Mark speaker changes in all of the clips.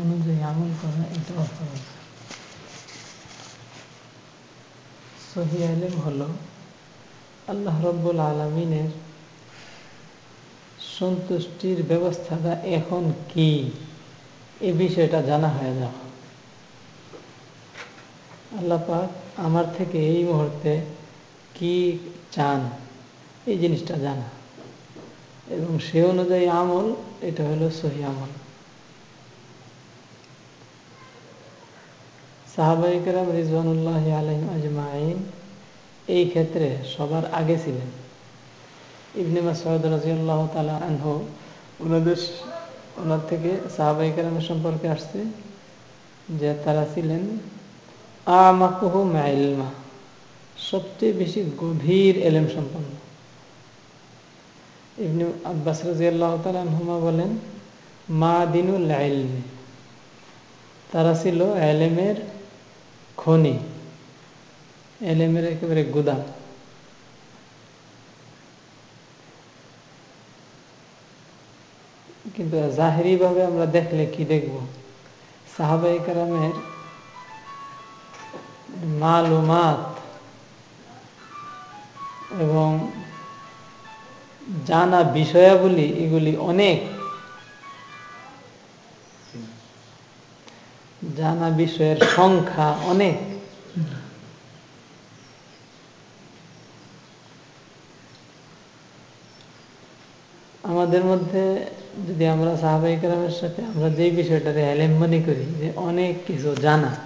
Speaker 1: অনুযায়ী আমল করা সহি আলেম আলমিনের সন্তুষ্টির ব্যবস্থাটা এখন কি এ বিষয়টা জানা হয়ে যাওয়া আল্লাহ পাক আমার থেকে এই মুহূর্তে কি চান? এই জিনিসটা জানা। এবং সে অনুযায়ী আমল, এটা হলো সহি আমল। সাহাবাহিকেরাম রিজওয়ানুল্লাহ আলহিম আজমাইন এই ক্ষেত্রে সবার আগে ছিলেন। ইবনে মাসউদ রাজিয়াল্লাহ তালা আনহু, ওনাদের ওনার থেকে সাহাবাহিকেরামের সম্পর্কে আসছে যে তারা ছিলেন আমাকুহু মাইলমা সবচেয়ে বেশি গভীর এলেম সম্পন্ন। ইবনে আব্বাস রাজিয়াল্লাহ বলেন, মা দিনুল আইলমে তারা ছিল এলেমের খনি এলেমের একেবারে গুদাম। কিন্তু জাহেরি ভাবে আমরা দেখলে কি দেখব? সাহাবাই কারামের মালুমাত এবং জানা বিষয়াবলী এগুলি অনেক। জানা বিষয়ের সংখ্যা অনেক। আমাদের মধ্যে যদি আমরা সাহাবাই কালামের সাথে আমরা যে বিষয়টাতে এলেম মনে করি যে অনেক কিছু জানা।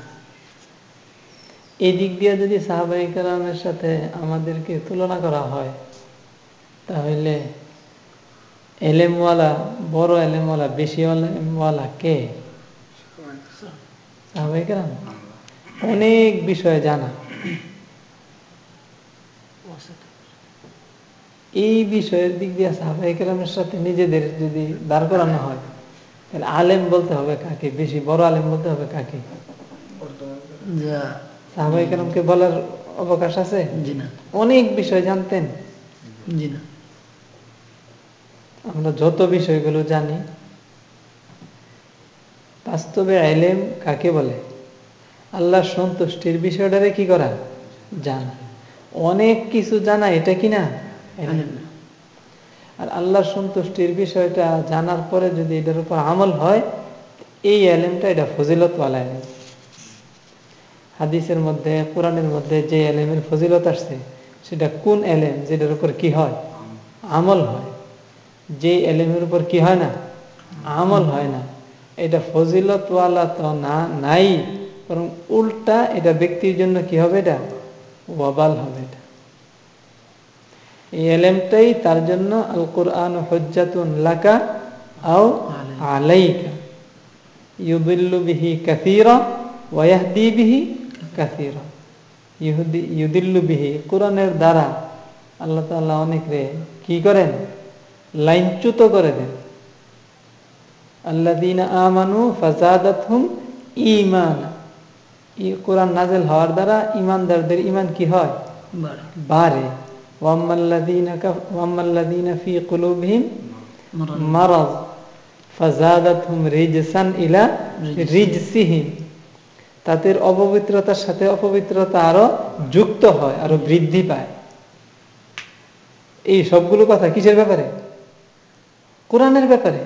Speaker 1: এই দিক দিয়ে যদি সাহাবাই কালামের সাথে আমাদেরকে তুলনা করা হয় তাহলে এলেমওয়ালা বড় এলেমওয়ালা বেশি এলেমওয়ালা কে? অনেক বিষয় জানা। এই বিষয়ের দিক দিয়ে সাহাবাই কালামের সাথে নিজেদের যদি দাঁড় করানো হয় তাহলে আলেম বলতে হবে কাকে? বেশি বড় আলেম বলতে হবে কাকে? সাহাবাই কালামকে বলার অবকাশ আছে? অনেক বিষয় জানতেন। আমরা যত বিষয়গুলো জানি, বাস্তবে আইলেম কাকে বলে? আল্লাহ সন্তুষ্টির বিষয়টারে কি করা? জানা। অনেক কিছু জানা, এটা কি না? আর আল্লাহর সন্তুষ্টির বিষয়টা জানার পরে যদি এটার উপর আমল হয়, এই এলেমটা এটা ফজিলতওয়ালা এলেম হাদিসের মধ্যে, কোরআনের মধ্যে যে এলেমের ফজিলত আসছে, সেটা কোন এলেম যেটার উপর কি হয়? আমল হয়। যে এলেমের উপর কি হয় না? আমল হয় না। এটা ফজিলতওয়ালা তো না, নাই, বরং উল্টা এটা ব্যক্তির জন্য কি হবে এটা? ওয়াবাল হবে এটা। এই এলেমটাই তার জন্য আল কোরআন হজ্জাতুন লাকা আও আলাইকা। ইউদিল্লু বিহি কাসীরা ওয়াহদি বিহি কাসীরা। ইহুদি, ইউদিল্লু বিহি, কোরআনের দ্বারা আল্লাহ তাআলা অনেক রে কি করেন? লাইনচ্যুত করে দেন। আল্লাযীনা আমানু ফাযাদাতহুম ঈমানা। কোরআন নাযিল হওয়ার দ্বারা ঈমানদারদের ঈমান কি হয়? বাড়ে। ওয়াম্মাল্লাযীনা ফী কুলুবিহিম মারাদ ফাযাদাতহুম রিজসান ইলা রিজসিহিম। তাদের অপবিত্রতার সাথে অপবিত্রতা আরও যুক্ত হয় আরও বৃদ্ধি পায়। এই সবগুলো কথা কিসের ব্যাপারে? কোরআনের ব্যাপারে?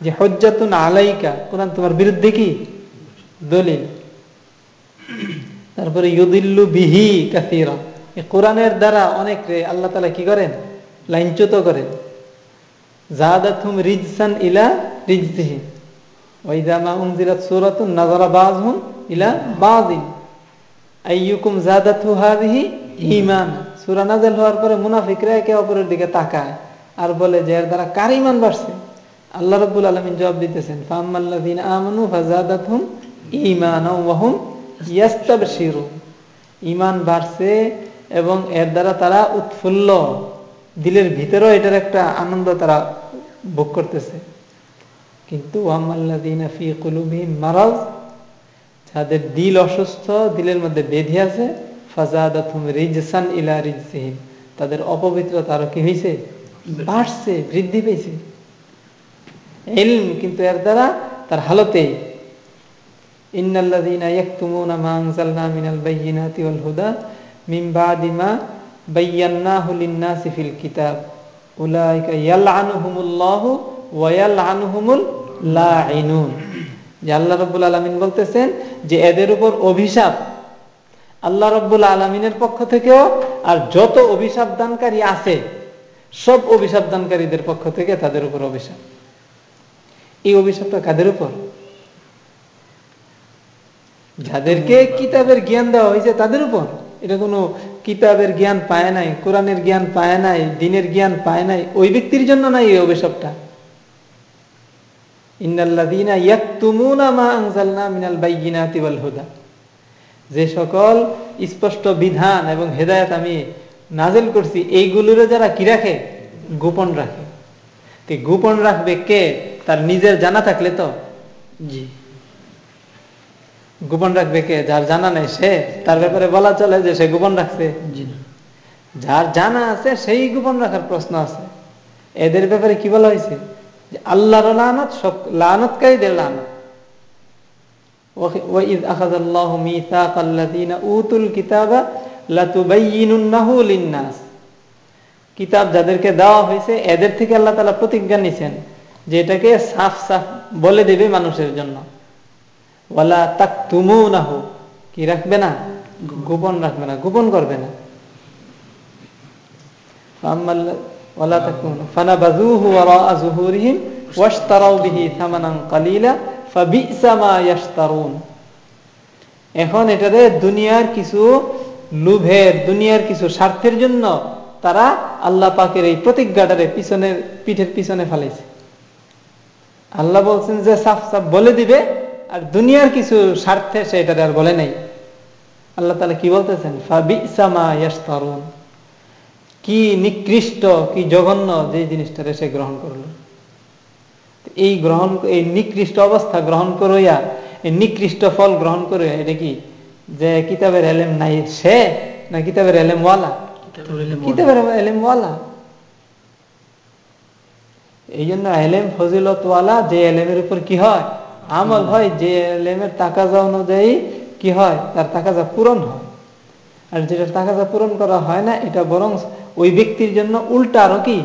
Speaker 1: যে হজ্জাতুন আলাইকা কোরআন তোমার বিরুদ্ধে কি? দলিল। তারপরে ইউদিল্লু বিহি কাসিরা। কোরআনের দ্বারা অনেক আল্লাহ তালা কি করেন? লাইনচ্যুত করেন। জাদাতুম রিজসান ইলা রিজদিহিম ওয়াইদামা উনজিলাত সূরাতুন নাযারা বাযহুম ইলা বাযিন আইয়ুকুম জাদাতু হাযিহি ঈমান। সূরা নাযিল হওয়ার পরে মুনাফিকরা একে অপরের দিকে তাকায়। আর বলে যে এর দ্বারা কার ইমান বাড়ছে? আল্লাহ রাব্বুল আলামিন জবাব দিতেছেন আমানু ইয়াস্তাবশিরুন। ঈমান বাড়ছে এবং এর দ্বারা তারা উৎফুল্ল। দিলের ভিতরেও এটার একটা আনন্দ তারা ভোগ করতেছে। কিন্তু মারাজ যাদের দিল অসুস্থ, দিলের মধ্যে বেঁধে আছে ফাজাদাতুম রিজসান ইলা তাদের অপবিত্রতা আরও কি হয়েছে বাড়ছে, বৃদ্ধি পেয়েছে। এলম কিন্তু এর দ্বারা তার হালতে মিনাল হুদা যে আল্লাহ আলামিন বলতেছেন যে এদের উপর অভিশাপ। আল্লাহ রব্বুল আলমিনের পক্ষ থেকেও আর যত অভিশাপ দানকারী আছে সব অভিশাপ দানকারীদের পক্ষ থেকে তাদের উপর অভিশাপ। এই অভিশাপটা কাদের উপর? যাদেরকে কিতাবের জ্ঞান দেওয়া হয়েছে তাদের উপর। এটা কোনো কিতাবের জ্ঞান পায় নাই, কোরআনের জ্ঞান পায় নাই, দিনের জ্ঞান পায় নাই, ওই ব্যক্তির জন্য নাই এই অভিশাপটা। যে সকল স্পষ্ট বিধান এবং হেদায়ত আমি নাজেল করছি এইগুলোরে যারা কি রাখে গোপন রাখে গোপন রাখবে কে তার নিজের জানা থাকলে তো জি গোপন রাখবে কে যার জানা নেই সে তার ব্যাপারে বলা চলে যে সে গোপন রাখছে যার জানা আছে সেই গোপন রাখার প্রশ্ন আছে এদের ব্যাপারে কি বলা হয়েছে যে আল্লাহর লানত লানতকারীদের লানত وإذ أخذ الله ميثاق الذين أوتوا الكتاب কিতাব যাদেরকে দেওয়া হয়েছে, এদের থেকে আল্লাহ তালা প্রতিজ্ঞা নিছেন যে এটাকে সাফ সাফ বলে দেবে মানুষের জন্য। ওয়ালা তাক তুমু কি রাখবে না? গোপন রাখবে না, গোপন করবে না। এখন এটাতে দুনিয়ার কিছু লুভের দুনিয়ার কিছু স্বার্থের জন্য তারা আল্লাহ পাকের এই প্রতিজ্ঞাটারে পিছনের, পিঠের পিছনে ফেলেছে আল্লাহ বলছেন যে সাফ সাফ বলে দিবে, আর দুনিয়ার কিছু স্বার্থে সে এটা আর বলে নাই। আল্লাহ তালা কি বলতেছেন? কি নিকৃষ্ট, কি জঘন্য যে জিনিসটা সে গ্রহণ করল। এই গ্রহণ, এই নিকৃষ্ট অবস্থা গ্রহণ করিয়া, এই নিকৃষ্ট ফল গ্রহণ করে এটা কি যে কিতাবের এলেম নাই সে না কিতাবের এলেম ওয়ালা কিতাবের এলেম ওয়ালা এই জন্য এলেম ফজিলত ওয়ালা যে এলেমের উপর কি হয়? আমল হয় যে এলেমের তাকাজা অনুযায়ী কি হয়? তার তাকাজা পূরণ হয়। আর যেটা তাকাজা পূরণ করা হয় না এটা বরং ওই ব্যক্তির জন্য উল্টা আরও কি?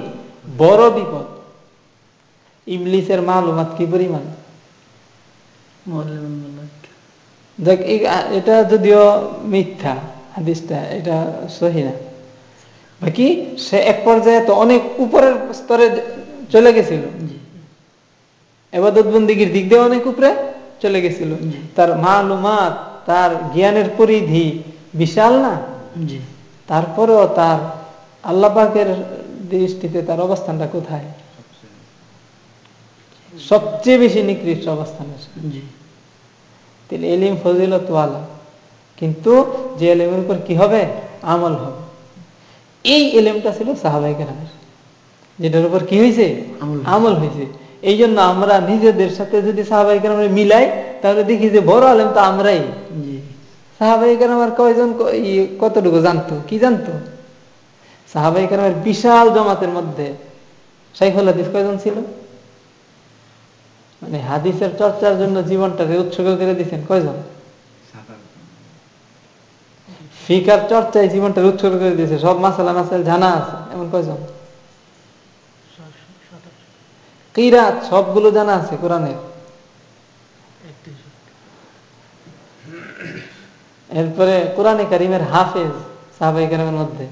Speaker 1: বড় বিপদ। ইবলিসের মালুমাত কি পরিমাণ? দেখ এটা যদিও মিথ্যা, হাদিসটা, এটা সহি না। বাকি সে এক পর্যায়ে তো অনেক উপরের স্তরে চলে গেছিল। বন্দিগির দিক দিয়ে অনেক উপরে চলে গেছিল। তার মালুমাত, তার জ্ঞানের পরিধি বিশাল না? তারপরেও তার আল্লাপাকের দৃষ্টিতে তার অবস্থানটা কোথায়? সবচেয়ে বেশি নিকৃষ্ট অবস্থানে তাহলে এলিম ফজিলত ওয়ালা কিন্তু যে এলিমের উপর কি হবে? আমল হবে। এই এলিমটা ছিল সাহাবাই কেরামের। যেটার উপর কি হয়েছে আমল হয়েছে এই জন্য আমরা নিজেদের সাথে যদি সাহাবাই কেরামের মিলাই তাহলে দেখি যে বড় আলেম তো আমরাই। সাহাবাই কেরামের কয়জন কতটুকু জানতো? কি জানতো? সাহাবাই কেরামের বিশাল জমাতের মধ্যে হাদিস কয়জন ছিল? মানে হাদিসের চর্চার জন্য জীবনটাকে উৎসর্গ করে দিচ্ছেন কয়জন? ফিকার চর্চায় জীবনটা উৎসর্গ করে দিয়েছে সব মাসালা মাসাল জানা আছে এমন কয়জন? কিরাত সবগুলো জানা আছে কোরআনের এরপরে কোরআনে কারিমের হাফেজ সাহাবাই কারিমের মধ্যে।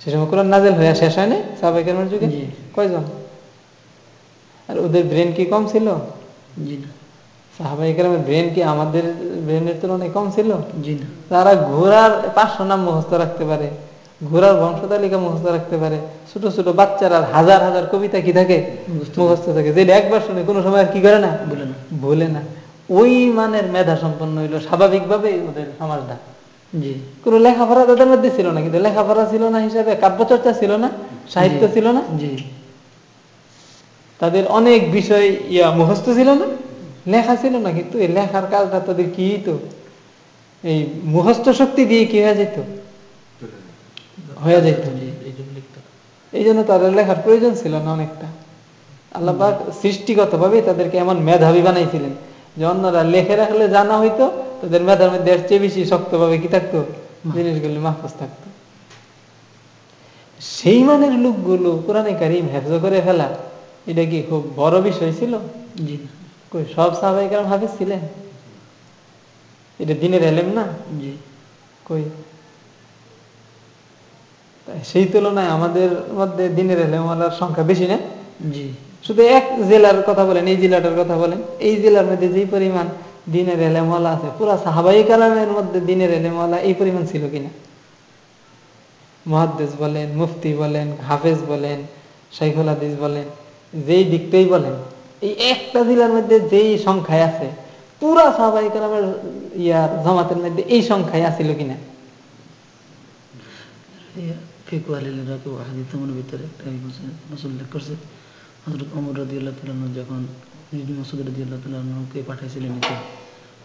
Speaker 1: সে সময় কোরআন নাজেল হয়ে শেষ হয়নি সাহাবাই কারিমের যুগে? কয়জন? আর ওদের ব্রেন কি কম ছিল? সাহাবাই কালামের ব্রেন কি আমাদের ব্রেনের তুলনায় কম ছিল? তারা ঘোড়ার পাঁচশো নাম মুখস্থ রাখতে পারে ঘোড়ার মুখস্থ রাখতে পারে ছোট ছোট বাচ্চারা হাজার হাজার কবিতা কি থাকে? মুখস্থ থাকে। যেটা একবার শুনে কোনো সময় কি করে না? ভুলে না। ওই মানের মেধা সম্পন্ন হইল স্বাভাবিকভাবে ওদের সমাজটা। জি। কোনো লেখাপড়া তাদের মধ্যে ছিল না কিন্তু লেখাপড়া ছিল না হিসাবে কাব্যচর্চা ছিল না সাহিত্য ছিল না? জি। তাদের অনেক বিষয় ইয়া মুখস্থ ছিল না, লেখা ছিল না, কিন্তু এই লেখার কাজটা তাদের কি তো এই মুখস্থ শক্তি দিয়ে কি হয়ে যেত? হয়ে যেত।
Speaker 2: এই জন্য
Speaker 1: তাদের লেখার প্রয়োজন ছিল না অনেকটা। আল্লাহ পাক সৃষ্টিগত ভাবেই তাদেরকে এমন মেধাবী বানাইছিলেন যে অন্যরা লেখে রাখলে জানা হইতো, তাদের মেধার মধ্যে এর চেয়ে বেশি শক্তভাবে কি থাকতো? জিনিসগুলি মাহফুজ থাকতো। সেই মানের লোকগুলো কোরআনে কারিম হেফজ করে ফেলা এটা কি খুব বড় বিষয় ছিল?
Speaker 2: জি।
Speaker 1: সব সাহাবাই কারণ হাফিজ ছিলেন? এটা দিনের এলেম না?
Speaker 2: জি।
Speaker 1: কই? সেই তুলনায় আমাদের মধ্যে দিনের এলেমওয়ালার সংখ্যা বেশি না?
Speaker 2: জি।
Speaker 1: শুধু এক জেলার কথা বলেন এই জেলাটার কথা বলেন এই জেলার মধ্যে যেই পরিমাণ দিনের এলেমওয়ালা আছে পুরা সাহাবাই কালামের মধ্যে দিনের এলেমওয়ালা এই পরিমাণ ছিল কিনা মহাদ্দেশ বলেন মুফতি বলেন হাফেজ বলেন শাইখুল হাদিস বলেন যেই দিকটাই বলেন, এই একটা জেলার মধ্যে যেই সংখ্যায় আছে, পুরা সাহাবাই কালামের ইয়ার জামাতের মধ্যে এই সংখ্যায় আছিল কিনা?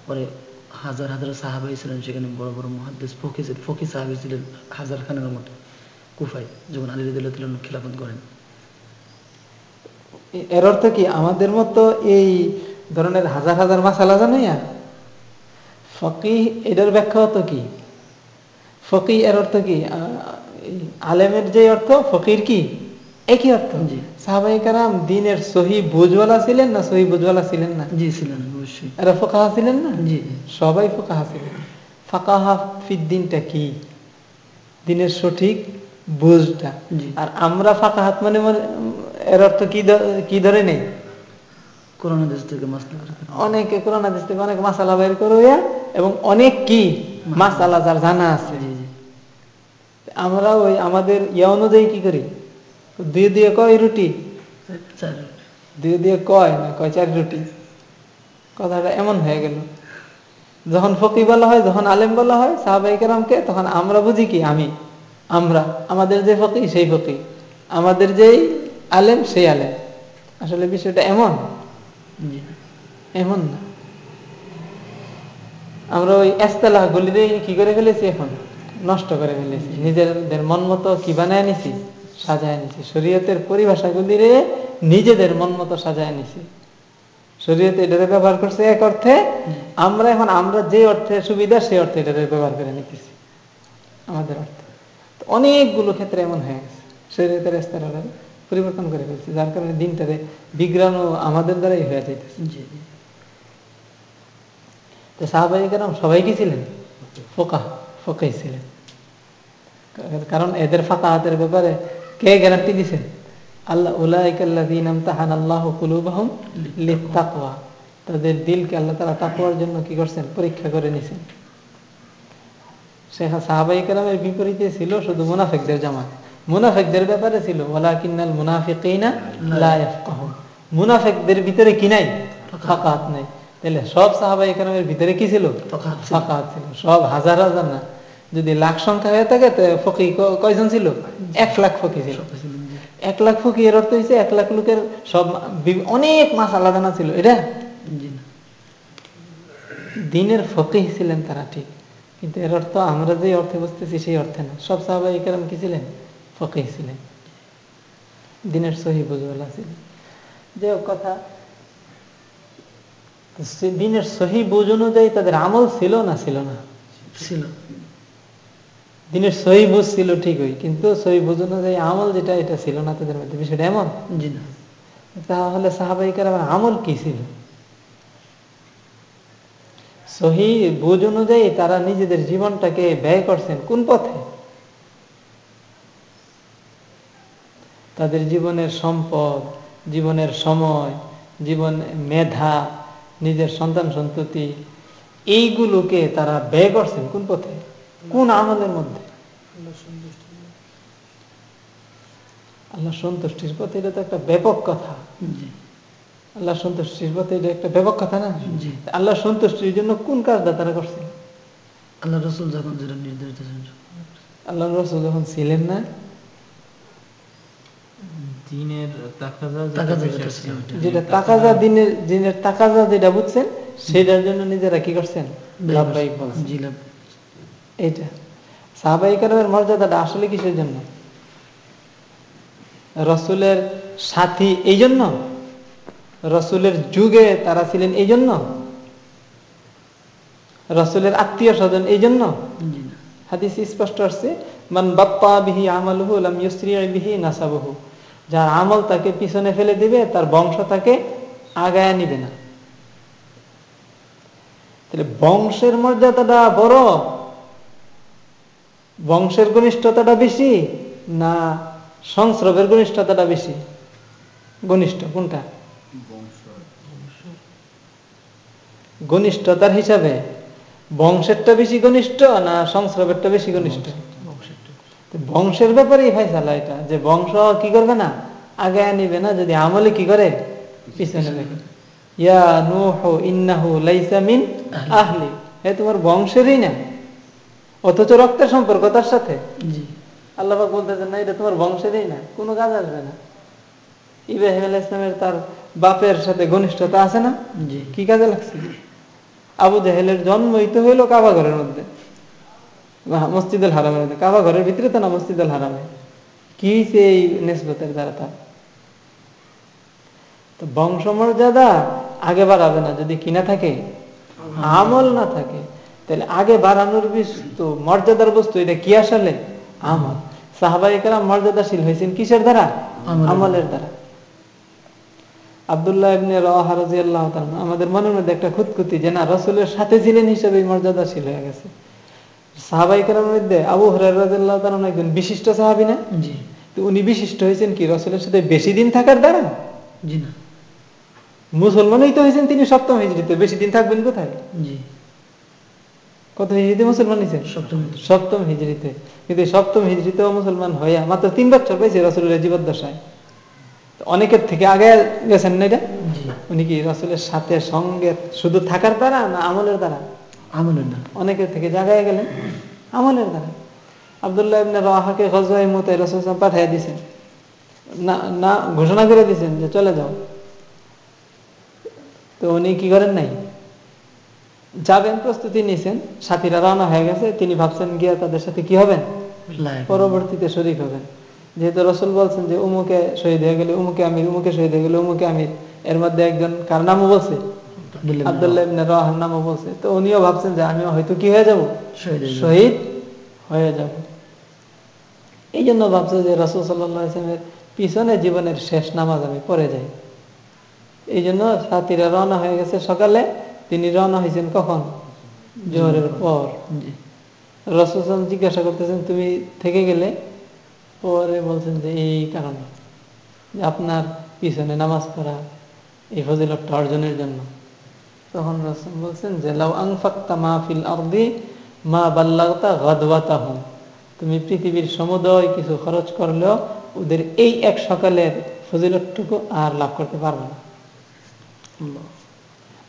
Speaker 2: পরে হাজার হাজার সেখানে বড় বড় ফকি ছিলেন হাজার খানের মতো যখন খিলাফত করেন।
Speaker 1: এর অর্থ কি আমাদের মতো এই ধরনের হাজার হাজার মাসালা জানাইয়া? ফকি এটার ব্যাখ্যা হতো কি? ফকি এর অর্থ কি? আলেমের যে অর্থ ফকির কি? একই অর্থ।
Speaker 2: জি।
Speaker 1: সাহাবাই কারাম দিনের সহি বুঝওয়ালা ছিলেন না সহি বুঝওয়ালা ছিলেন না?
Speaker 2: জি ছিলেন অবশ্যই।
Speaker 1: এরা ফোকাহা ছিলেন না?
Speaker 2: জি।
Speaker 1: সবাই ফোকাহা ছিলেন। ফাকাহা ফির দিনটা কি? দিনের সঠিক বুঝটা।
Speaker 2: জি।
Speaker 1: আর আমরা ফাঁকাহাত মানে মনে এর অর্থ কি কি ধরে নেই?
Speaker 2: থেকে মাসলা
Speaker 1: অনেকে কোরআন হাদিস থেকে অনেক মাসালা বের করে হইয়া এবং অনেক কি মাসালা। যার জানা আছে। আমরা ওই আমাদের ইয়া অনুযায়ী কি করি? দুই দিয়ে কয় রুটি? দুই দিয়ে কয় না কয় চার রুটি? কথাটা এমন হয়ে গেল। যখন ফকি বলা হয় যখন আলেম বলা হয় সাহাবাই কেরামকে তখন আমরা বুঝি কি? আমি। আমরা। আমাদের যে ফকি সেই ফকি আমাদের যেই আলেম সেই আলেম। আসলে বিষয়টা এমন। এমন না। আমরা ওই এস্তেলাহ গুলিতে কি করে ফেলেছি এখন? নষ্ট করে ফেলেছি। নিজেদের মন মতো কি বানায় নিছি? সাজায় নিছি। শরীয়তের পরিভাষাগুলিরে নিজেদের মন মতো সাজায় নিছি। শরীয়তে এটারে ব্যবহার করছে এক অর্থে আমরা এখন আমরা যে অর্থে সুবিধা সেই অর্থে এটারে ব্যবহার করে নিতেছি। আমাদের অর্থে। অনেকগুলো ক্ষেত্রে এমন হয়ে গেছে। শরীয়তের এস্তেলাহ পরিবর্তন করে ফেলছি যার কারণে দিনটারে বিগ্রামও আমাদের দ্বারাই হয়ে যাইতেছে। তো সাহাবাই কেরাম সবাই কি ছিলেন? ফোকা ফোকাই ছিলেন। কারণ এদের ফাঁকা হাতের ব্যাপারে কে গ্যারান্টি দিছেন আল্লাহ উলাইকাল্লাযীনা ইমতাহানা আল্লাহু কুলুবাহুম লিত্তাকওয়া। তাদের দিলকে আল্লাহ তাআলা তাকওয়ার জন্য কি করছেন? পরীক্ষা করে নিছেন। শেখ সাহাবাই কেরামের বিপরীতে ছিল শুধু মুনাফিকদের জামাত। মুনাফিকদের ব্যাপারে ছিল ওয়ালাকিন্নাল মুনাফিকিনা লা ইয়াফকাহুন। মুনাফিকদের ভিতরে কি নাই? ফাকাত নাই। তাহলে সব সাহাবাই কেরামের ভিতরে কি ছিল?
Speaker 2: ফাকাত ছিল।
Speaker 1: সব হাজার হাজার না। যদি লাখ সংখ্যা হয়ে থাকে তো ফকি কয়জন ছিল? এক লাখ ফকি ছিল। এক লাখ ফকি এর অর্থ হয়েছে এক লাখ লোকের সব অনেক মাস আলাদা না ছিল। এটা? দিনের ফকিহ ছিলেন তারা ঠিক। কিন্তু এর অর্থ আমরা যে অর্থে বুঝতেছি সেই অর্থে না। সব সাহাবাই কেরাম কি ছিলেন? ফকিহ ছিলেন দিনের সহি বুঝওয়ালা ছিলেন যে কথা দিনের সহি বুঝ অনুযায়ী তাদের আমল ছিল না ছিল না?
Speaker 2: ছিল।
Speaker 1: দিনের সহি বুঝ ছিল ঠিকই কিন্তু সহি বুঝ অনুযায়ী আমল যেটা এটা ছিল না তাদের মধ্যে। বিষয়টা এমন?
Speaker 2: জি না।
Speaker 1: তাহলে সাহাবাই কেরামের আমল কি ছিল? সহি বুঝ অনুযায়ী তারা নিজেদের জীবনটাকে ব্যয় করছেন কোন পথে? তাদের জীবনের সম্পদ জীবনের সময় জীবন মেধা নিজের সন্তান সন্ততি এইগুলোকে তারা ব্যয় করছেন কোন পথে? কোন আমলের মধ্যে? আল্লাহ সন্তুষ্টির পথে এটা তো একটা ব্যাপক কথা। আল্লাহ সন্তুষ্টির পথে এটা একটা ব্যাপক কথা না?
Speaker 2: জি।
Speaker 1: আল্লাহ সন্তুষ্টির জন্য কোন কাজটা তারা করছেন?
Speaker 2: আল্লাহ রসুল যখন যেটা নির্ধারিত
Speaker 1: আল্লাহ রসুল যখন ছিলেন না
Speaker 3: দিনের যেটা
Speaker 2: তাকাজা
Speaker 1: দিনের দিনের তাকাজা যেটা বুঝছেন সেটার জন্য নিজেরা কি করছেন? লাভবাহিক বলছেন। কালামের মর্যাদাটা আসলে কিসের জন্য? রসুলের সাথী এই জন্য? রসুলের যুগে তারা ছিলেন এই জন্য? রসুলের আত্মীয় স্বজন এই জন্য? হাদিস স্পষ্ট আসছে মান বাপ্পা বিহি আমালুহু লাম ইউসরি বিহি নাসাবহু। যার আমল তাকে পিছনে ফেলে দিবে, তার বংশ তাকে আগায় নিবে না। তাহলে বংশের মর্যাদাটা বড়, বংশের ঘনিষ্ঠতাটা বেশি না সংস্রবের ঘনিষ্ঠতাটা বেশি? ঘনিষ্ঠ, কোনটা? ঘনিষ্ঠতার হিসাবে। বংশেরটা বেশি ঘনিষ্ঠ না সংস্রবেরটা বেশি ঘনিষ্ঠ? বংশের ব্যাপারেই ফাইসালা এটা। যে বংশ কি করবে না? আগে নিবে না যদি আমলে কি করে? পিছনে রেখে ইয়া নূহু ইন্নাহু লাইসা মিন আহলি। হে তোমার বংশেরই না। অথচ রক্তের সম্পর্ক তার সাথে। বলতেছেন না এটা তোমার বংশেরই না। কোনো কাজ আসবে না। ইব্রাহিম আলাইহিস ইসলামের তার বাপের সাথে ঘনিষ্ঠতা আছে না?
Speaker 2: জি।
Speaker 1: কি কাজে লাগছে? আবু জাহেলের জন্মই তো হইল কাবা ঘরের মধ্যে। মসজিদুল হারামের মধ্যে। কাবা ঘরের ভিতরে তো না মসজিদুল হারামে? কি হয়েছে এই নেসবতের দ্বারা তার তো বংশমর্যাদা আগে বাড়াবে না। যদি কিনা থাকে আমল না থাকে তাহলে আগে বাড়ানোর বস্তু মর্যাদার বস্তু এটা কি আসলে? আমল। সাহাবাই কালাম মর্যাদাশীল হয়েছেন কিসের দ্বারা?
Speaker 2: আমলের।
Speaker 1: দ্বারা। আবদুল্লাহ ইবনে আমাদের মনের মধ্যে একটা খুঁতখুঁতি যে না রাসূলের সাথে ছিলেন হিসেবে মর্যাদাশীল হয়ে গেছে। সাহাবাই কালামের মধ্যে আবু হুরায়রা রাদিয়াল্লাহু তাআলা একজন বিশিষ্ট সাহাবী না?
Speaker 2: জি।
Speaker 1: তো উনি বিশিষ্ট হয়েছেন কি রাসূলের সাথে বেশি দিন থাকার দ্বারা?
Speaker 2: জি না।
Speaker 1: মুসলমানই তো হয়েছেন তিনি সপ্তম হিজরিতে বেশি দিন থাকবেন কোথায়?
Speaker 2: জি।
Speaker 1: কত হিজরিতে মুসলমান হয়েছেন?
Speaker 2: সপ্তম
Speaker 1: সপ্তম হিজরিতে কিন্তু সপ্তম হিজরিতেও মুসলমান হইয়া মাত্র তিন বছর পেয়েছে রসুলের জীবদ্দশায়। অনেকের থেকে আগে গেছেন না এটা?
Speaker 2: জি।
Speaker 1: উনি কি রসুলের সাথে সঙ্গে শুধু থাকার দ্বারা না আমলের দ্বারা? অনেকের থেকে জায়গায় গেলেন। আমলের দ্বারা। আবদুল্লাহ ইবনে রাহাকে গজওয়াই মতে রসুল পাঠিয়ে দিয়েছেন। না না ঘোষণা করে দিয়েছেন যে চলে যাও। তো উনি কি করেন নাই? যাবেন প্রস্তুতি নিয়েছেন সাথীরা রওনা হয়ে গেছে। তিনি ভাবছেন গিয়া তাদের সাথে কি হবেন? পরবর্তীতে শরীক হবেন। যেহেতু রসুল বলছেন যে উমুকে শহীদ হয়ে গেলে উমুকে আমির উমুকে শহীদ হয়ে গেলে উমুকে আমির এর মধ্যে একজন কার নামও বলছে?
Speaker 2: আব্দুল্লাহ
Speaker 1: ইবনে রাহার নামও বলছে। তো উনিও ভাবছেন যে আমিও হয়তো কি হয়ে যাব?
Speaker 2: শহীদ হয়ে যাবে।
Speaker 1: এই জন্য ভাবছে যে রসুল সাল্লামের পিছনে জীবনের শেষ নামাজ আমি পড়ে যাই। এই জন্য সাথীরা রওনা হয়ে গেছে সকালে। তিনি রওনা হয়েছেন কখন? জোহরের পর। রসুল সাল্লাম জিজ্ঞাসা করতেছেন তুমি থেকে গেলে? পরে বলছেন যে এই কারণে আপনার পিছনে নামাজ পড়া এই ফজিলতটা অর্জনের জন্য। তখন রসুল বলছেন যে লাউ আনফাক্তা মা ফিল আরদি মা বাল্লাগতা গাদওয়াতাহুম। তুমি পৃথিবীর সমুদয় কিছু খরচ করলেও ওদের এই এক সকালের ফজিলতটুকু আর লাভ করতে পারবে না।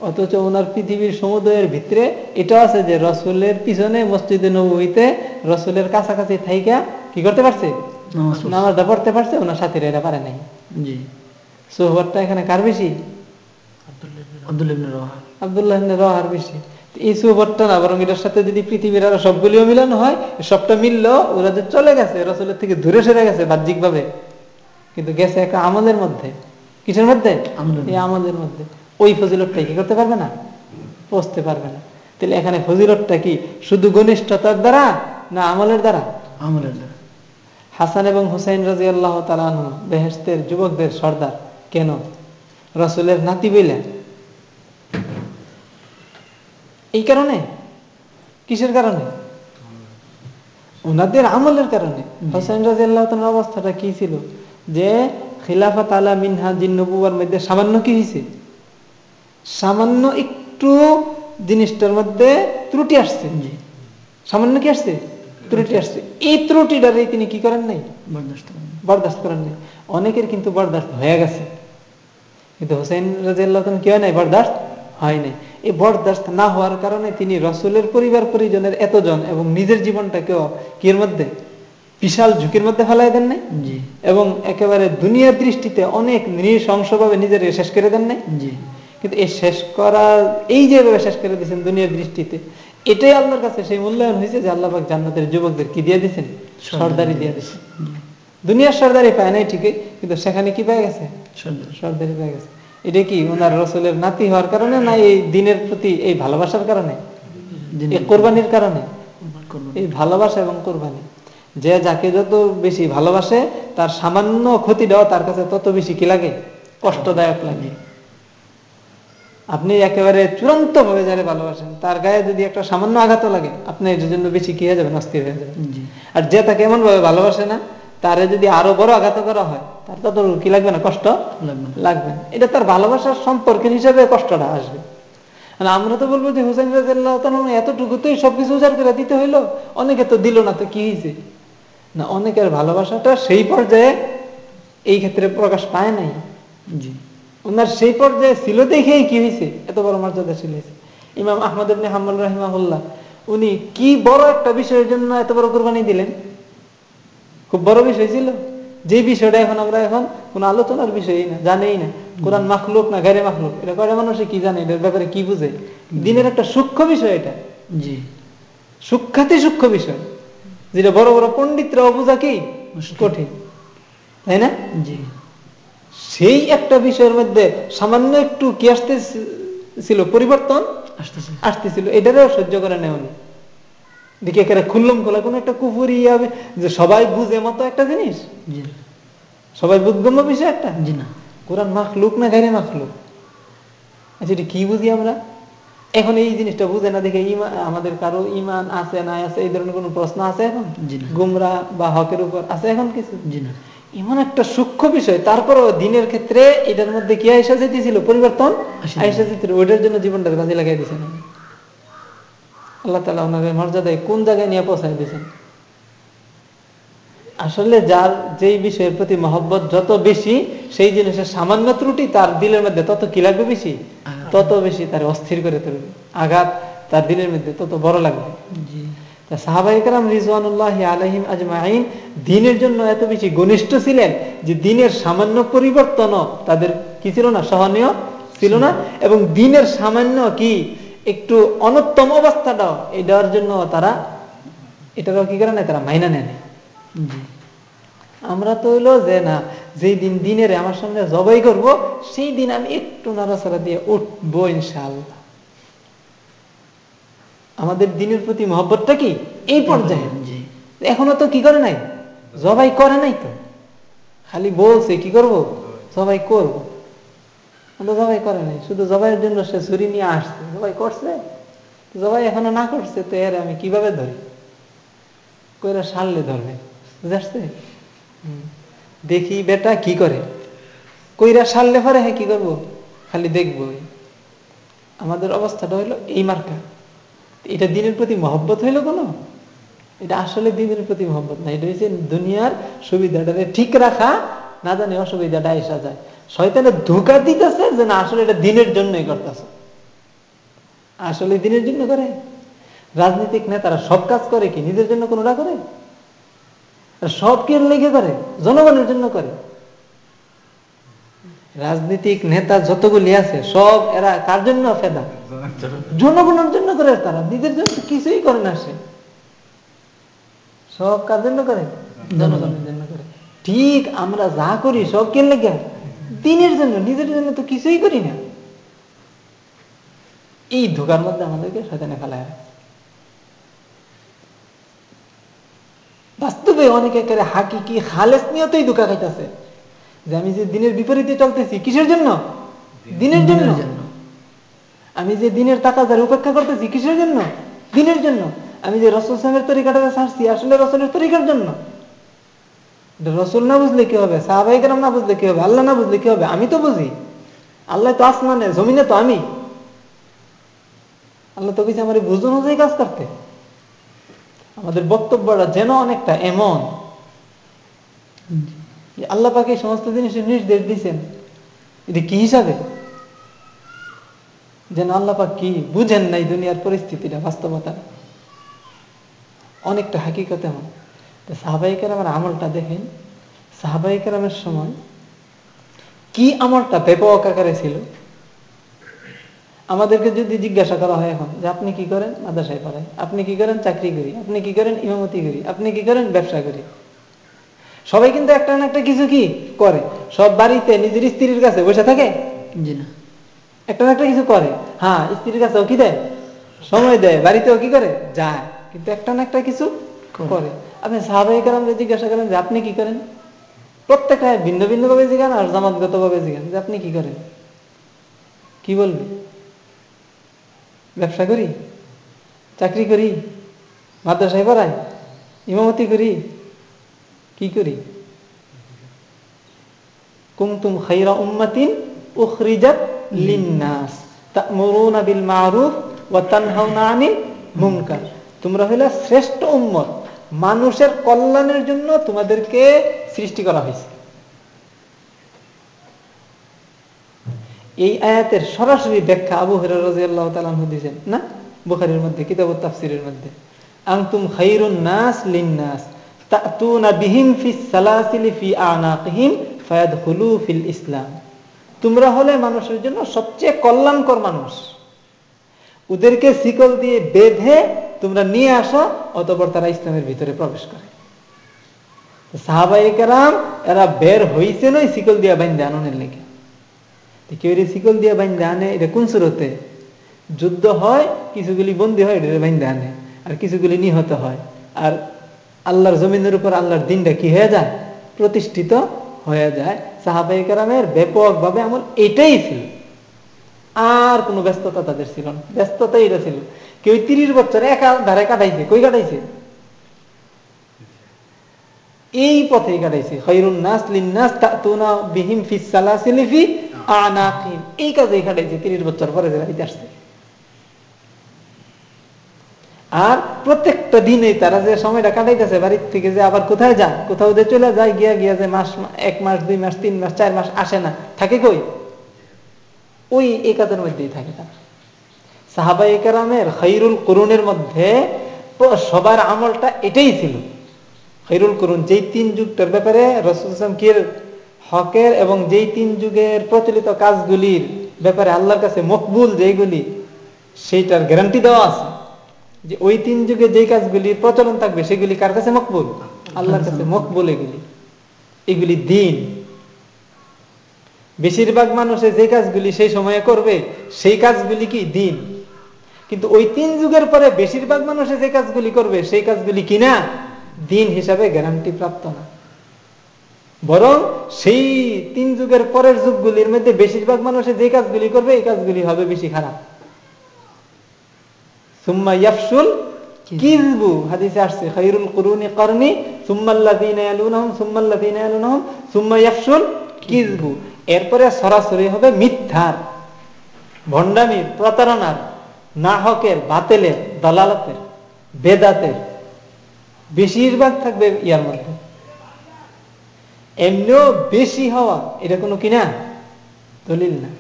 Speaker 1: অথচ ওনার পৃথিবীর সমুদয়ের ভিতরে এটা আছে যে রসুলের পিছনে মসজিদে নবীতে রসুলের কাছাকাছি থাইকা কি করতে পারছে। নামাজটা পড়তে পারছে ওনার সাথীরা এটা পারে নাই।
Speaker 2: জি।
Speaker 1: সোহবতটা এখানে কার বেশি?
Speaker 2: আব্দুল্লাহ
Speaker 1: রহার বেশি। এই না বরং এটার সাথে যদি পৃথিবীর আরও সবগুলিও মিলানো হয় সবটা মিললো ওরা যে চলে গেছে রসুলের থেকে দূরে সরে গেছে বাহ্যিক ভাবে কিন্তু গেছে একটা আমলের মধ্যে। কিসের মধ্যে? এই আমলের মধ্যে। ওই ফজিলতটা কি করতে পারবে না? পৌঁছতে পারবে না। তাহলে এখানে ফজিলতটা কি? শুধু ঘনিষ্ঠতার দ্বারা না আমলের দ্বারা?
Speaker 2: আমলের দ্বারা।
Speaker 1: হাসান এবং হুসাইন রাজি আল্লাহ বেহেস্তের যুবকদের সর্দার। কেন? রসুলের নাতি বইলেন এই কারণে? কিসের কারণে? ওনাদের আমলের কারণে। হোসেন রাজি আল্লাহ অবস্থাটা কি ছিল? যে খিলাফত আলা মিনহা জিন্নবুয়ার মধ্যে সামান্য কি হয়েছে সামান্য একটু জিনিসটার মধ্যে ত্রুটি আসছে। সামান্য কি আসছে? ত্রুটি আসছে। এই ত্রুটিটারে তিনি কি করেন নাই?
Speaker 2: বরদাস্ত করেন।
Speaker 1: নাই। অনেকের কিন্তু বরদাস্ত হয়ে গেছে। কিন্তু হোসেন রাজিয়াল্লাহ কি হয় নাই? বরদাস্ত হয় নাই। এই বরদাস্ত না হওয়ার কারণে তিনি রসুলের পরিবার পরিজনের এতজন এবং নিজের জীবনটাকেও কি এর মধ্যে? বিশাল ঝুঁকির মধ্যে ফেলাই দেন নাই? এবং একেবারে দুনিয়ার দৃষ্টিতে অনেক নৃশংসভাবে নিজের শেষ করে দেন নাই?
Speaker 2: জি।
Speaker 1: কিন্তু এই শেষ করা এই যেভাবে শেষ করে দিয়েছেন দুনিয়ার দৃষ্টিতে এটাই আল্লাহর কাছে সেই মূল্যায়ন হয়েছে যে আল্লাহ জান্নাতের যুবকদের কি দিয়ে দিয়েছেন? সর্দারি দিয়ে দিয়েছেন। দুনিয়ার সর্দারি পায় নাই ঠিকই কিন্তু সেখানে কি পেয়ে গেছে?
Speaker 2: সর্দারি।
Speaker 1: পেয়ে গেছে। এটা কি ওনার রসুলের নাতি হওয়ার কারণে না এই দিনের প্রতি এই ভালোবাসার কারণে? এই কোরবানির কারণে? এই ভালোবাসা এবং কোরবানি। যে যাকে যত বেশি ভালোবাসে তার সামান্য ক্ষতিটাও তার কাছে তত বেশি কি লাগে? কষ্টদায়ক লাগে। আপনি একেবারে চূড়ান্ত ভাবে যারে ভালোবাসেন তার গায়ে যদি একটা সামান্য আঘাত লাগে আপনি এটার জন্য বেশি কি হয়ে যাবেন? অস্থির হয়ে যাবেন। আর যে তাকে এমন ভাবে ভালোবাসে না তারে যদি আরও বড় আঘাত করা হয় তার তত কি লাগবে না? কষ্ট?
Speaker 2: লাগবে না।
Speaker 1: এটা তার ভালোবাসার সম্পর্কের হিসাবে কষ্টটা আসবে। আমরা তো বলব যে হুসেন রাজিয়াল্লাহ তাআলা এতটুকুতেই সবকিছু উজাড় করে দিতে হইল অনেকে তো দিল না তো কি হয়েছে না অনেকের ভালোবাসাটা সেই পর্যায়ে এই ক্ষেত্রে প্রকাশ পায় নাই।
Speaker 2: জি।
Speaker 1: ওনার সেই পর্যায়ে ছিল দেখেই কি হয়েছে এত বড় মর্যাদা ছিল। ইমাম আহমদ ইবনে রাহিমাহুল্লাহ উনি কি বড় একটা বিষয়ের জন্য এত বড় কোরবানি দিলেন? খুব বড় বিষয় ছিল। যে বিষয়টা এখন আমরা এখন কোন আলোচনার বিষয়ই না জানেই না। কোরআন মাখলুক না গাড়ি মাখলুক? এটা কয়টা মানুষে কি জানে? এটার ব্যাপারে কি বুঝে? দিনের একটা সূক্ষ্ম বিষয় এটা।
Speaker 2: জি।
Speaker 1: সুখ্যাতি সূক্ষ্ম বিষয়। যেটা বড় বড় পণ্ডিতরাও বোঝা কি? কঠিন। তাই না?
Speaker 2: জি।
Speaker 1: সেই একটা বিষয়ের মধ্যে সামান্য একটু কি আসতে ছিল পরিবর্তন?
Speaker 2: আসতেছে।
Speaker 1: আসতেছিল। এটারও সহ্য করে নেওয়া দেখি একেবারে খুললাম খোলা কোন একটা কুফুরি হবে যে সবাই বুঝে মতো একটা জিনিস? সবাই বিষয় একটা?
Speaker 2: জি না।
Speaker 1: কোরআন মাখলুক না গাইরে মাখলুক? আচ্ছা এটা কি বুঝি আমরা? এখন এই জিনিসটা বুঝে না দেখে আমাদের কারও ইমান আছে না আছে এই ধরনের কোনো প্রশ্ন আছে এখন? গুমরা বা হকের উপর আছে এখন কিছু? এমন একটা সূক্ষ্ম বিষয় তারপরও দিনের ক্ষেত্রে এটার মধ্যে কি আয়সা যেতেছিল? পরিবর্তন। আয়সা যেতেছিল ওইটার জন্য জীবনটা কাজে লাগাই দিয়েছেন আল্লাহ তালা ওনাদের মর্যাদায় কোন জায়গায় নিয়ে পৌঁছায় দিয়েছেন? আসলে যার যেই বিষয়ের প্রতি মহব্বত যত বেশি সেই জিনিসের সামান্য ত্রুটি তার দিলের মধ্যে তত কি লাগবে বেশি? তত বেশি তার অস্থির করে তুলবে। আঘাত তার দিলের মধ্যে তত বড় লাগবে। তা সাহাবাই রিজওয়ানুল্লাহ আলহিম আজমাইন দিনের জন্য এত বেশি ঘনিষ্ঠ ছিলেন যে দিনের সামান্য পরিবর্তনও তাদের কি ছিল না? সহনীয় ছিল না। এবং দিনের সামান্য কি? একটু অনুত্তম অবস্থাটাও এই দেওয়ার জন্য তারা এটারও কি করে না তারা মাইনা নেয়। আমরা তো হইল যে না যেই দিন দিনের আমার সামনে জবাই করব সেই দিন আমি একটু নাড়াচাড়া দিয়ে উঠবো ইনশাআল্লাহ। আমাদের দিনের প্রতি মহব্বতটা কি? এই পর্যায়ে। এখনও তো কি করে নাই? জবাই করে নাই তো। খালি বলছে কি করব? জবাই করব। কিন্তু জবাই করে নাই। শুধু জবাইয়ের জন্য সে ছুরি নিয়ে আসছে। জবাই করছে? জবাই এখনও না করছে, তো এর আমি কীভাবে ধরি? কইরা সারলে ধরবে। বুঝে হুম। দেখি বেটা কি করে। কইরা সারলে পরে হ্যাঁ কি করব? খালি দেখব। আমাদের অবস্থাটা হইল এই মার্কা। এটা দিনের প্রতি মহব্বত হইল কোনো? এটা আসলে দিনের প্রতি মহব্বত না। এটা হচ্ছে দুনিয়ার সুবিধাটা ঠিক রাখা, না জানি অসুবিধাটা এসা যায়। শয়তানের ধোকা দিতেছে যে না, আসলে এটা দিনের জন্যই করতেছে। আসলে দিনের জন্য করে। রাজনৈতিক নেতারা সব কাজ করে কি? নিজের জন্য কোনোটা করে? সব কে লেগে করে? জনগণের জন্য করে। রাজনৈতিক নেতা যতগুলি আছে, সব এরা কার জন্য ফেদা? জনগণের জন্য করে তারা। নিজের জন্য কিছুই করে না সে। সব কার জন্য করে? জনগণের জন্য করে। ঠিক আমরা যা করি, সব কে লেগে? দিনের জন্য নিজের জন্য তো কিছুই করি না। এই ধোকার মধ্যে আমাদেরকে শয়তানে ফেলায়। রাখে। বাস্তবে অনেকে একেবারে হাকি কি খালেস নিয়তেই ধোকা খাইতেছে। যে আমি যে দিনের বিপরীতে চলতেছি কিসের জন্য? দিনের জন্য। আমি যে দিনের টাকা যার উপেক্ষা করতেছি কিসের জন্য? দিনের জন্য। আমি যে রসুল সাহেবের তরিকাটা ছাড়ছি আসলে রসুলের তরিকার জন্য। রসুল না বুঝলে কি হবে? সাহাবাই না বুঝলে কি হবে? আল্লাহ না বুঝলে কি হবে? আমি তো বুঝি। আল্লাহ তো আসমানে, জমিনে তো আমি। আল্লাহ তো কিছু আমার বুঝুন অনুযায়ী কাজ করতে। আমাদের বক্তব্যটা যেন অনেকটা এমন। আল্লাহ পাকে সমস্ত জিনিসের নির্দেশ দিচ্ছেন এটা কি হিসাবে? যেন আল্লাহ পাক কি বুঝেন নাই দুনিয়ার পরিস্থিতিটা বাস্তবতা অনেকটা হাকিকত এমন। তো সাহাবাহিকের আমার আমলটা দেখেন। সাহাবাহিকের আমার সময় কি আমলটা ব্যাপক আকারে ছিল? আমাদেরকে যদি জিজ্ঞাসা করা হয় এখন যে আপনি কি করেন? মাদ্রাসায় পড়ায়। আপনি কি করেন? চাকরি করি। আপনি কি করেন? ইমামতি করি। আপনি কি করেন? ব্যবসা করি। সবাই কিন্তু একটা না একটা কিছু কি করে? সব বাড়িতে নিজের স্ত্রীর কাছে বসে থাকে?
Speaker 2: জি না।
Speaker 1: একটা না একটা কিছু করে। হ্যাঁ স্ত্রীর কাছেও কি দেয়? সময় দেয়। বাড়িতেও কি করে? যায়। কিন্তু একটা না একটা কিছু
Speaker 2: করে।
Speaker 1: আপনি সাহাবাহিক কালামকে জিজ্ঞাসা করেন যে আপনি কি করেন? প্রত্যেকটা ভিন্ন ভিন্ন ভাবে জিজ্ঞান আর জামাতগত ভাবে জিজ্ঞান যে আপনি কি করেন? কি বলবে? ব্যবসা করি? চাকরি করি? মাদ্রাসায় পড়াই? ইমামতি করি? কি করি? কুমতুম খাইরা উম্মাতিন উখরিজাত লিন্নাস তা'মুরুনা বিল মারুফ ওয়া তানহাউনা আনিল মুনকার। তোমরা হইলে শ্রেষ্ঠ উম্মত। মানুষের কল্যাণের জন্য তোমাদেরকে সৃষ্টি করা হয়েছে। এই আয়াতের সরাসরি ব্যাখ্যা আবু তাআলা আনহু দিয়েছেন, না? বুখারীর মধ্যে কিতাবুত তাফসীরের মধ্যে। আনতুম খাইরুন নাস ইসলাম। তোমরা হলে মানুষের জন্য সবচেয়ে কল্যাণকর মানুষ। ওদেরকে শিকল দিয়ে বেঁধে তোমরা নিয়ে আসো, অতঃপর তারা ইসলামের ভিতরে প্রবেশ করে। এরা বের নয় শিকল দিয়া লেগে। কেউ শিকল দিয়া এটা কোন সুরতে? যুদ্ধ হয়, কিছুগুলি হয় এটা আর কিছুগুলি নিহত হয়। আর আল্লাহর জমিনের উপর আল্লাহর দিনটা কি হয়ে যায়? প্রতিষ্ঠিত হয়ে যায়। সাহাবাই ব্যাপকভাবে আমল এটাই ছিল। আর কোনো ব্যস্ততা তাদের ছিল না। ব্যস্ততা এটা ছিল। কেউ তিরিশ বছর একা ধারে কাটাইছে, কই কাটাইছে? এই পথেই কাটাইছে। খৈরুন নাস লিন্নাস তাতুনা বিহিম ফিস সালাসিলি ফি আনাকিম। এই কাজেই কাটাইছে, তিরিশ বছর পরে যে বাড়িতে আসছে। আর প্রত্যেকটা দিনে তারা যে সময়টা কাটাইতেছে, বাড়ির থেকে যে আবার কোথায় যায়, কোথাও যে চলে যায়, গিয়া গিয়া যে মাস, এক মাস, দুই মাস, তিন মাস, চার মাস, আসে না। থাকে কই? ওই এই কাজের মধ্যেই থাকে তারা। সাহাবাই কেরামের খৈরুল করুনের মধ্যে সবার আমলটা এটাই ছিল। খৈরুল করুন, যেই তিন যুগটার ব্যাপারে রসুল কির হকের এবং যেই তিন যুগের প্রচলিত কাজগুলির ব্যাপারে আল্লাহর কাছে মকবুল যেইগুলি, সেইটার গ্যারান্টি দেওয়া আছে যে ওই তিন যুগে যেই কাজগুলি প্রচলন থাকবে, সেগুলি কার কাছে মকবুল? আল্লাহর কাছে মকবুল এগুলি। এগুলি দিন। বেশিরভাগ মানুষে যে কাজগুলি সেই সময়ে করবে, সেই কাজগুলি কি? দিন। কিন্তু ওই তিন যুগের পরে বেশিরভাগ মানুষে যে কাজগুলি করবে, সেই কাজগুলি কিনা? দিন হিসাবে গ্যারান্টি প্রাপ্ত না। বরং সেই তিন যুগের পরের যুগগুলির মধ্যে বেশিরভাগ মানুষে যে কাজগুলি করবে, এই কাজগুলি হবে বেশি খারাপ। এরপরে সরাসরি হবে মিথ্যার, ভণ্ডামির, প্রতারণার। নাহকের বাতেলের দলালতের বেদাতের বেশিরভাগ থাকবে ইয়ার মধ্যে। এমনিও বেশি হওয়া এটা কোনো কিনা দলিল না।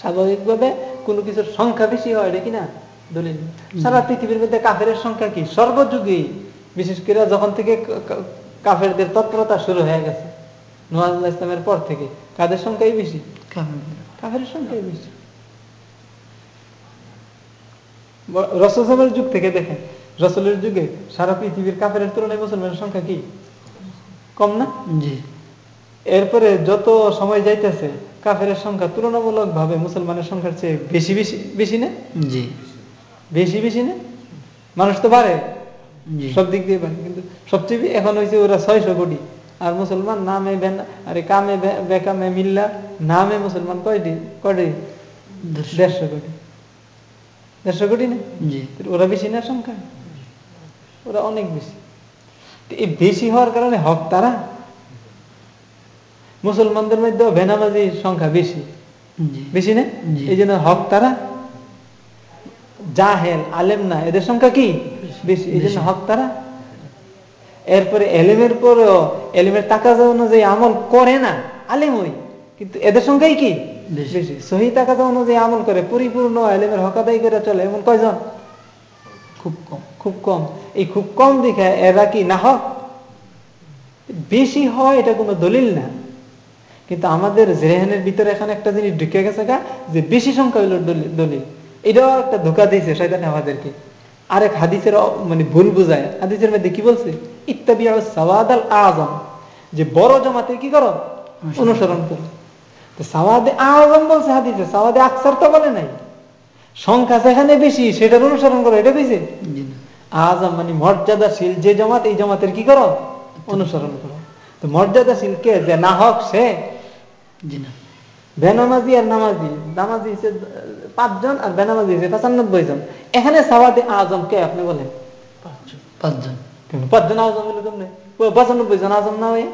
Speaker 1: স্বাভাবিকভাবে কোনো কিছুর সংখ্যা বেশি হয় এটা কিনা দলিল না। সারা পৃথিবীর মধ্যে কাফের সংখ্যা কি? সর্বযুগেই বিশেষ করে যখন থেকে কাফেরদের তৎপরতা শুরু হয়ে গেছে নোয়াজ ইসলামের পর থেকে কাদের সংখ্যাই বেশি? কাফের সংখ্যাই বেশি। রসমের যুগ থেকে দেখেন রসলের যুগে সারা পৃথিবীর কাফের তুলনায় মুসলমানের সংখ্যা কি? কম না?
Speaker 2: জি।
Speaker 1: এরপরে যত সময় যাইতেছে কাফের সংখ্যা তুলনামূলক ভাবে মুসলমানের সংখ্যার চেয়ে বেশি বেশি বেশি না?
Speaker 2: জি।
Speaker 1: বেশি বেশি না? মানুষ তো বাড়ে। সব দিক দিয়ে বাড়ে। কিন্তু সবচেয়ে এখন হয়েছে ওরা ছয়শো কোটি। আর মুসলমান নামে আরে কামে বেকামে মিল্লা নামে মুসলমান কয়টি? কয়টি।
Speaker 2: দেড়শো
Speaker 1: কোটি। দেড়শো কোটি না ওরা বেশি না সংখ্যা ওরা অনেক বেশি। এই বেশি হওয়ার কারণে হক তারা? মুসলমানদের মধ্যে বেনামাজির সংখ্যা বেশি। বেশি না? এই জন্য হক তারা? জাহেল আলেম না এদের সংখ্যা কি? বেশি। এই জন্য হক তারা? এরপরে এলেমের পরেও এলেমের টাকা অনুযায়ী আমল করে না আলেম ওই। কিন্তু এদের সংখ্যাই কি?
Speaker 2: বেশি।
Speaker 1: সহি অনুযায়ী আমল করে পরিপূর্ণ এলেমের হক আদায় করে চলে এমন কয়জন?
Speaker 2: খুব কম
Speaker 1: খুব কম। এই খুব কম দেখে এরা কি না হক? বেশি হয় এটা কোনো দলিল না। কিন্তু আমাদের জেহেনের ভিতরে এখানে একটা জিনিস ঢুকে গেছে গা যে বেশি সংখ্যা হইল দলিল। এটাও একটা ধোকা দিয়েছে শয়তানে আমাদেরকে। আরেক হাদিসের মানে ভুল বুঝায়। হাদিসের মধ্যে কি বলছে? ইত্যাদি আজম যে বড় জমাতে কি করো? অনুসরণ করো। সাওয়াদে আজম বলছে হাদিসে সাওয়াদে আকসার তো বলে নাই। সংখ্যা যেখানে বেশি সেটার অনুসরণ করো এটা
Speaker 2: না।
Speaker 1: আজম মানে মর্যাদাশীল যে জমাত এই জমাতের কি করো? অনুসরণ করো। তো মর্যাদাশীল কে? যে না হক সে।
Speaker 2: না।
Speaker 1: বেনামাজি আর নামাজি। নামাজি হচ্ছে পাঁচজন আর বেনামাজি হচ্ছে পঁচানব্বই জন। এখানে সাওয়াদে আজম কে আপনি বলেন?
Speaker 2: পাঁচজন?
Speaker 1: পাঁচজন। আজম হলো কেমনে? পঁচানব্বই জন আজম না হয়ে?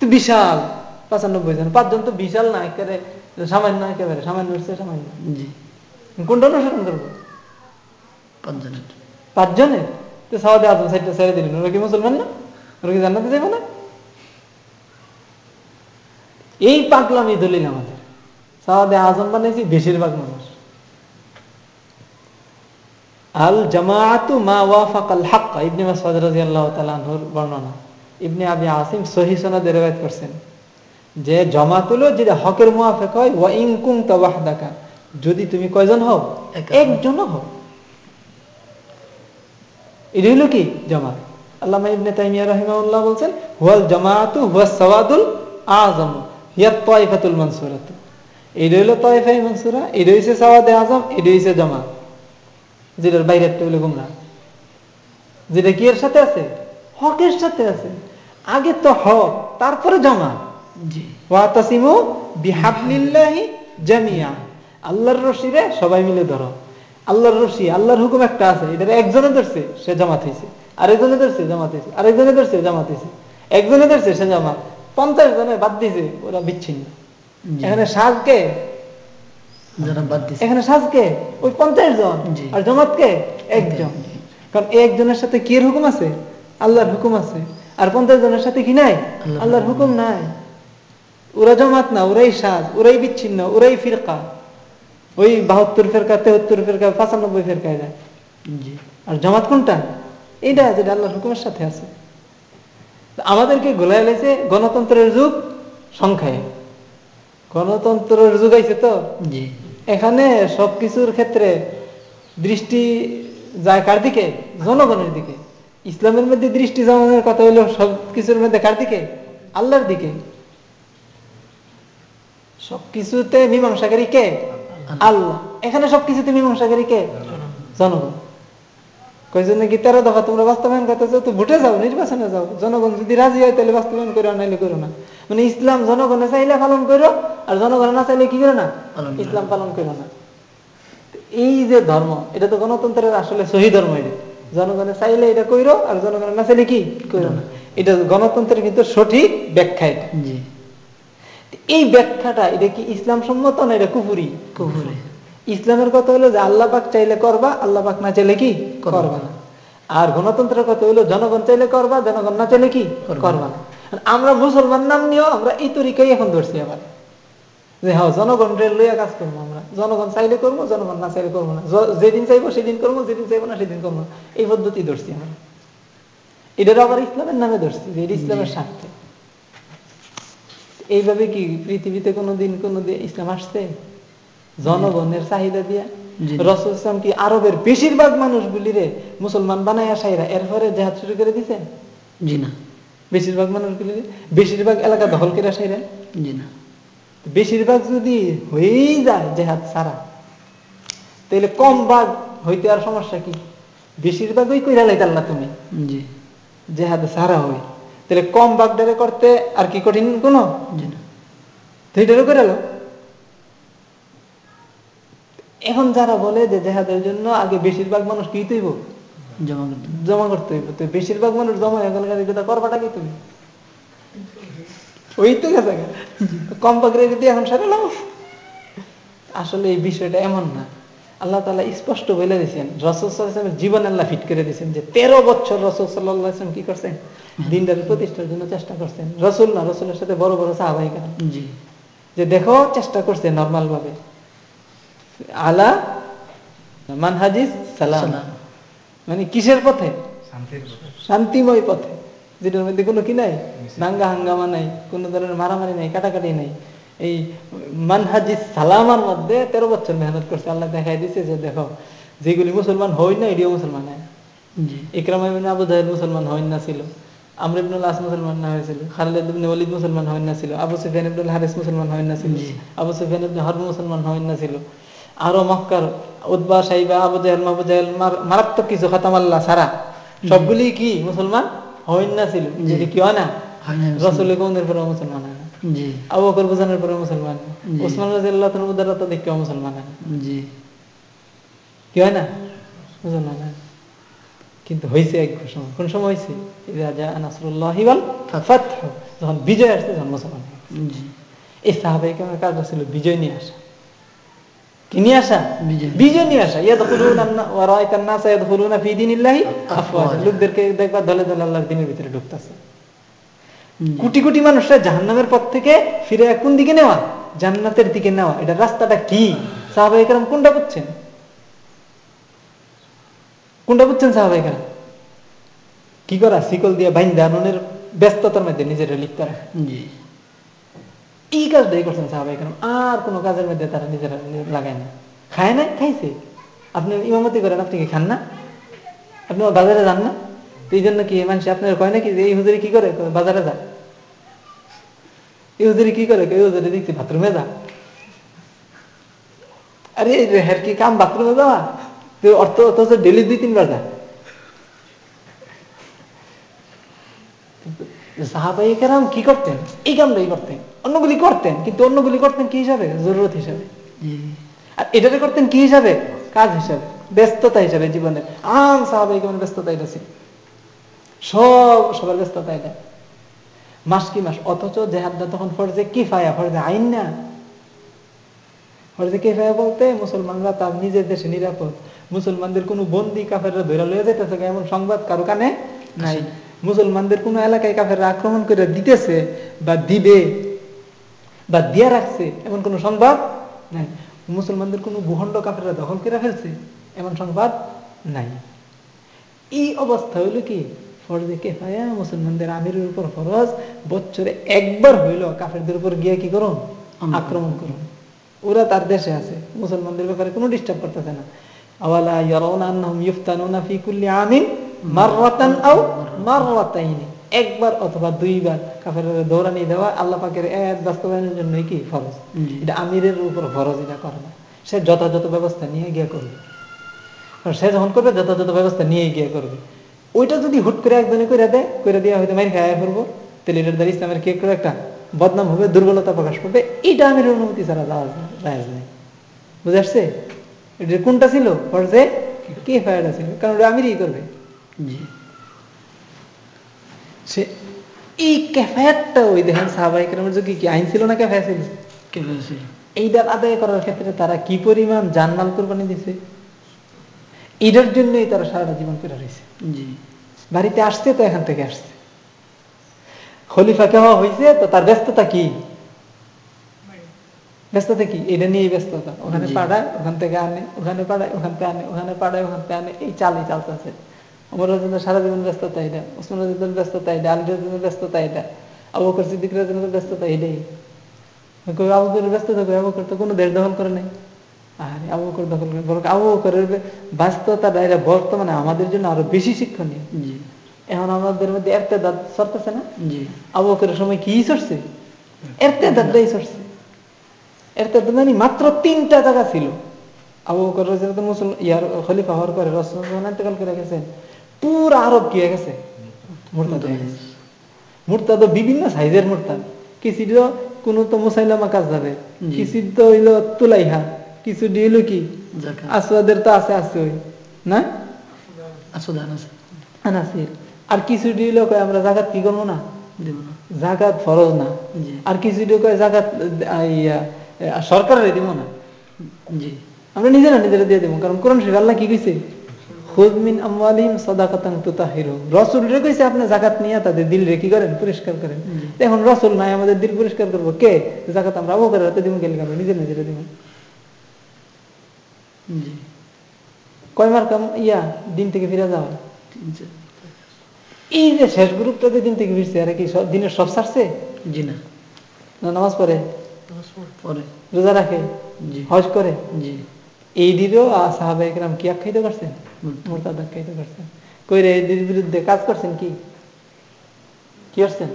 Speaker 1: তো বিশাল। পঁচানব্বই জন। পাঁচজন তো বিশাল না একেবারে সামান্য একেবারে সামান্য হচ্ছে সামান্য। কোনটা অনুসরণ করব
Speaker 2: পাঁচজনের।
Speaker 1: পাঁচজনের? তো সাওয়াদে আজম সাইডটা ছেড়ে দিলেন। ওরা কি মুসলমান না? ওরা কি জান্নাতে যাবে না? এই পাগলামি দলিল আমাদের। সাওয়াদে আজম বানিয়েছি বেশিরভাগ মানুষ। আল জামাআতু মা ওয়াফাকাল হক ইবনে মাসউদ রাদিয়াল্লাহু তাআলা আনহুর বর্ণনা। ইবনে আবি আসিম সহিহ সনদে রওয়ায়াত করছেন। যে জামাত হলো যেটা হকের মুওয়াফিক হয় ওয়া ইন কুনতা ওয়াহদাকা। যদি তুমি কয়জন হও?
Speaker 2: একা।
Speaker 1: একজনও হও। এটা হলো কি? জামাত আল্লামা ইবনে তাইমিয়া রাহিমাহুল্লাহ বলছেন হুয়াল জামাআতু হুয়া সাওয়াদুল আযম হিয়া তাইফাতুল মানসুরাত। এটা হলো তাইফাই মানসুরা এটা হইছে সাওয়াদে আজম এটা হইছে জামাত যেটার বাইরে একটা হলো গুমরা। যেটা কি এর সাথে আছে? হকের সাথে আছে। আগে তো হক তারপরে জামাত
Speaker 2: জি
Speaker 1: ওয়াতাসিমু বিহাবলিল্লাহি জামিয়া। আল্লাহর রশিরে সবাই মিলে ধরো। আল্লাহর রশি আল্লাহর হুকুম একটা আছে এটা একজনে ধরছে সে জামাত হয়েছে আরেকজনে ধরছে জামাত হয়েছে আরেকজনে ধরছে জামাত হয়েছে একজনে ধরছে সে জামাত। পঞ্চাশ জনে বাদ দিয়েছে ওরা বিচ্ছিন্ন। এখানে সাজকে এখানে সাজকে ওই পঞ্চাশ জন। আর জামাতকে একজন কারণ একজনের সাথে কি হুকুম আছে? আল্লাহর হুকুম আছে। আর পঞ্চাশ জনের সাথে কি নাই?
Speaker 2: আল্লাহর
Speaker 1: হুকুম নাই। ওরা জমাত না ওরাই সাজ ওরাই বিচ্ছিন্ন ওরাই ফিরকা। ওই বাহাত্তর ফেরকা তেহত্তর ফেরকা পঁচানব্বই ফেরকায় যায়।
Speaker 2: জি।
Speaker 1: আর জমাত কোনটা? এইটা যেটা আল্লাহর হুকুমের সাথে আছে। আমাদেরকে গোলায় লেছে গণতন্ত্রের যুগ সংখ্যায়। গণতন্ত্রের যুগ আইছে তো?
Speaker 2: জি।
Speaker 1: এখানে সবকিছুর ক্ষেত্রে দৃষ্টি যায় কার দিকে? জনগণের দিকে। ইসলামের মধ্যে দৃষ্টি জনগণের কথা হলো সবকিছুর মধ্যে কার দিকে? আল্লাহর দিকে। সবকিছুতে মীমাংসাকারী কে? আল্লাহ। এখানে সবকিছুতে মীমাংসাকারী কে? জনগণ। কয়েকজন তেরো দফা তোমরা বাস্তবায়ন তো ভোটে যাও নির্বাচনে যাও। জনগণ যদি রাজি হয় তাহলে বাস্তবায়ন করো নাইলে করো না। মানে ইসলাম জনগণে চাইলে পালন করো আর জনগণে না চাইলে কি করো না? ইসলাম পালন করো না। এই যে ধর্ম এটা তো গণতন্ত্রের আসলে সহি ধর্ম এটা। জনগণে চাইলে এটা কইরো আর জনগণে না চাইলে কি? করো না। এটা গণতন্ত্রের কিন্তু সঠিক ব্যাখ্যা এটা।
Speaker 2: জি।
Speaker 1: এই ব্যাখ্যাটা এটা কি ইসলাম সম্মত না এটা কুফুরি?
Speaker 2: কুহুরে
Speaker 1: ইসলামের কথা হলো যে আল্লাহ পাক চাইলে করবা আল্লাহ পাক না চাইলে কি?
Speaker 2: করবা
Speaker 1: না। আর গণতন্ত্রের কথা হলো জনগণ চাইলে করবা জনগণ না চাইলে কি?
Speaker 2: করবা
Speaker 1: না। আমরা মুসলমান নাম নিয়েও আমরা এই তরিকাই এখন ধরছি আবার। যে হ্যাঁ জনগণ রেল লইয়া কাজ করব আমরা। জনগণ চাইলে করব জনগণ না চাইলে করব না। যেদিন চাইব সেদিন করব যেদিন চাইব না সেদিন করব না। এই পদ্ধতি ধরছি আমরা। এটার আবার ইসলামের নামে ধরছি যে এটা ইসলামের স্বার্থে। এইভাবে কি পৃথিবীতে কোনোদিন কোনোদিন ইসলাম আসছে? জনগণের চাহিদা দিয়া? রসুল ইসলাম কি আরবের বেশিরভাগ মানুষগুলি রে মুসলমান বানায় আসাইরা এরপরে জেহাদ শুরু করে দিছে?
Speaker 2: জি না।
Speaker 1: বেশিরভাগ মানুষগুলি বেশিরভাগ এলাকা দখল করে
Speaker 2: জি না।
Speaker 1: বেশিরভাগ যদি হয়েই যায় জেহাদ ছাড়া তাহলে কম ভাগ হইতে আর সমস্যা কি? বেশিরভাগ ওই কইরা লাইতে না তুমি।
Speaker 2: জি।
Speaker 1: জেহাদ ছাড়া হই তাহলে কম ভাগটারে করতে আর কি কঠিন কোনো? করে এখন যারা বলে যে জেহাদের জন্য আগে বেশিরভাগ মানুষ কি তৈব
Speaker 2: জমা করতে
Speaker 1: জমা করতে হইব। তো বেশিরভাগ মানুষ জমা এখনকার এটা করবাটা কি তুমি? ওই তো গেছে। কম পাকড়ে যদি এখন সারালাম আসলে এই বিষয়টা এমন না। আল্লাহ তালা স্পষ্ট বলে দিয়েছেন রসুল সাল্লামের জীবন আল্লাহ ফিট করে দিয়েছেন যে তেরো বছর রসুল সাল্লাম কি করছেন? দিনটার প্রতিষ্ঠার জন্য চেষ্টা করছেন। রসুল না রসুলের সাথে বড় বড় সাহাবাহিক
Speaker 2: জি।
Speaker 1: যে দেখো চেষ্টা করছে নর্মাল ভাবে। আলা মানহাজিস সালাম।
Speaker 2: সালাম।
Speaker 1: মানে কিসের পথে? শান্তিময় পথে। যেটার মধ্যে কোনো কি নাই? দাঙ্গা হাঙ্গামা নাই কোনো ধরনের মারামারি নাই কাটাকাটি নাই। এই মানহাজি সালামার মধ্যে তেরো বছর মেহনত করছে। আল্লাহ দেখাই দিছে যে দেখো যেগুলি মুসলমান হই না এটিও মুসলমান হয় ইকরাম আবু জাহেল মুসলমান হইন না ছিল। আমর ইবনুল আস মুসলমান না হয়েছিল। খালিদ ইবনে ওয়ালিদ মুসলমান হইন না ছিল। আবু সুফিয়ান ইবনুল হারিস মুসলমান হইন না ছিল। আবু সুফিয়ান ইবনে হরব মুসলমান হইন না ছিল। আরও মক্কার উদ্বা সাইবা আবু জাহেল মাবু জাহেল মারাত্মক কিছু খতাম আল্লাহ সারা সবগুলি কি মুসলমান হইন না ছিল?
Speaker 2: জি।
Speaker 1: যেটি কি হয় না
Speaker 2: না
Speaker 1: পরে মুসলমান হয় না।
Speaker 2: জি।
Speaker 1: আবু বকর বুঝানোর পরে মুসলমান।
Speaker 2: জি।
Speaker 1: ওসমান রাজিয়াল্লাহ তাআলা উদারতা দেখে মুসলমান।
Speaker 2: জি।
Speaker 1: কি হয় না? মুসলমান কিন্তু হয়েছে এক সময়। কোন সময় হয়েছে রাজা নাসরুল্লাহ যখন বিজয় আসছে মুসলমান এই কাজটা ছিল? বিজয় নিয়ে আসা। কি নিয়ে আসা?
Speaker 2: বিজয়।
Speaker 1: বিজয় নিয়ে আসা। ইয়াদখুলুনা ওয়া রাআইতান ফি দীনিল্লাহি আফওয়াজা। লোকদেরকে দেখবা দলে দলে আল্লাহর দিনের ভিতরে ঢুকতেছে। কোটি কোটি মানুষরা জাহান্নামের পথ থেকে ফিরে কোন দিকে নেওয়া? জান্নাতের দিকে নেওয়া। এটা রাস্তাটা কি? সাহাবাই কেরাম কোনটা বুঝছেন? কোনটা বুঝছেন সাহাবাই কেরাম? কি করা? শিকল দিয়ে বাইন দানুনের ব্যস্ততার মধ্যে নিজেরা লিপ্ত রাখা এই কাজটাই করছেন সাহাবাই কেরাম? আর কোনো কাজের মধ্যে তারা নিজেরা লাগায় না। খায় না খাইছে। আপনি ইমামতি করেন আপনি কি খান না? আপনি বাজারে যান না? এই জন্য কি মানুষ আপনার কয় নাকি যে এই হুজুরি কি করে? বাজারে যা। এই হুজুরি কি করে? হুজুরি দেখছি বাথরুমে যা। আরে হের কি কাম বাথরুমে যাওয়া? তো অর্থ অথচ ডেলি দুই, তিনবার যা। সাহাবাই কি করতেন? এই কামটাই করতেন। অন্যগুলি করতেন, কিন্তু অন্যগুলি করতেন কি হিসাবে? জরুরত হিসাবে। আর এটাতে করতেন কি হিসাবে? কাজ হিসাবে। ব্যস্ততা হিসাবে জীবনের। আম সাহাবাই কেমন ব্যস্ততা এটা ছিল। সব সবার ব্যস্ততা এটা। মাস কি মাস? অথচ জেহাদটা তখন ফরজে কি ফায়া ফরজে আইন না। ফরজে কি ফায়া বলতে মুসলমানরা তার নিজের দেশে নিরাপদ। মুসলমানদের কোনো বন্দি কাফেররা ধরে লয়ে যেতেছে এমন সংবাদ কারও কানে নাই। মুসলমানদের কোনো এলাকায় কাফেররা আক্রমণ করে দিতেছে বা দিবে বা দিয়া রাখছে এমন কোনো সংবাদ নাই। মুসলমানদের কোনো ভূখণ্ড কাফেররা দখল করে ফেলছে এমন সংবাদ নাই। এই অবস্থা হইল কি? ফরজে কেফায়া মুসলমানদের আমিরের উপর ফরজ বছরে একবার হইল কাফেরদের উপর গিয়ে কি করুন? আক্রমণ করুন। ওরা তার দেশে আছে মুসলমানদের ব্যাপারে কোনো ডিস্টার্ব করতেছে না। আওয়ালা ইয়ারাউনা আন্নাহুম ইফতানুনা ফি কুল্লি আমিন মাররাতান আও মাররাতাইনি। একবার অথবা দুইবার কাফেরের দৌড়ানি দেওয়া আল্লাহ পাকের এক বাস্তবায়নের জন্য কি ফরজ? এটা আমিরের উপর ফরজ এটা করে না। সে যথাযথ ব্যবস্থা নিয়ে গিয়ে করবে। সে যখন করবে যথাযথ ব্যবস্থা নিয়ে গিয়ে করবে। ওইটা যদি হুট করে একজনে করে দেয় করে দিয়ে হয়তো মারি খায় করব তাহলে এটার দ্বারা ইসলামের কে করে একটা বদনাম হবে দুর্বলতা প্রকাশ করবে। এইটা আমির অনুমতি ছাড়া যাওয়া নেই বুঝে আসছে? এটা কোনটা ছিল? ফরজে কে ফায়ারটা ছিল? কারণ ওটা আমিরই করবে। সে এই ক্যাফায়াতটা ওই দেখেন সাহাবাই কেরামের যুগে কি আইন ছিল না ক্যাফায়া ছিল? এইটার আদায় করার ক্ষেত্রে তারা কি পরিমাণ জানমাল কোরবানি দিছে? এটার জন্যই তারা সারাটা জীবন করে রয়েছে। বাড়িতে আসছে তো এখান থেকে আসছে। খলিফা কেহ হয়েছে? তো তার ব্যস্ততা কি? ব্যস্ততা কি? এটা নিয়েই ব্যস্ততা। ওখানে পাড়ায় ওখান থেকে আনে ওখানে পাড়ায় ওখান থেকে আনে ওখানে পাড়ায় ওখান থেকে আনে। এই চালই চালতেছে। অমর রাজেন্দ্র সারা জীবন ব্যস্ততা এটা ওসমান রাজেন্দ্র ব্যস্ততা এটা আলী রাজেন্দ্র ব্যস্ততা এটা আবু বকর সিদ্দিক রাজেন্দ্র ব্যস্ততা এটাই। আবু ব্যস্ততা আবু বকর তো কোনো দেশ দখল করে নাই। আরে আবু বকর দখল করে বরং আবু বকরের ব্যস্ততা এটা বর্তমানে আমাদের জন্য আরও বেশি শিক্ষণীয়।
Speaker 2: জি।
Speaker 1: এখন আমাদের মধ্যে এরতেদাদ সরতেছে না?
Speaker 2: জি।
Speaker 1: আবু বকরের সময় কি সরছে এরতেদাদটাই সরছে মানে মাত্র তিনটা জায়গা ছিল। আবু বকর রাদিয়াল্লাহু মুসলমান ইয়ার খলিফা হওয়ার পরে রাসূলুল্লাহ ইন্তেকাল করে গেছেন। পুরো আরব কি হয়ে গেছে। মুরতাদ হয়ে গেছে। মুরতাদ বিভিন্ন সাইজের মুরতাদ। কিছু কোন তো মুসাইলামা কাজ যাবে। কিছু তো হইল তুলাইহা। কিছু দিল কি? আসওয়াদের তো আছে আছে ওই। না? আনাসির। আর কিছু দিল কয় আমরা জাকাত কি করব না? জাকাত ফরজ না। আর কিছু দিল কয় জাকাত সরকারের দিব না?
Speaker 2: জি।
Speaker 1: আমরা নিজেরা নিজেরা দিয়ে দেবো কারণ কোরআন শরীফ আল্লাহ কি কইছে? খুদ মিন আমওয়ালিহিম সাদাকাতান তুতাহিরু রাসূল রে কইছে আপনি জাকাত নিয়ে তাদের দিল রে কি করেন? পরিষ্কার করেন। এখন রাসূল নাই আমাদের দিল পরিষ্কার করব কে? জাকাত আমরা আবু করে রাতে দিব গেলে আমরা নিজে নিজেরা দিব?
Speaker 2: জি।
Speaker 1: কয় ইয়া দিন থেকে ফিরে যাওয়া? এই যে শেষ গ্রুপটাতে দিন থেকে ফিরছে আরে কি দিনের সব ছাড়ছে
Speaker 2: জি না।
Speaker 1: না নামাজ পড়ে? রোজা রাখে? হজ করে?
Speaker 2: জি।
Speaker 1: সাহাবা একরাম কি আখ্যায়িত করছেন? মোরতাদ আখ্যায়িত করছেন। কইরে এদের বিরুদ্ধে কাজ করছেন কি? কি করছেন?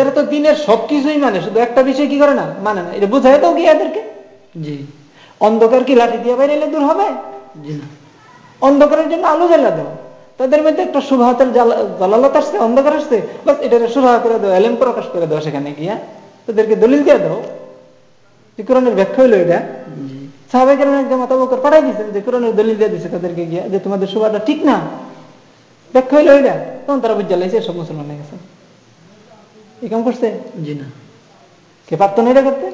Speaker 1: এরা তো দিনের সবকিছুই মানে শুধু একটা বিষয় কি করে না? মানে না এটা বুঝায় তো কি এদেরকে?
Speaker 2: জি।
Speaker 1: অন্ধকার কি লাঠি দিয়ে এলে দূর হবে? অন্ধকারের জন্য আলো জ্বালা দাও। তাদের মধ্যে একটা শুভাতের জালালত আসছে অন্ধকার আসছে। বাস এটা শুভা করে দাও এলেম প্রকাশ করে দাও সেখানে গিয়া। তাদেরকে দলিল দিয়ে দাও। কোরআনের ব্যাখ্যা হইল এটা। সাহাবাই কেন একদম পাঠাই দিয়েছেন যে কোরআনের দলিল দিয়ে দিছে তাদেরকে গিয়া যে তোমাদের শুভাটা ঠিক না। ব্যাখ্যা হইল এটা। তখন তারা বুঝতে লাগছে সব মুসলমান গেছে। এই কাম করছে?
Speaker 2: জি না।
Speaker 1: কে পারতো না এটা করতে?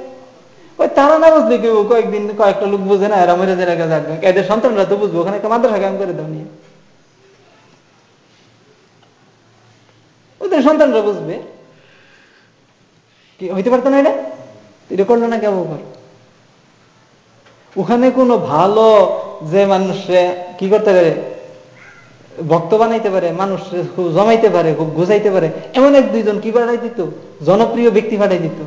Speaker 1: তারা না বুঝলে কেউ কয়েকদিন কয়েকটা লোক বুঝে না, এরা মরে যারা যাবে এদের সন্তানরা তো বুঝব, ওখানে একটা মাদ্রাসা কাম করে দাও নিয়ে। ওদের সন্তানরা বুঝবে। কি, হইতে পারতো না এটা? এটা করল না কেমন কর? ওখানে কোনো ভালো যে মানুষ কি করতে পারে? ভক্ত বানাইতে পারে, মানুষ জমাইতে পারে, খুব গুজাইতে পারে। এমন এক দুইজন কি পাঠাই দিত? জনপ্রিয় ব্যক্তি পাঠাই দিত।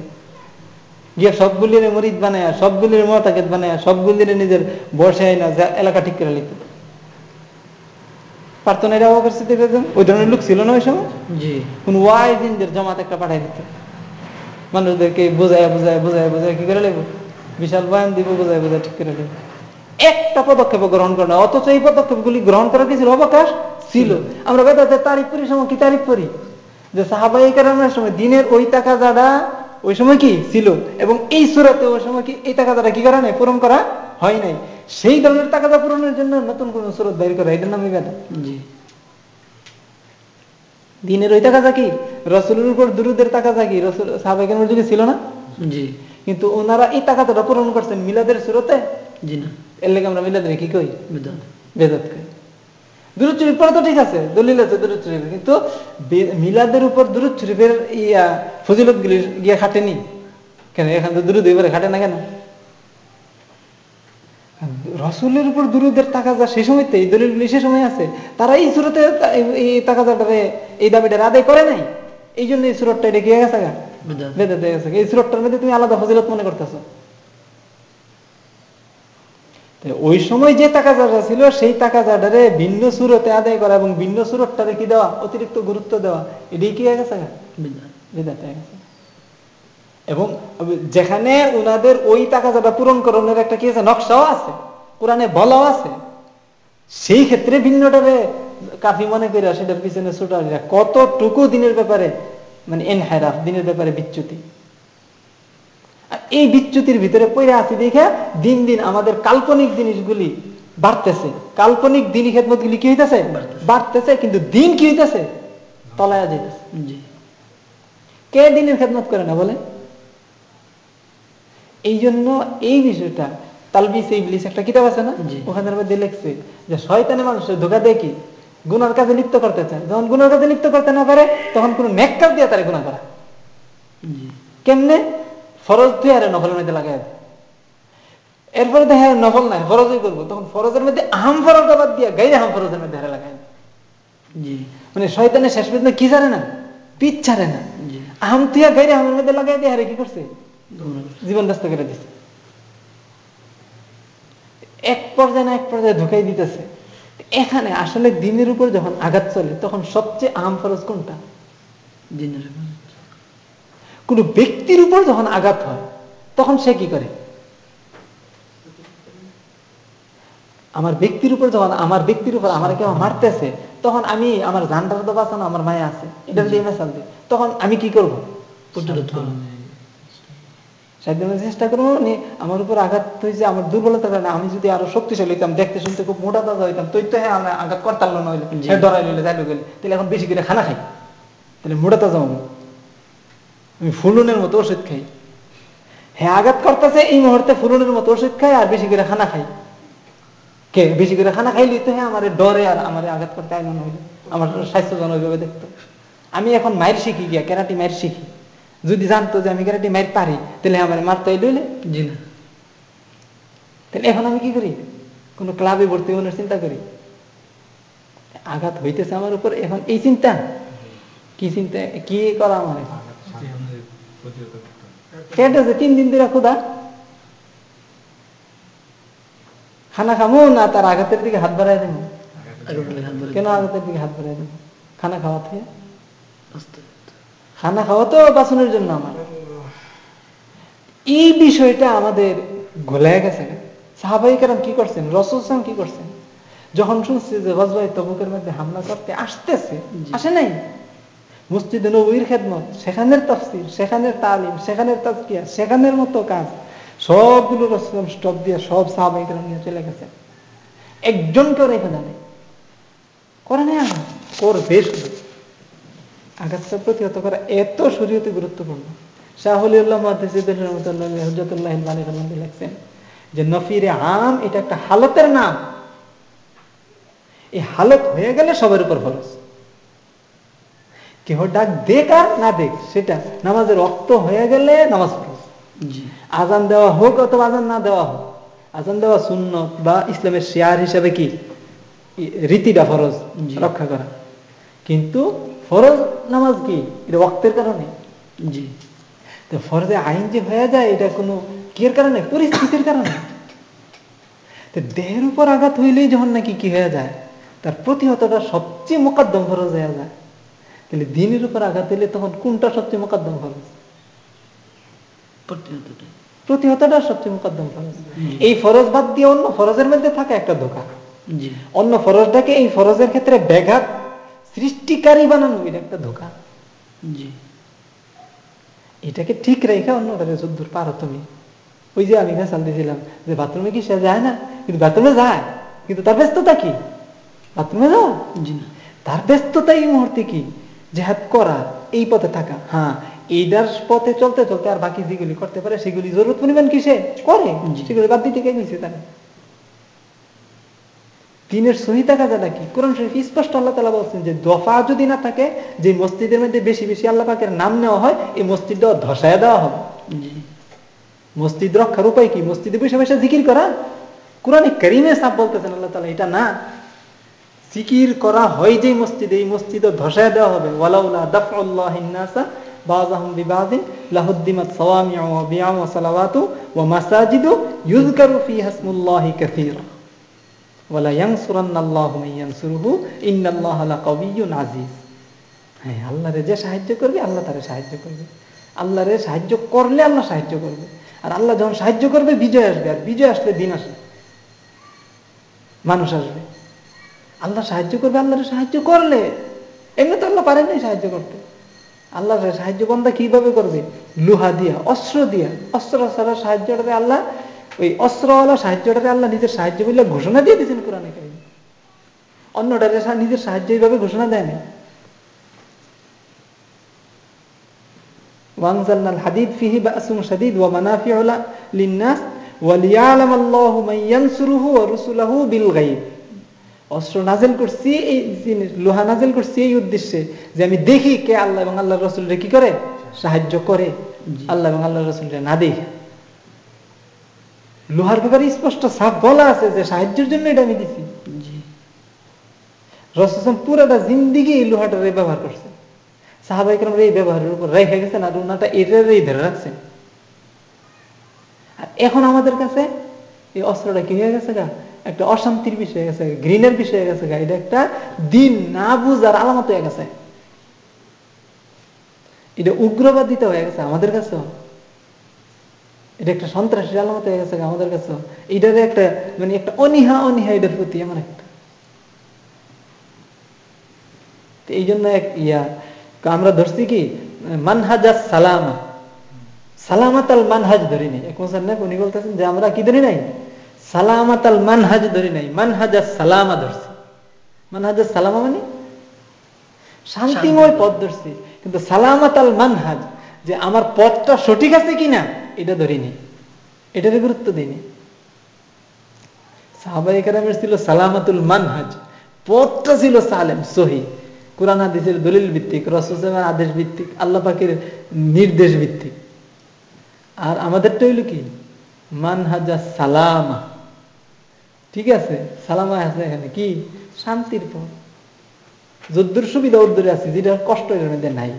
Speaker 1: গিয়া সবগুলির মরিদ বানায় সবগুলির মতাকেত বানায় সবগুলির নিজের বসায় না যা এলাকা ঠিক করে পারতো না ওই ধরনের লোক ছিল না ওই সময়?
Speaker 2: জি।
Speaker 1: কোন ওয়াইদিনদের জমাত একটা পাঠাই দিত। মানুষদেরকে বোঝায় বোঝায় বোঝায় বোঝায় কি করে লেব বিশাল বয়ান দিব বোঝায় বোঝায় ঠিক করে দেব একটা পদক্ষেপ গ্রহণ করে না অথচ এই পদক্ষেপগুলি গ্রহণ করার কিছু অবকাশ ছিল। আমরা বেদাতে তারিফ করি সময় কি তারিফ করি? যে সাহাবাই কারণের সময় দিনের ওই টাকা যারা ওই সময় কি ছিল? এবং এই সুরাতে ওই সময় কি এই যারা কি করা নাই? পূরণ করা হয় নাই। সেই ধরনের টাকাটা পূরণের জন্য নতুন কোন সুরত বাইর করা এটার নামই বেদা
Speaker 2: জি।
Speaker 1: দিনের ওই টাকা কি? রসুলের উপর দুরুদের টাকা কি? রসুল সাহাবাইকের যুগে ছিল না?
Speaker 2: জি।
Speaker 1: কিন্তু ওনারা এই টাকাটা পূরণ করছেন মিলাদের সুরতে?
Speaker 2: জি না।
Speaker 1: এর লেগে আমরা মিলাদের কি কই?
Speaker 2: বিদাত।
Speaker 1: বেদাত কই। শরীফ পড়া তো ঠিক আছে দলিল আছে শরীফ কিন্তু মিলাদের উপর দুরুদ শরীফের ইয়া ফজিলত গুলি গিয়ে খাটেনি কেন? এখান তো দুরুদ এবারে খাটে না কেন? রসুলের উপর দুরুদের টাকা যা সেই সময় এই দলিলগুলি সে সময় আছে। তারা এই সুরতে এই টাকা যাটারে এই দাবিটা আদায় করে নাই। এই জন্য এই সুরতটা এটা গিয়ে গেছে গা।
Speaker 2: বিদাত।
Speaker 1: গেছে এই সুরতটার মধ্যে তুমি আলাদা ফজিলত মনে করতেছো। তো ওই সময় যে টাকা যাটা ছিল সেই টাকা যাটারে ভিন্ন সুরতে আদায় করা এবং ভিন্ন সুরতটারে কি দেওয়া? অতিরিক্ত গুরুত্ব দেওয়া। এটাই কি হয়ে গেছে?
Speaker 2: বিদাত।
Speaker 1: হয়ে গেছে। এবং যেখানে উনাদের ওই টাকা যাটা পূরণ করণের একটা কি আছে? নকশাও আছে কোরআনে বলাও আছে। সেই ক্ষেত্রে ভিন্নটারে কাফি মনে করে সেটার পিছনে ছোটা কতটুকু দিনের ব্যাপারে মানে এনহারাফ দিনের ব্যাপারে বিচ্যুতি? এই বিচ্যুতির ভিতরে পড়ে আছি দেখে দিন দিন আমাদের কাল্পনিক জিনিসগুলি বাড়তেছে। কাল্পনিক দিনই খেদমত গুলি কি হইতেছে?
Speaker 2: বাড়তেছে।
Speaker 1: কিন্তু দিন কি হইতেছে? তলায়া যাইতেছে।
Speaker 2: জি।
Speaker 1: কে দিনের খেদমত করে না বলে এই জন্য এই বিষয়টা তালবিস ইবলিস একটা কিতাব আছে না? ওখানের মধ্যে লিখছে যে শয়তানে মানুষের ধোকা দেখি গুনার কাজে লিপ্ত করতে চায়। যখন গুনার কাজে লিপ্ত করতে না পারে তখন কোনো নেক দিয়ে তারা গুণা করা। কেমনে? ফরজ তুই আরে নফলের মধ্যে লাগাই দেয়। এরপরে দেখে নফল নাই ফরজই করব। তখন ফরজের মধ্যে আহাম ফরজটা বাদ দিয়া গাইরে আহাম ফরজের মধ্যে হারে লাগাই।
Speaker 2: জি।
Speaker 1: মানে শয়তানের শেষ পর্যন্ত কি ছাড়ে না? পিচ ছাড়ে না। আহাম তুইয়া গাইরে আহামের মধ্যে লাগাই দিয়ে হারে কি করছে? জীবন ব্যস্ত করে দিচ্ছে এক পর্যায়ে না এক পর্যায়ে ঢুকাই দিতেছে। এখানে আসলে দিনের উপর যখন আঘাত চলে তখন সবচেয়ে আহাম ফরজ কোনটা?
Speaker 2: দিনের ইবাদত।
Speaker 1: কোন ব্যক্তির উপর যখন আঘাত হয় তখন সে কি করে? আমার ব্যক্তির উপর যখন আমার ব্যক্তির উপর আমার কেউ মারতেছে তখন আমি আমার জানটার তো বাঁচানো আমার মায়া আছে। এটা দিয়ে মেশাল দিই তখন আমি কি করব?
Speaker 2: প্রতিরোধ করো
Speaker 1: সাধ্য চেষ্টা করব আমার উপর আঘাত হয়েছে আমার দুর্বলতার কারণে আমি যদি আরও শক্তিশালী হইতাম দেখতে শুনতে খুব মোটা তাজা হইতাম তুই তো হ্যাঁ আঘাত করতাম না হইলে। হ্যাঁ লইলে যাইলে গেলে তাহলে এখন বেশি করে খানা খাই। তাহলে মোটা তাজা হব। আমি ফুলুনের মতো ওষুধ খাই। হ্যাঁ আঘাত করতেছে, এই মুহূর্তে ফুলুনের মতো ওষুধ খাই আর বেশি করে খানা খাই। কে? বেশি করে খানা খাইলি তো হ্যাঁ আমার ডরে আর আমার আঘাত করতে আইন হইলে আমার স্বাস্থ্যজনক ভাবে দেখতো। আমি এখন মায়ের শিখি গিয়া কেরাটি মায়ের শিখি। যদি জানতো যে আমি কেরাটি মায়ের পারি, তাহলে আমার মারতে লইলে
Speaker 2: জি না
Speaker 1: তাহলে এখন আমি কি করি? কোন ক্লাবে ভর্তি হওয়ার চিন্তা করি। আঘাত হইতেছে আমার উপর, এখন এই চিন্তা। কি চিন্তা, কি করা মানে? আছে তিন দিন ধরে খানা খামো না তার আঘাতের দিকে হাত বাড়াই দেবো? কেন আঘাতের দিকে হাত বাড়াই দেবো? খানা খাওয়া থেকে? খানা খাওয়া তো বাঁচানোর জন্য আমার। এই বিষয়টা আমাদের গলায় গেছে সাহাবাই কারণ কি করছেন? রসুলাম কি করছেন? যখন শুনছি যে গজবাই তবুকের মধ্যে হামলা করতে আসতেছে আসে নাই? মসজিদে নবীর খেদমত, সেখানের তফসির, সেখানের তালিম, সেখানের তাজকিয়া, সেখানের মতো কাজ, সবগুলো রসুলাম স্টপ দিয়ে সব সাহাবাই কারণ নিয়ে চলে গেছে। একজনকেও রেখে জানে করে আঘাত করবে শুধু আঘাতটা প্রতিহত করা এত শরীয়তে গুরুত্বপূর্ণ। একটা হালতের নাম। এই হালত হয়ে গেলে সবার উপর ফরজ কেহ ডাক দেখ আর না দেখ সেটা নামাজের রক্ত হয়ে গেলে নামাজ আজান দেওয়া হোক অথবা আজান না দেওয়া হোক আজান দেওয়া শূন্য বা ইসলামের শেয়ার হিসাবে কি? রীতিটা ফরজ রক্ষা করা। কিন্তু ফরজ নামাজ কি? এটা ওক্তের কারণে।
Speaker 2: জি।
Speaker 1: তো ফরজে আইন যে হয়ে যায় এটা কোনো কিয়ের কারণে? পরিস্থিতির কারণে। তো দেহের উপর আঘাত হইলেই যখন নাকি কি হয়ে যায় তার প্রতিহতটা সবচেয়ে মোকাদ্দম ফরজ হয়ে যায়। তাহলে দিনের উপর আঘাত হইলে তখন কোনটা সবচেয়ে মোকাদ্দম ফরজ
Speaker 2: প্রতিহতটা।
Speaker 1: সবচেয়ে মোকাদ্দম ফরজ এই ফরজ বাদ দিয়ে অন্য ফরজের মধ্যে থাকে একটা ধোকা। অন্য ফরজটাকে এই ফরজের ক্ষেত্রে ব্যাঘাত সৃষ্টিকারী বানানো এটা একটা ধোকা। এটাকে ঠিক রেখে অন্যটাকে যদ্দূর পারো তুমি। ওই যে আমি চাল দিয়েছিলাম যে বাথরুমে কি সে যায় না? কিন্তু বাথরুমে যায়। কিন্তু তার ব্যস্ততা কি? বাথরুমে যাও?
Speaker 2: জি
Speaker 1: তার ব্যস্ততা এই মুহূর্তে কি? জেহাদ করা এই পথে থাকা। হ্যাঁ এইটার পথে চলতে চলতে আর বাকি যেগুলি করতে পারে সেগুলি জরুরত পরিমাণ কিসে করে সেগুলি বাদ দিতে কে গেছে তারা। দিনের সহিতা কাজাটা কি কোরআন শরীফ স্পষ্ট আল্লাহ তালা বলছেন যে দফা যদি না থাকে যে মসজিদের মধ্যে বেশি বেশি আল্লাহ পাকের নাম নেওয়া হয় এই মসজিদটা ধসায় দেওয়া হবে। মসজিদ রক্ষার উপায় কি? মসজিদে বসে বসে জিকির করা? কোরআন করিমে সাপ বলতেছেন আল্লাহ তালা এটা না। জিকির করা হয় যে মসজিদে, এই মসজিদও ধসায় দেওয়া হবে। ওয়ালাউলা দাফউল্লাহ ইন্নাসা বাযাহুম বিবাযিন লাহুদ্দিমাত সাওয়ামিউ ওয়া বিআউ ওয়া সালাওয়াতু ওয়া মাসাজিদু ইউযকারু ফিহা ইসমুল্লাহি কাসীরা। ওয়ালা ইয়ানসুরান্নাল্লাহু মান ইয়ানসুরুহু, ইন্নাল্লাহা লাকাবিয়্যুন আজিজ হ্যাঁ আল্লাহরে যে সাহায্য করবে, আল্লাহ তারে সাহায্য করবে। আল্লাহরে সাহায্য করলে আল্লাহ সাহায্য করবে। আর আল্লাহ যখন সাহায্য করবে, বিজয় আসবে। আর বিজয় আসলে দিন আসবে। মানুষ আসবে। আল্লাহ সাহায্য করবে আল্লাহরে সাহায্য করলে এমনি তো আল্লাহ পারেন নাই সাহায্য করতে আল্লাহ সাহায্য বন্ধা কিভাবে করবে লোহা দিয়া অস্ত্র দিয়া অস্ত্র ছাড়া সাহায্যটাতে আল্লাহ ওই অস্ত্রওয়ালা সাহায্যটাতে আল্লাহ নিজের সাহায্য বলে ঘোষণা দিয়ে দিয়েছেন কোরআনে কারিমে। অন্যটারে সা- নিজের সাহায্য এইভাবে ঘোষণা দেয় না وأنزلنا الحديد فيه بأس شديد ومنافع ل- للناس وليعلم الله من ينصره ورسله بالغيب অস্ত্র নাজেল করছি এই জিনিস লোহা নাজেল করছি এই উদ্দেশ্যে যে আমি দেখি কে আল্লাহ এবং আল্লাহ রসুলরে কি করে? সাহায্য করে। আল্লাহ এবং আল্লাহ রসুলরে না দেখে। লোহার ব্যাপারে স্পষ্ট সাফ বলা আছে যে সাহায্যের জন্য এটা আমি দিছি। রসুল পুরোটা জিন্দিগি এই লোহাটারে ব্যবহার করছে। সাহাবাই কেন এই ব্যবহারের উপর রেখে গেছেন আর ওনাটা এটারই ধরে রাখছেন। আর এখন আমাদের কাছে এই অস্ত্রটা কি হয়ে গেছে গা? একটা অশান্তির বিষয় হয়ে গেছে, ঘৃণের বিষয় হয়ে গেছে এটা একটা দিন না বুঝার আলামত হয়ে গেছে। এটা উগ্রবাদিতা হয়ে গেছে আমাদের কাছেও। এটা একটা আলামত হয়ে গেছে আমাদের কাছেও। এটারে একটা মানে একটা অনীহা অনীহা এটার প্রতি একটা। এই জন্য এক ইয়া আমরা ধরছি কি, মানহাজ সালামা। সালামাত আল মানহাজ ধরি নাই এক উনি বলতেছেন যে আমরা কি ধরি নাই? সালামাত আল মানহাজ ধরি নাই মানহাজ সালামা ধরছি। মানহাজ সালামা মানে? শান্তিময় পথ ধরছি। কিন্তু সালামাত আল মানহাজ যে আমার পথটা সঠিক আছে কিনা এটা ধরিনি এটারে গুরুত্ব দিইনি সাহাবাই কারামের ছিল সালামাতুল মানহাজ। পথটা ছিল সালেম সহি। কোরআন হাদিসের দলিল ভিত্তিক রসুলের আদেশ ভিত্তিক আল্লাহ পাকের নির্দেশ ভিত্তিক। আর আমাদেরটা হইল কি? মানহাজা সালামা। ঠিক আছে, সালামা আছে এখানে, কি? শান্তির পথ। যদ্দুর সুবিধা উদ্দূরে আছে যেটা কষ্ট নাই।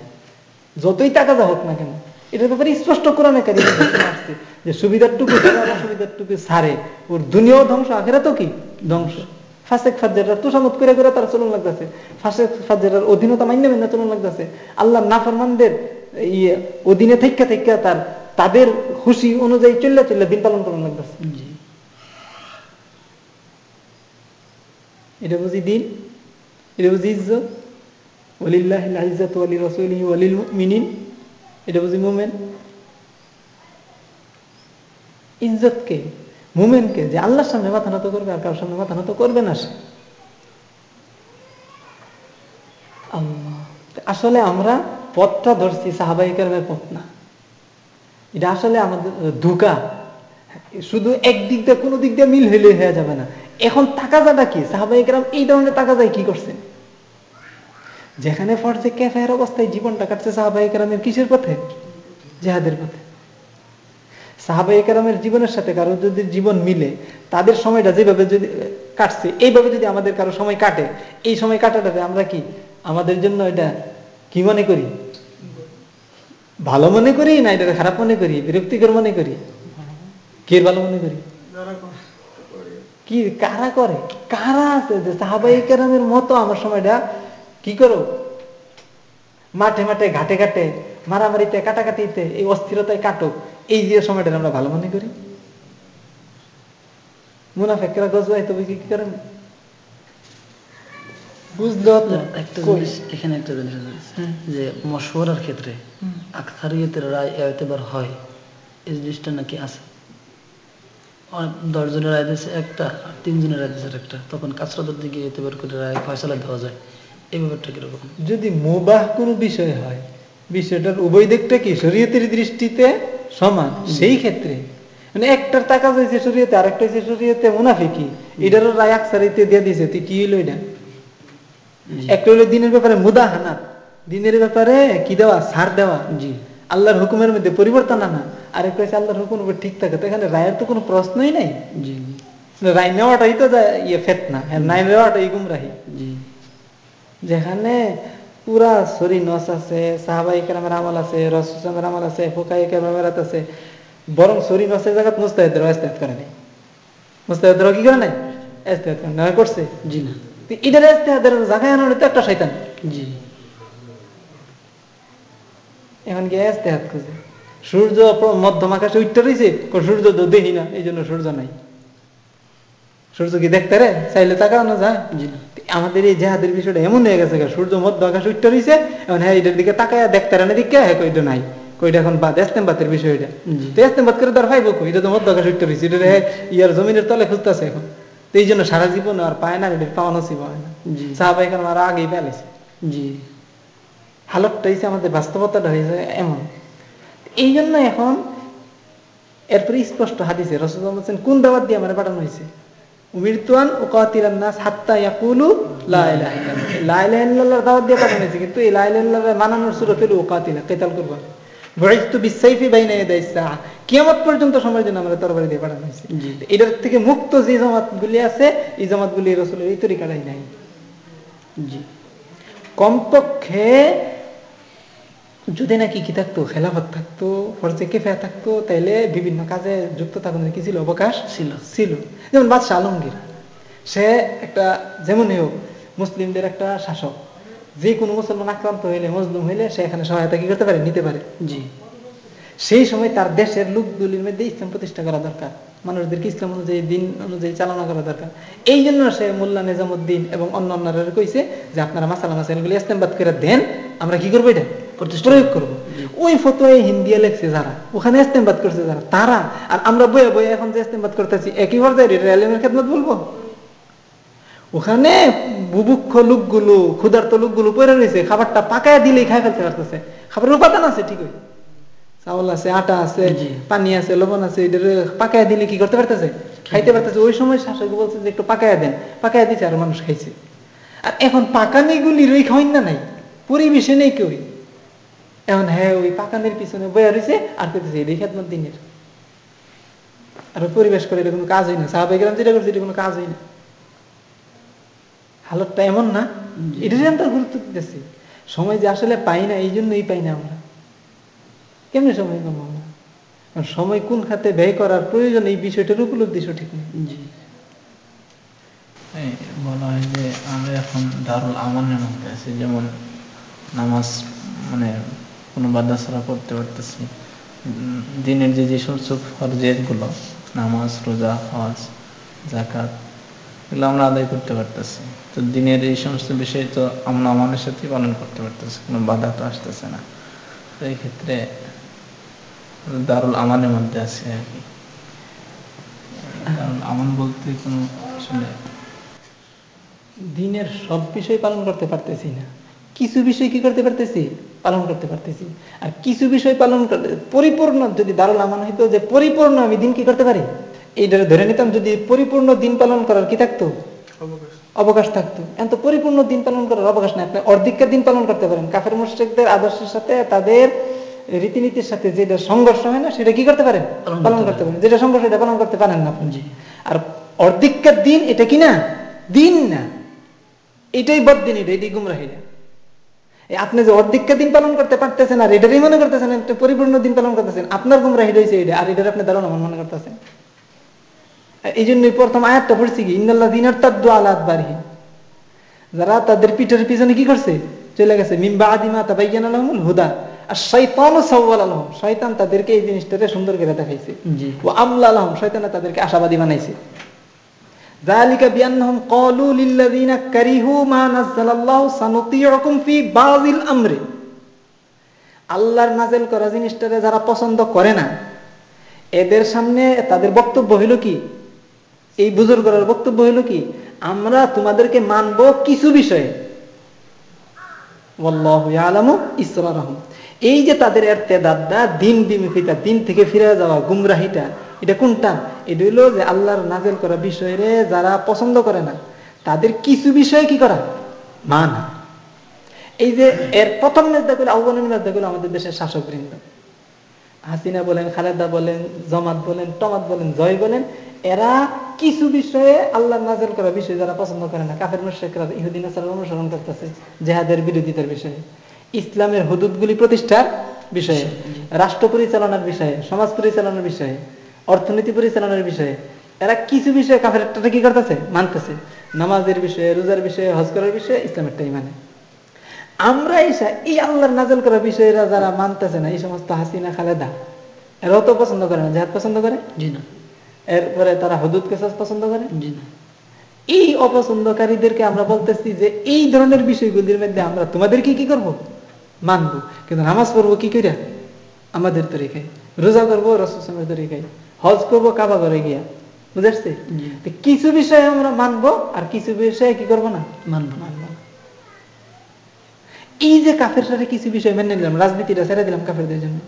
Speaker 1: যতই টাকা যা হোক না কেন, এটার ব্যাপারে স্পষ্ট কোরআনে কারিমে আসছে যে সুবিধার টুকু সুবিধার টুকু সারে ওর দুনিয়াও ধ্বংস আখেরা তো কি? ধ্বংস। ফাসেক ফাজ্জারা তুষামত করে করে তার চলন লাগতেছে। ফাসেক ফাজ্জারার অধীনতা মান্য মান্য চলন লাগতেছে। আল্লাহ নাফরমানদের ইয়ে অধীনে থেকে থেকে তার, তাদের খুশি অনুযায়ী চললে চললে দিন পালন করানো লাগতেছে
Speaker 2: জি
Speaker 1: এটা বুঝি দিন? এটা বুঝি ইজ্জত? ওলিল্লাহ ইজ্জত ওয়ালি রসুলি ওয়ালিল মিনিন এটা বুঝি মুমেন? ইজ্জত কে? মুমেনকে যে আল্লাহর সামনে মাথা নত করবে আর কারোর সামনে মাথা নত করবে না সে। আসলে আমরা পথটা ধরছি সাহাবাহিকের পথ না। এটা আসলে আমাদের ধোকা। শুধু একদিক দিয়ে, কোনো দিক দিয়ে মিল হইলে হয়ে যাবে না। এখন তাকাজাটা কি? সাহাবাই কারাম এই ধরনের তাকাজাই কি করছেন? যেখানে ফরজে ক্যাফের অবস্থায় জীবনটা কাটছে সাহাবাই কারামের কিসের পথে? জেহাদের পথে। সাহাবাই কারামের জীবনের সাথে কারও যদি জীবন মিলে, তাদের সময়টা যেভাবে যদি কাটছে, এইভাবে যদি আমাদের কারও সময় কাটে, এই সময় কাটাটাতে আমরা কি? আমাদের জন্য এটা কি মনে করি? ভালো মনে করি না এটা খারাপ মনে করি? বিরক্তিকর মনে করি? কে ভালো মনে করি? কি কারা করে? কারা আছে? যে সাহাবাই কেরামের মতো আমার সময়টা কি করো? মাঠে মাঠে ঘাটে ঘাটে মারামারিতে কাটাকাটিতে এই অস্থিরতায় কাটো এই যে সময়টা আমরা ভালো মনে করি। মুনাফেকরা গজবাই তবে কি করেন? বুঝলো
Speaker 2: একটা জিনিস এখানে একটা জিনিস আছে, যে মশওয়ারার ক্ষেত্রে আকসারিয়তের রায় এতেবার হয়। এই জিনিসটা নাকি আছে। দশজনের রায় দিয়েছে একটা আর তিনজনের রায় দিয়েছে একটা তখন কাছরাদের দিকে এতেবার করে রায় ফয়সলা দেওয়া যায়। এই ব্যাপারটা কীরকম
Speaker 1: যদি মুবাহ কোনো বিষয় হয় বিষয়টার উভয় দিকটা কি শরীয়তের দৃষ্টিতে সমান? সেই ক্ষেত্রে। মানে একটার টাকা হয়েছে শরীয়তে আর একটা হয়েছে শরীয়তে মুনাফিকি। এটারও রায় আকসারিতে দিয়ে দিয়েছে তুই কি হইল এটা। একটা হলো দিনের ব্যাপারে মুদাহানাত। দিনের ব্যাপারে কি দেওয়া? সার দেওয়া।
Speaker 2: জি।
Speaker 1: আল্লাহর হুকুমের মধ্যে পরিবর্তন আনা। আরেকটা হচ্ছে আল্লাহর উপর ঠিক থাকে। তো এখানে রায়ের তো কোনো প্রশ্নই নাই।
Speaker 2: জি
Speaker 1: রায় নেওয়াটাই তো ইয়ে ফেতনা নাই নেওয়াটাই গুমরাহি।
Speaker 2: জি।
Speaker 1: যেখানে পুরা শরীর নস আছে সাহাবাই কেরামের আমল আছে রসুসলামের আমল আছে ফোকাই কেরামের আছে বরং শরীর নসের জায়গা মুস্তাহিদের এস্তেহাত করে নাই। মুস্তাহিদের কি করে নাই? এস্তেহাত করে করছে?
Speaker 2: জি না।
Speaker 1: এটার এস্তেহাদের জায়গায় আনার তো একটা শয়তান।
Speaker 2: জি।
Speaker 1: এখন কি এস্তেহাত খুঁজে। সূর্য মধ্যম আকাশে উঠতে রয়েছে সূর্য তো দেখি না এই জন্য সূর্য নাই। সূর্য কি দেখতে রে? চাইলে তাকানো যায় আমাদের এই জেহাদের বিষয়টা এমন হয়ে গেছে সূর্য মধ্য আকাশ উঠতে রয়েছে এখন হ্যাঁ এটার দিকে তাকায় দেখতে রানে দিকে হ্যাঁ কইটা নাই। কইটা এখন বাদ এস্তেমবাতের বিষয় এটা।
Speaker 2: জি।
Speaker 1: তো এস্তেমবাত করে তার কই? এটা তো মধ্য আকাশ উঠতে রয়েছে এটা ইয়ার জমিনের তলে খুঁজতেছে এখন। তো এই জন্য সারা জীবন আর পায় না এটা পাওয়া নসিব হয় না। এখন আর আগেই পেলেছে
Speaker 2: জি।
Speaker 1: হালতটা হয়েছে আমাদের বাস্তবতাটা হয়েছে এমন। এই জন্য এখন এরপরে স্পষ্ট হাদিসে রসুল বলছেন কোন দাওয়াত দিয়ে আমার পাঠানো হয়েছে উমিরতুয়ান ও কাতিলান নাস হাত্তা ইয়াকুলু লা ইলাহা ইল্লাল্লাহ। লা ইলাহা দাওয়াত দিয়ে পাঠানো হয়েছে কিন্তু এই লা ইলাহা ইল্লাল্লাহ মানানোর সুরত হলো কাতিলা কিতাল করবা বুইতু বিসাইফি বাইনা সাআ কিয়ামত পর্যন্ত সময়ের জন্য আমরা তরবারি দিয়ে পাঠানো হয়েছে এটার থেকে মুক্ত যে জামাতগুলি আছে এই জামাতগুলি রসুলের এই তরিকাটাই নাই।
Speaker 2: জি।
Speaker 1: কমপক্ষে যদি নাকি কি থাকতো খেলাফত থাকতো ফরজে কেফে থাকতো তাইলে বিভিন্ন কাজে যুক্ত থাকার কি ছিল? অবকাশ?
Speaker 2: ছিল।
Speaker 1: ছিল। যেমন বাদশাহ আলমগীর সে একটা যেমনই হোক মুসলিমদের একটা শাসক। যে কোনো মুসলমান আক্রান্ত হইলে মজলুম হইলে সে এখানে সহায়তা কি করতে পারে? নিতে পারে।
Speaker 2: জি।
Speaker 1: সেই সময় তার দেশের লোকগুলির মধ্যে ইসলাম প্রতিষ্ঠা করা দরকার। মানুষদেরকে ইসলাম অনুযায়ী দিন অনুযায়ী চালনা করা দরকার। এই জন্য সে মোল্লা নিজামুদ্দিন এবং অন্য অন্যরা কইছে যে আপনারা মাসালা মাসাইলগুলি ইসলামবাদ করে দেন আমরা কি করব এটা? প্রয়োগ করব। ওই ফতোয় হিন্দিয়া লেখছে যারা। ওখানে ইস্তেমবাদ করছে যারা। তারা। আর আমরা বয়ে বয়ে এখন যে ইস্তেমবাদ করতেছি একই পর্যায়ে খেদমত বলব? ওখানে বুভুক্ষ লোকগুলো ক্ষুধার্ত লোকগুলো পড়ে রয়েছে খাবারটা পাকায় দিলেই খাই ফেলতে পারতেছে। খাবারের উপাদান আছে ঠিকই। চাউল আছে আটা আছে পানি আছে লবণ আছে এটা পাকায় দিলে কি করতে পারতেছে? খাইতে পারতেছে। ওই সময় শাসক বলছে যে একটু পাকায় দেন। পাকায় দিচ্ছে আর মানুষ খাইছে। আর এখন পাকানিগুলির ওই খাওয়াই না নাই। পরিবেশে নেই কেউ এখন হ্যাঁ ওই পাকানের পিছনে বয়া রয়েছে আর করতেছে এটাই খেদমত দিনের। আর পরিবেশ করে এটা কোনো কাজ হয় না। সাহাবাই গেলাম যেটা করছে এটা কোনো কাজ হয় না। হালতটা এমন না এটার আমরা গুরুত্ব দিতেছি। সময় যে আসলে পাই না এই জন্যই পাই না আমরা। কেমনি সময় পাবো আমরা? সময় কোন খাতে ব্যয় করার প্রয়োজন এই বিষয়টার উপলব্ধি সঠিক নেই
Speaker 2: জি।
Speaker 3: বলা হয় যে আমরা এখন দারুল আমানের মধ্যে আছি। যেমন নামাজ মানে কোনো বাধা ছাড়া করতে পারতেছি। দিনের যে যে সমস্ত ফরজেরগুলো, নামাজ, রোজা, হজ জাকাত এগুলো আমরা আদায় করতে পারতেছি। তো দিনের এই সমস্ত বিষয় তো আমরা আমানের সাথেই পালন করতে পারতেছি, কোনো বাধা তো আসতেছে না। তো এই ক্ষেত্রে দারুল আমানের মধ্যে আছে আর কি। দারুল আমান বলতে কোনো আসলে
Speaker 1: দিনের সব বিষয় পালন করতে পারতেছি না। কিছু বিষয় কি করতে পারতেছি? পালন করতে পারতেছি। আর কিছু বিষয় পালন করতে পরিপূর্ণ যদি দারুল আমান হইতো যে পরিপূর্ণ আমি দিন কি করতে পারি? এইটা ধরে নিতাম যদি পরিপূর্ণ দিন পালন করার কি থাকতো? অবকাশ। থাকতো। এখন তো পরিপূর্ণ দিন পালন করার অবকাশ নেই। আপনি অর্ধেকটা দিন পালন করতে পারেন। কাফের মুশ্রিকদের আদর্শের সাথে তাদের রীতিনীতির সাথে যেটা সংঘর্ষ হয় না সেটা কি করতে পারেন?
Speaker 2: পালন করতে
Speaker 1: পারেন। যেটা সংঘর্ষ এটা পালন করতে পারেন না আপনি। আর অর্ধেককার দিন এটা কি না? দিন না। এটাই বদিন এটা এটাই গুমরাহিরা এই আপনি যে অর্ধেকটা দিন পালন করতে পারতেছেন আর এটারই মনে করতেছেন একটা পরিপূর্ণ দিন পালন করতেছেন আপনার গুমরাহি রয়েছে এটা আর এটার আপনি দারুণ আমার মনে করতেছেন। এই জন্যই প্রথম আয়াতটা পড়ছি কি ইন্দাল্লাহ দিনার তাদ্দু আলাদ বাড়ি যারা তাদের পিঠের পিছনে কি করছে? চলে গেছে মিম্বা আদিমা তাবাইয়ান আলহমুল হুদা আর শৈতানও সওয়াল আলহম শয়তান তাদেরকে এই জিনিসটাতে সুন্দর করে দেখাইছে। ও আমলা আলহম শয়তানা তাদেরকে আশাবাদী বানাইছে। ذلك بأنهم قالوا للذين كرهوا ما نزل الله سنطيعكم في بعض الأمر আল্লাহর নাজেল করা জিনিসটারে যারা পছন্দ করে না এদের সামনে তাদের বক্তব্য হইল কি এই বুজুর্গরার বক্তব্য হইল কি আমরা তোমাদেরকে মানব কিছু বিষয়ে ওয়াল্লাহু ইয়ালামু ইসরারহুম এই যে তাদের এরতেদাদা দিন বিমুখিতা দিন থেকে ফিরে যাওয়া গুমরাহিটা এটা কোনটা? এটা হইল যে আল্লাহর নাজেল করা বিষয়ে যারা পছন্দ করে না, তাদের কিছু বিষয়ে কি করা? মানা। এই যে এর প্রথম মেজদাগুলো আহ্বানের মেজদাগুলো আমাদের দেশের শাসক বৃন্দ হাসিনা বলেন, খালেদা বলেন, জমাত বলেন, টমাত বলেন, জয় বলেন, এরা কিছু বিষয়ে আল্লাহ নাজেল করা বিষয় যারা পছন্দ করে না। কাফের মুশরিকরা ইহুদিন অনুসরণ করতেছে জেহাদের বিরোধিতার বিষয়ে। ইসলামের হুদুদগুলি প্রতিষ্ঠার বিষয়ে, রাষ্ট্র পরিচালনার বিষয়ে, সমাজ পরিচালনার বিষয়ে। অর্থনীতি পরিচালনার বিষয়ে। এরা কিছু বিষয়ে কাফের একটা কি করতেছে? মানতেছে। নামাজের বিষয়ে রোজার বিষয়ে হজ করার বিষয়ে ইসলামেরটাই মানে। আমরা এসে এই আল্লাহর নাজল করা বিষয়েরা যারা মানতেছে না এই সমস্ত হাসিনা খালেদা এরাও তো পছন্দ করে না। জেহাদ পছন্দ করে?
Speaker 2: জি না।
Speaker 1: এরপরে তারা হদুদ কেসাস পছন্দ করে?
Speaker 2: জি না।
Speaker 1: এই অপছন্দকারীদেরকে আমরা বলতেছি যে এই ধরনের বিষয়গুলির মধ্যে আমরা তোমাদেরকে কি করব? মানবো। কিন্তু নামাজ পড়ব কি করিয়া আমাদের তরিকায়। রোজা করব রসমের তরিকায়। হজ করব কাবা করে গিয়া। বুঝাচ্ছি। কিছু বিষয়ে আমরা মানবো আর কিছু বিষয়ে কি করব না?
Speaker 2: মানব
Speaker 1: মানবো। এই যে কাফের সাথে কিছু বিষয় মেনে নিলাম রাজনীতিটা ছেড়ে দিলাম কাফেরদের জন্য।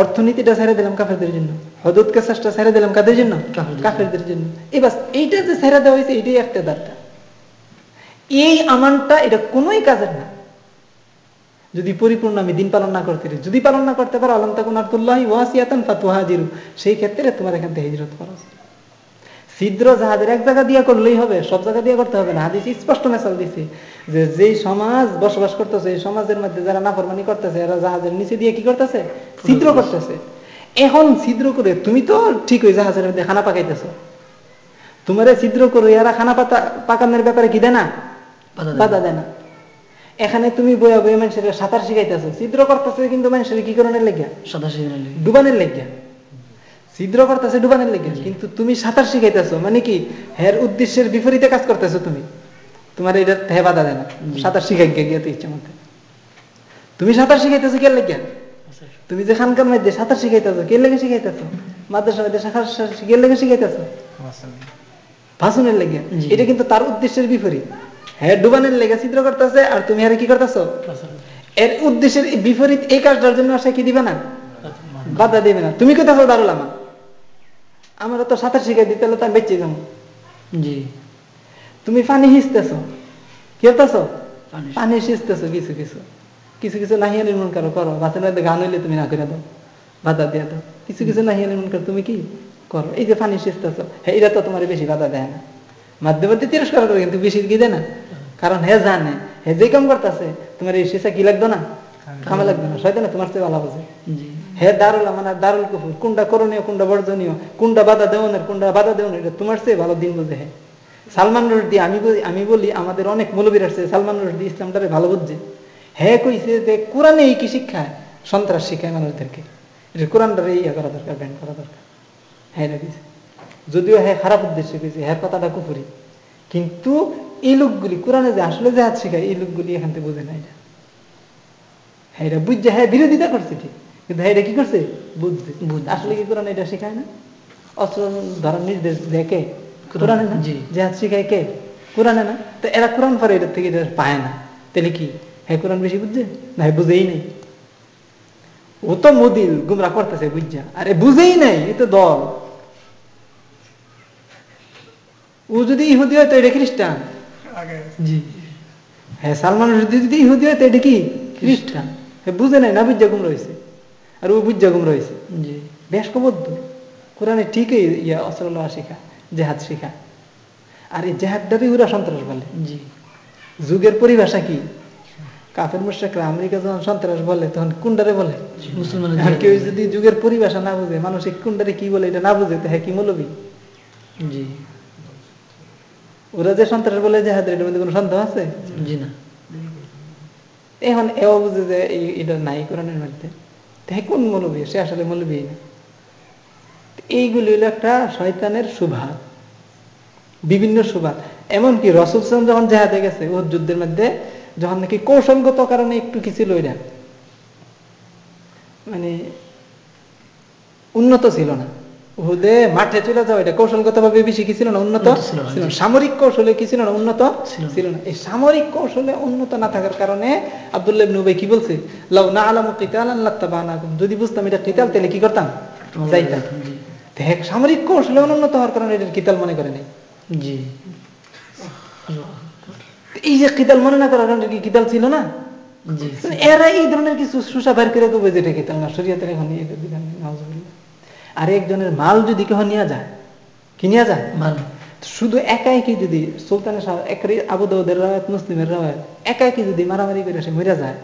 Speaker 1: অর্থনীতিটা ছেড়ে দিলাম কাফেরদের জন্য। হদুদ কেসাসটা ছেড়ে দিলাম কাদের জন্য?
Speaker 2: কাফেরদের
Speaker 1: জন্য। এবার এইটা যে ছেড়ে দেওয়া হয়েছে এটাই একটা দারটা এই আমানটা এটা কোনোই কাজের না। যদি পরিপূর্ণ আমি দিন পালন না করতে যদি পালন না করতে পারো আলম তাকুন আব্দুল্লাহ ওয়াসিয়াতান ফাতুহাজিরু। সেই ক্ষেত্রে তোমার এখান থেকে হিজরত করা। ছিদ্র জাহাজের এক জায়গা দিয়ে করলেই হবে সব জায়গা দিয়ে করতে হবে না। হাদিস স্পষ্ট মেসাল দিছে যে যেই সমাজ বসবাস করতেছে এই সমাজের মধ্যে যারা নাফরমানি করতেছে এরা জাহাজের নিচে দিয়ে কি করতেছে? ছিদ্র করতেছে। এখন ছিদ্র করে তুমি তো ঠিক ওই জাহাজের মধ্যে খানা পাকাইতেছো। তোমার ছিদ্র করে এরা খানা পাতা পাকানোর ব্যাপারে কি দেয় না।
Speaker 2: বাধা দেয় না।
Speaker 1: এখানে তুমি বইয়া বইয়া মানুষের সাঁতার শিখাইতেছো। ছিদ্র করতেছে কিন্তু মানুষের কি করণের লেগিয়া
Speaker 2: সাদা সিগন্যাল
Speaker 1: ডুবানের লেগিয়া। ছিদ্র করতেছে ডুবানের লেগে কিন্তু তুমি সাঁতার শিখাইতেছো মানে কি? হের উদ্দেশ্যের বিপরীতে কাজ করতেছো তুমি। তোমার এটা হে বাধা দেয় না। সাঁতার শিখাই গিয়ে গিয়ে তো ইচ্ছা মতে। তুমি সাঁতার শিখাইতেছো কে লেগিয়া? তুমি যে খানকার মধ্যে সাঁতার শিখাইতেছো কে লেগে শিখাইতেছো? মাদ্রাসার মধ্যে সাঁতার কে লেগে শিখাইতেছো? ভাষণের লেগে এটা কিন্তু তার উদ্দেশ্যের বিপরীত। হ্যাঁ ডুবানের লেগে ছিদ্র করতেছে আর তুমি আরে কি করতেছো? এর উদ্দেশ্যের বিপরীত এই কাজটার জন্য সে কি দিবে না? বাধা দিবে না। তুমি কোথাও দারুল আমার আমার তো সাঁতার দিতে হলে তো বেঁচে যাব।
Speaker 2: জি।
Speaker 1: তুমি পানি হিসতেছ কি হতেছ
Speaker 2: পানি
Speaker 1: পানি সিঁচতেছ কিছু কিছু। কিছু কিছু নাহিয়া নির্মাণ করো করো। বাচ্চার মধ্যে গান হইলে তুমি না করে দাও। বাধা দিয়ে দাও। কিছু কিছু নাহিয়া নির্মাণ করো তুমি কি করো? এই যে পানি সিঁচতেছ হ্যাঁ এটা তো তোমার বেশি বাধা দেয় না। মাধ্যমে তিরস্কার করে কিন্তু বেশি কি দেয় না? কারণ হে জানে হে যে কাম করতেছে তোমার এই শিশা কি লাগতো না? লাগবে না। শয়তানে তোমার চেয়ে ভালো বুঝে। হে দারুল মানে দারুল কুফুর কোনটা করণীয় কোনটা বর্জনীয় কোনটা বাধা দেওয়ানের কোনটা বাধা দেওয়ানের এটা তোমার চেয়ে ভালো দিন বুঝে সালমান রশদি আমি বলি আমি বলি আমাদের অনেক মৌলবীর আসছে সালমান রশদি ইসলামটারে ভালো বুঝছে। হে কইছে যে কোরআনে এই কি শিক্ষায় সন্ত্রাস শিখায় মানুষদেরকে। এটা কোরআনটারে ইয়া করা দরকার ব্যান করা দরকার। হ্যাঁ এটা যদিও হ্যাঁ খারাপ উদ্দেশ্যে কইছে হ্যাঁ কথাটা কুফুরি। কিন্তু এই লোকগুলি কোরআনে যে আসলে যে হাত শিখায় এই লোকগুলি এখান থেকে বোঝে না এটা। হ্যাঁ এটা বুঝছে হ্যাঁ বিরোধিতা করছে ঠিক। কিন্তু হ্যাঁ এটা কি করছে? বুঝছে। আসলে কি কোরআন এটা শেখায় না? অস্ত্র ধরার নির্দেশ কে? কোরআনে না? যে হাত শিখায় কে? কোরআনে না? তো এরা কোরআন পরে এটার থেকে এটা পায় না। তাহলে কি? হ্যাঁ কোরআন বেশি বুঝছে? না হ্যাঁ বুঝেই নেই। ও তো মুদিল গুমরা করতেছে বুঝছা? আরে বুঝেই নাই এ তো দল। ও যদি ইহুদি হয় তো এটা খ্রিস্টান।
Speaker 2: জি
Speaker 1: হ্যাঁ সালমান যদি ইহুদি হয় তো এটা কি? খ্রিস্টান। হ্যাঁ বুঝে নাই না বুঝা গুম রয়েছে। আর ও বুঝা গুম রয়েছে।
Speaker 2: জি।
Speaker 1: বেশ কবদ্ধ কোরআনে ঠিকই ইয়া অসরল্লাহ শিখা জেহাদ শিখা। আর এই জেহাদটারই ওরা সন্ত্রাস বলে
Speaker 2: জি।
Speaker 1: যুগের পরিভাষা কি? কাফের মুশ্রিকরা আমেরিকা যখন সন্ত্রাস বলে তখন কুন্ডারে বলে।
Speaker 2: মুসলমানের
Speaker 1: আর কেউ যদি যুগের পরিভাষা না বুঝে মানুষ কুন্ডারে কি বলে এটা না বুঝে তো হ্যাঁ কি মৌলবী?
Speaker 2: জি।
Speaker 1: ওরা যে সন্ত্রাস বলে জেহাদের এটার মধ্যে কোনো সন্দেহ আছে?
Speaker 2: জি না।
Speaker 1: এখন এও বুঝে যে এটা নাই কোরআনের মধ্যে। তো হ্যাঁ কোন মৌলবী? সে আসলে মৌলবী না। এইগুলি হলো একটা শয়তানের সুভাব বিভিন্ন সুভাব এমনকি রসুল সালাম যখন জেহাদে গেছে ওর যুদ্ধের মধ্যে যখন নাকি কৌশলগত কারণে একটু কিছু লইরা মানে উন্নত ছিল না। মাঠে চলে যাওয়া এটা কৌশলগত ভাবে বেশি কি ছিল না উন্নত?
Speaker 2: ছিল।
Speaker 1: সামরিক কৌশলে কি ছিল না উন্নত?
Speaker 2: ছিল না।
Speaker 1: এই সামরিক কৌশলে উন্নত না থাকার কারণে আব্দুল্লাহ ইবনে উবাই কি বলছে? লাউ না আলামু কিতালান লাত্তাবানাকুম। যদি বুঝতাম এটা কিতাল তাহলে কি করতাম? যাইতাম। দেখ সামরিক কৌশলে উন্নত হওয়ার কারণে এটা কিতাল মনে করে নাই।
Speaker 2: জি।
Speaker 1: এই যে কিতাল মনে না করার কারণে কি কিতাল ছিল না? এরা এই ধরনের কিছু সুসা বের করে দেবে যেটা কিতাল না শরীয়তের এখন বিধান নেই, আর একজনের মাল যদি কেহ নিয়ে যায় কি নিয়ে যায়?
Speaker 2: মাল।
Speaker 1: শুধু একাই কি যদি সুলতানের সাহ- একরি আবু দাউদের রাওয়াত মুসলিমের রাওয়াত একাই কি যদি মারামারি করে সে মরে যায়?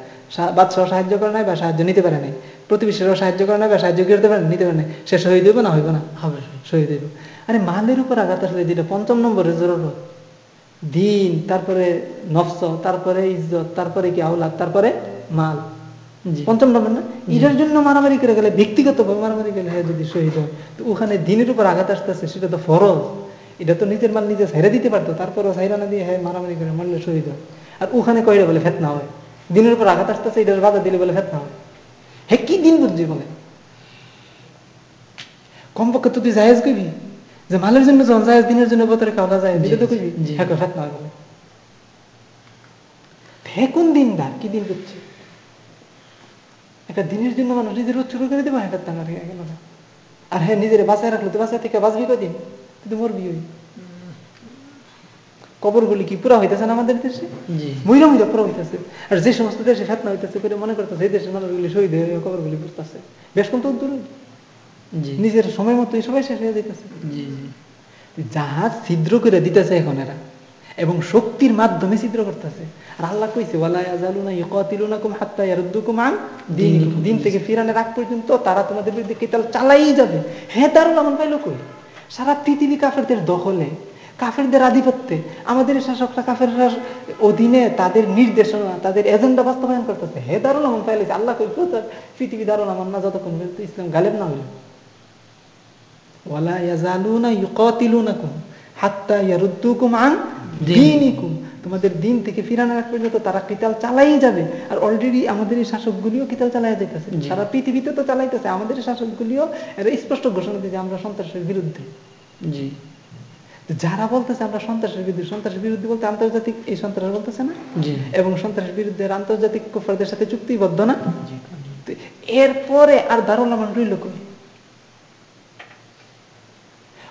Speaker 1: বাদশাহ সাহায্য করে নাই বা সাহায্য নিতে পারে নাই? প্রতিবেশীরাও সাহায্য করে নাই বা সাহায্য করতে পারে নিতে পারে নাই? সে শহীদ হইব না হইব না?
Speaker 2: হবে
Speaker 1: শহীদ হইব। আরে মালের উপর আঘাত আসলে যেটা পঞ্চম নম্বরের জরুরত। দিন তারপরে নফস তারপরে ইজ্জত তারপরে কি আওলাদ তারপরে মাল। পঞ্চম নম্বর না? এটার জন্য মারামারি করে গেলে ব্যক্তিগত মারামারি গেলে হ্যাঁ যদি শহীদ হয় তো ওখানে দিনের উপর আঘাত আসতেছে সেটা তো ফরজ। এটা তো নিজের মাল নিজে ছেড়ে দিতে পারতো তারপরও সাইরা না দিয়ে হ্যাঁ মারামারি করে মারলে শহীদ হয়। আর ওখানে কইলে বলে ফেতনা হয়। দিনের উপর আঘাত আসতেছে এটার বাধা দিলে বলে ফেতনা হয়। হ্যাঁ কি দিন বুঝছি বলে কমপক্ষে তো তুই জায়েজ কইবি? যে মালের জন্য যখন জায়েজ দিনের জন্য বোতরে খাওয়া যায় দিলে তো কইবি। হ্যাঁ ফেতনা হয় বলে। হ্যাঁ কোন দিনদার? কি দিন করছে একটা দিনের জন্য মানুষ নিজের উৎসর্গ করে দেবো একটা দাঙ্গা রেখে গেল না। আর হ্যাঁ নিজের বাঁচায় রাখল তো বাঁচা থেকে বাঁচবি কদিন? কিন্তু মরবি ওই। কবরগুলি কি পুরা হইতেছে না আমাদের দেশে?
Speaker 2: জি।
Speaker 1: মহিলা মহিলা পুরা হইতেছে। আর যে সমস্ত দেশে ফেতনা হইতেছে করে মনে করতেছে এই দেশের মানুষগুলি শহীদ হয়ে কবরগুলি বুঝতেছে বেশ কম তো দূরে
Speaker 2: জি।
Speaker 1: নিজের সময় মতো সবাই শেষ হয়ে যেতেছে জাহাজ ছিদ্র করে দিতেছে এখন এরা এবং শক্তির মাধ্যমে ছিদ্র করতেছে। আর আল্লাহ কইছে দিন থেকে ফিরানের আগ পর্যন্ত তারা তোমাদের বিরুদ্ধে কিতাল চালাই যাবে। হ্যাঁ দারুল আমন পাইলো কই? সারা পৃথিবী কাফেরদের দখলে, কাফেরদের আধিপত্যে, আমাদের শাসকরা কাফের অধীনে তাদের নির্দেশনা, তাদের এজেন্ডা বাস্তবায়ন করতেছে। হে দারুল আমন পাইলেছে আল্লাহ কই পৃথিবী দারুল আমন না, যতক্ষণ ইসলাম গালেব না হইল। ওয়ালা ইয়াজালুনা ইউকাতিলুনাকুম হাত্তা ইয়ারুদ্দুকুম আন দীনিকুম তোমাদের দিন থেকে ফিরানোর আগ পর্যন্ত তারা কিতাল চালাই যাবে। আর অলরেডি আমাদের এই শাসকগুলিও কিতাল চালাই যাইতেছে। সারা পৃথিবীতে তো চালাইতেছে। আমাদের শাসকগুলিও এরা স্পষ্ট ঘোষণা দিয়েছে আমরা সন্ত্রাসের বিরুদ্ধে।
Speaker 2: জি।
Speaker 1: যারা বলতেছে আমরা সন্ত্রাসের বিরুদ্ধে সন্ত্রাসের বিরুদ্ধে বলতে আন্তর্জাতিক এই সন্ত্রাস বলতেছে না? এবং সন্ত্রাসের বিরুদ্ধে আন্তর্জাতিক কুফারদের সাথে চুক্তিবদ্ধ না? এরপরে আর দারুল আমান রইল কই?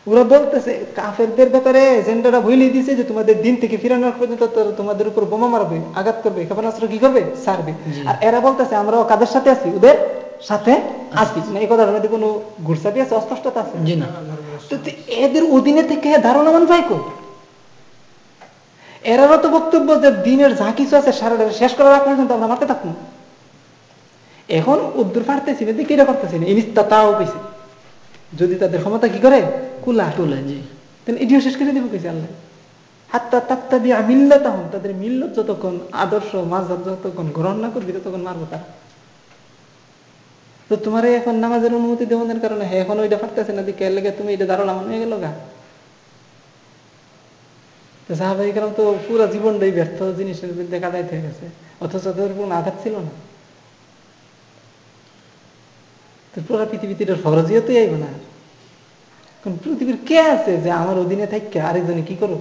Speaker 1: ওরা বলতেছে কাফেরদের ব্যাপারে এজেন্ডারা ভুলে দিছে যে তোমাদের দিন থেকে ফিরানোর পর্যন্ত তোমাদের উপর বোমা মারবে আঘাত করবে ক্ষেপণাস্ত্র কি করবে? সারবে। আর এরা বলতেছে আমরাও কাদের সাথে আছি? ওদের সাথে আছি। না এই কথার মধ্যে কোনো ঘুরসাপি আছে অস্পষ্টতা আছে? তো এদের অধীনে থেকে ধারণা মান পাই এরারও তো বক্তব্য যে দিনের যা কিছু আছে সারাটা শেষ করার আগ পর্যন্ত আমরা মারতে থাকব। এখন উদ্দুর দিকে এটা করতেছি না? ইনিস্তা তাও পেয়েছে যদি তাদের ক্ষমতা কি করে? কুলা
Speaker 2: তুলে জি
Speaker 1: তাহলে এটিও শেষ করে দেবো কেছে আল্লাহ। হাত্তা তাত্তা তাদের যতক্ষণ আদর্শ মাঝাব যতক্ষণ গ্রহণ না করবি, ততক্ষণ মারবো তারা তো তোমার এখন নামাজের অনুমতি দেওয়ার কারণে হ্যাঁ এখন ওইটা পারতেছে না দিকে লেগে তুমি এটা দাঁড়ালাম হয়ে গেল গা। তো সাহাবাহিক তো পুরো জীবনটাই ব্যর্থ জিনিসের বিরুদ্ধে কাটাইতে হয়ে গেছে। অথচ তাদের কোনো আঘাত ছিল না। তো পুরো পৃথিবীতে এটা ফরজিয়তই আইব না। কারণ পৃথিবীর কে আছে যে আমার অধীনে থাকবে আরেকজনে কি করো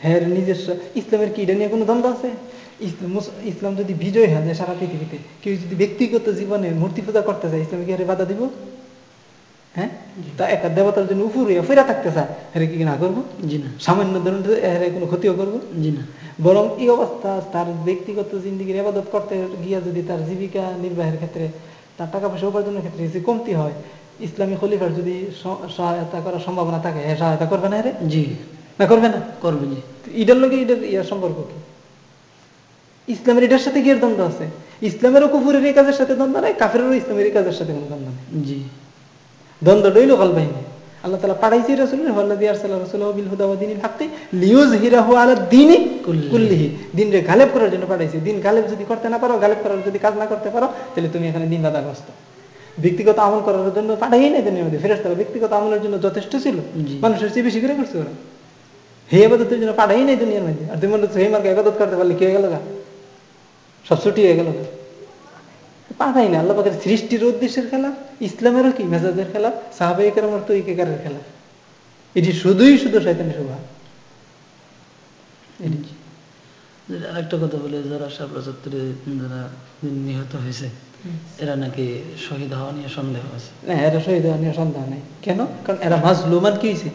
Speaker 1: হ্যাঁ নিজস্ব ইসলামের কি এটা নিয়ে কোনো দ্বন্দ্ব আছে? ইসলাম ইসলাম যদি বিজয় হয় সারা পৃথিবীতে কেউ যদি ব্যক্তিগত জীবনে মূর্তি পূজা করতে চায় ইসলামে কি বাধা দিব? হ্যাঁ? তা একটা দেবতার জন্য উপরে ফেরা থাকতে চায় হ্যাঁ কি না করব?
Speaker 2: জি না।
Speaker 1: সামান্য ধরুন হ্যাঁ কোনো ক্ষতিও করব?
Speaker 2: জি না।
Speaker 1: বরং এই অবস্থা তার ব্যক্তিগত জিন্দিগির আবাদত করতে গিয়া যদি তার জীবিকা নির্বাহের ক্ষেত্রে তার টাকা পয়সা উপার্জনের ক্ষেত্রে যদি কমতি হয় ইসলামী খলিফার যদি সহায়তা করার সম্ভাবনা থাকে হ্যাঁ সহায়তা করবে না রে
Speaker 2: জি।
Speaker 1: না করবে না?
Speaker 2: করবে জি।
Speaker 1: ঈদের এটার লোকে এটার ইয়ার সম্পর্ক কি? ইসলামের এটার সাথে কি দ্বন্দ্ব আছে? ইসলামেরও কুফুরের এই কাজের সাথে দ্বন্দ্ব নাই কাফেরও ইসলামের এই কাজের সাথে কোনো দ্বন্দ্ব নেই।
Speaker 2: জি।
Speaker 1: দ্বন্দ্ব ডইল কল বাহিনী। আল্লাহ তালা পাঠাইছি রসুল হল্লাদি আরসাল্লাহ রসুল বিল হুদা দিনিল হাক্তি লিউজ হিরাহু আলা দিনই
Speaker 2: কুল্লিহি।
Speaker 1: দিন রে গালেব করার জন্য পাঠাইছি। দিন গালেব যদি করতে না পারো গালেব করার যদি কাজ না করতে পারো তাহলে তুমি এখানে দিন বাধাগ্রস্ত ব্যক্তিগত আমল করার জন্য পাঠাই নাই দুনিয়ার মধ্যে। ফেরেস্তারা ব্যক্তিগত আমলের জন্য যথেষ্ট ছিল। মানুষের চেয়ে বেশি করে করছে ওরা। হে আবাদতের জন্য পাঠাই নাই দুনিয়ার মধ্যে। আর তুমি মনে হচ্ছে হে মার্কে আবাদত করতে পারলে কি হয়ে গেল গা? সব ছুটি হয়ে গেল পাঠাই না আল্লাহ পাকের সৃষ্টির উদ্দেশ্যের খেলা। ইসলামেরও কি মেজাজের খেলা? সাহাবাহিক আমার তৈকারের খেলা। এটি শুধুই শুধু শয়তানি এটি
Speaker 2: আরেকটা কথা বলে যারা শাপলা চত্বরে যারা নিহত হয়েছে এরা নাকি শহীদ হওয়া নিয়ে সন্দেহ আছে?
Speaker 1: না এরা শহীদ হওয়া নিয়ে সন্দেহ নেই। কেন? কারণ এরা মাজলুমান কি হয়েছে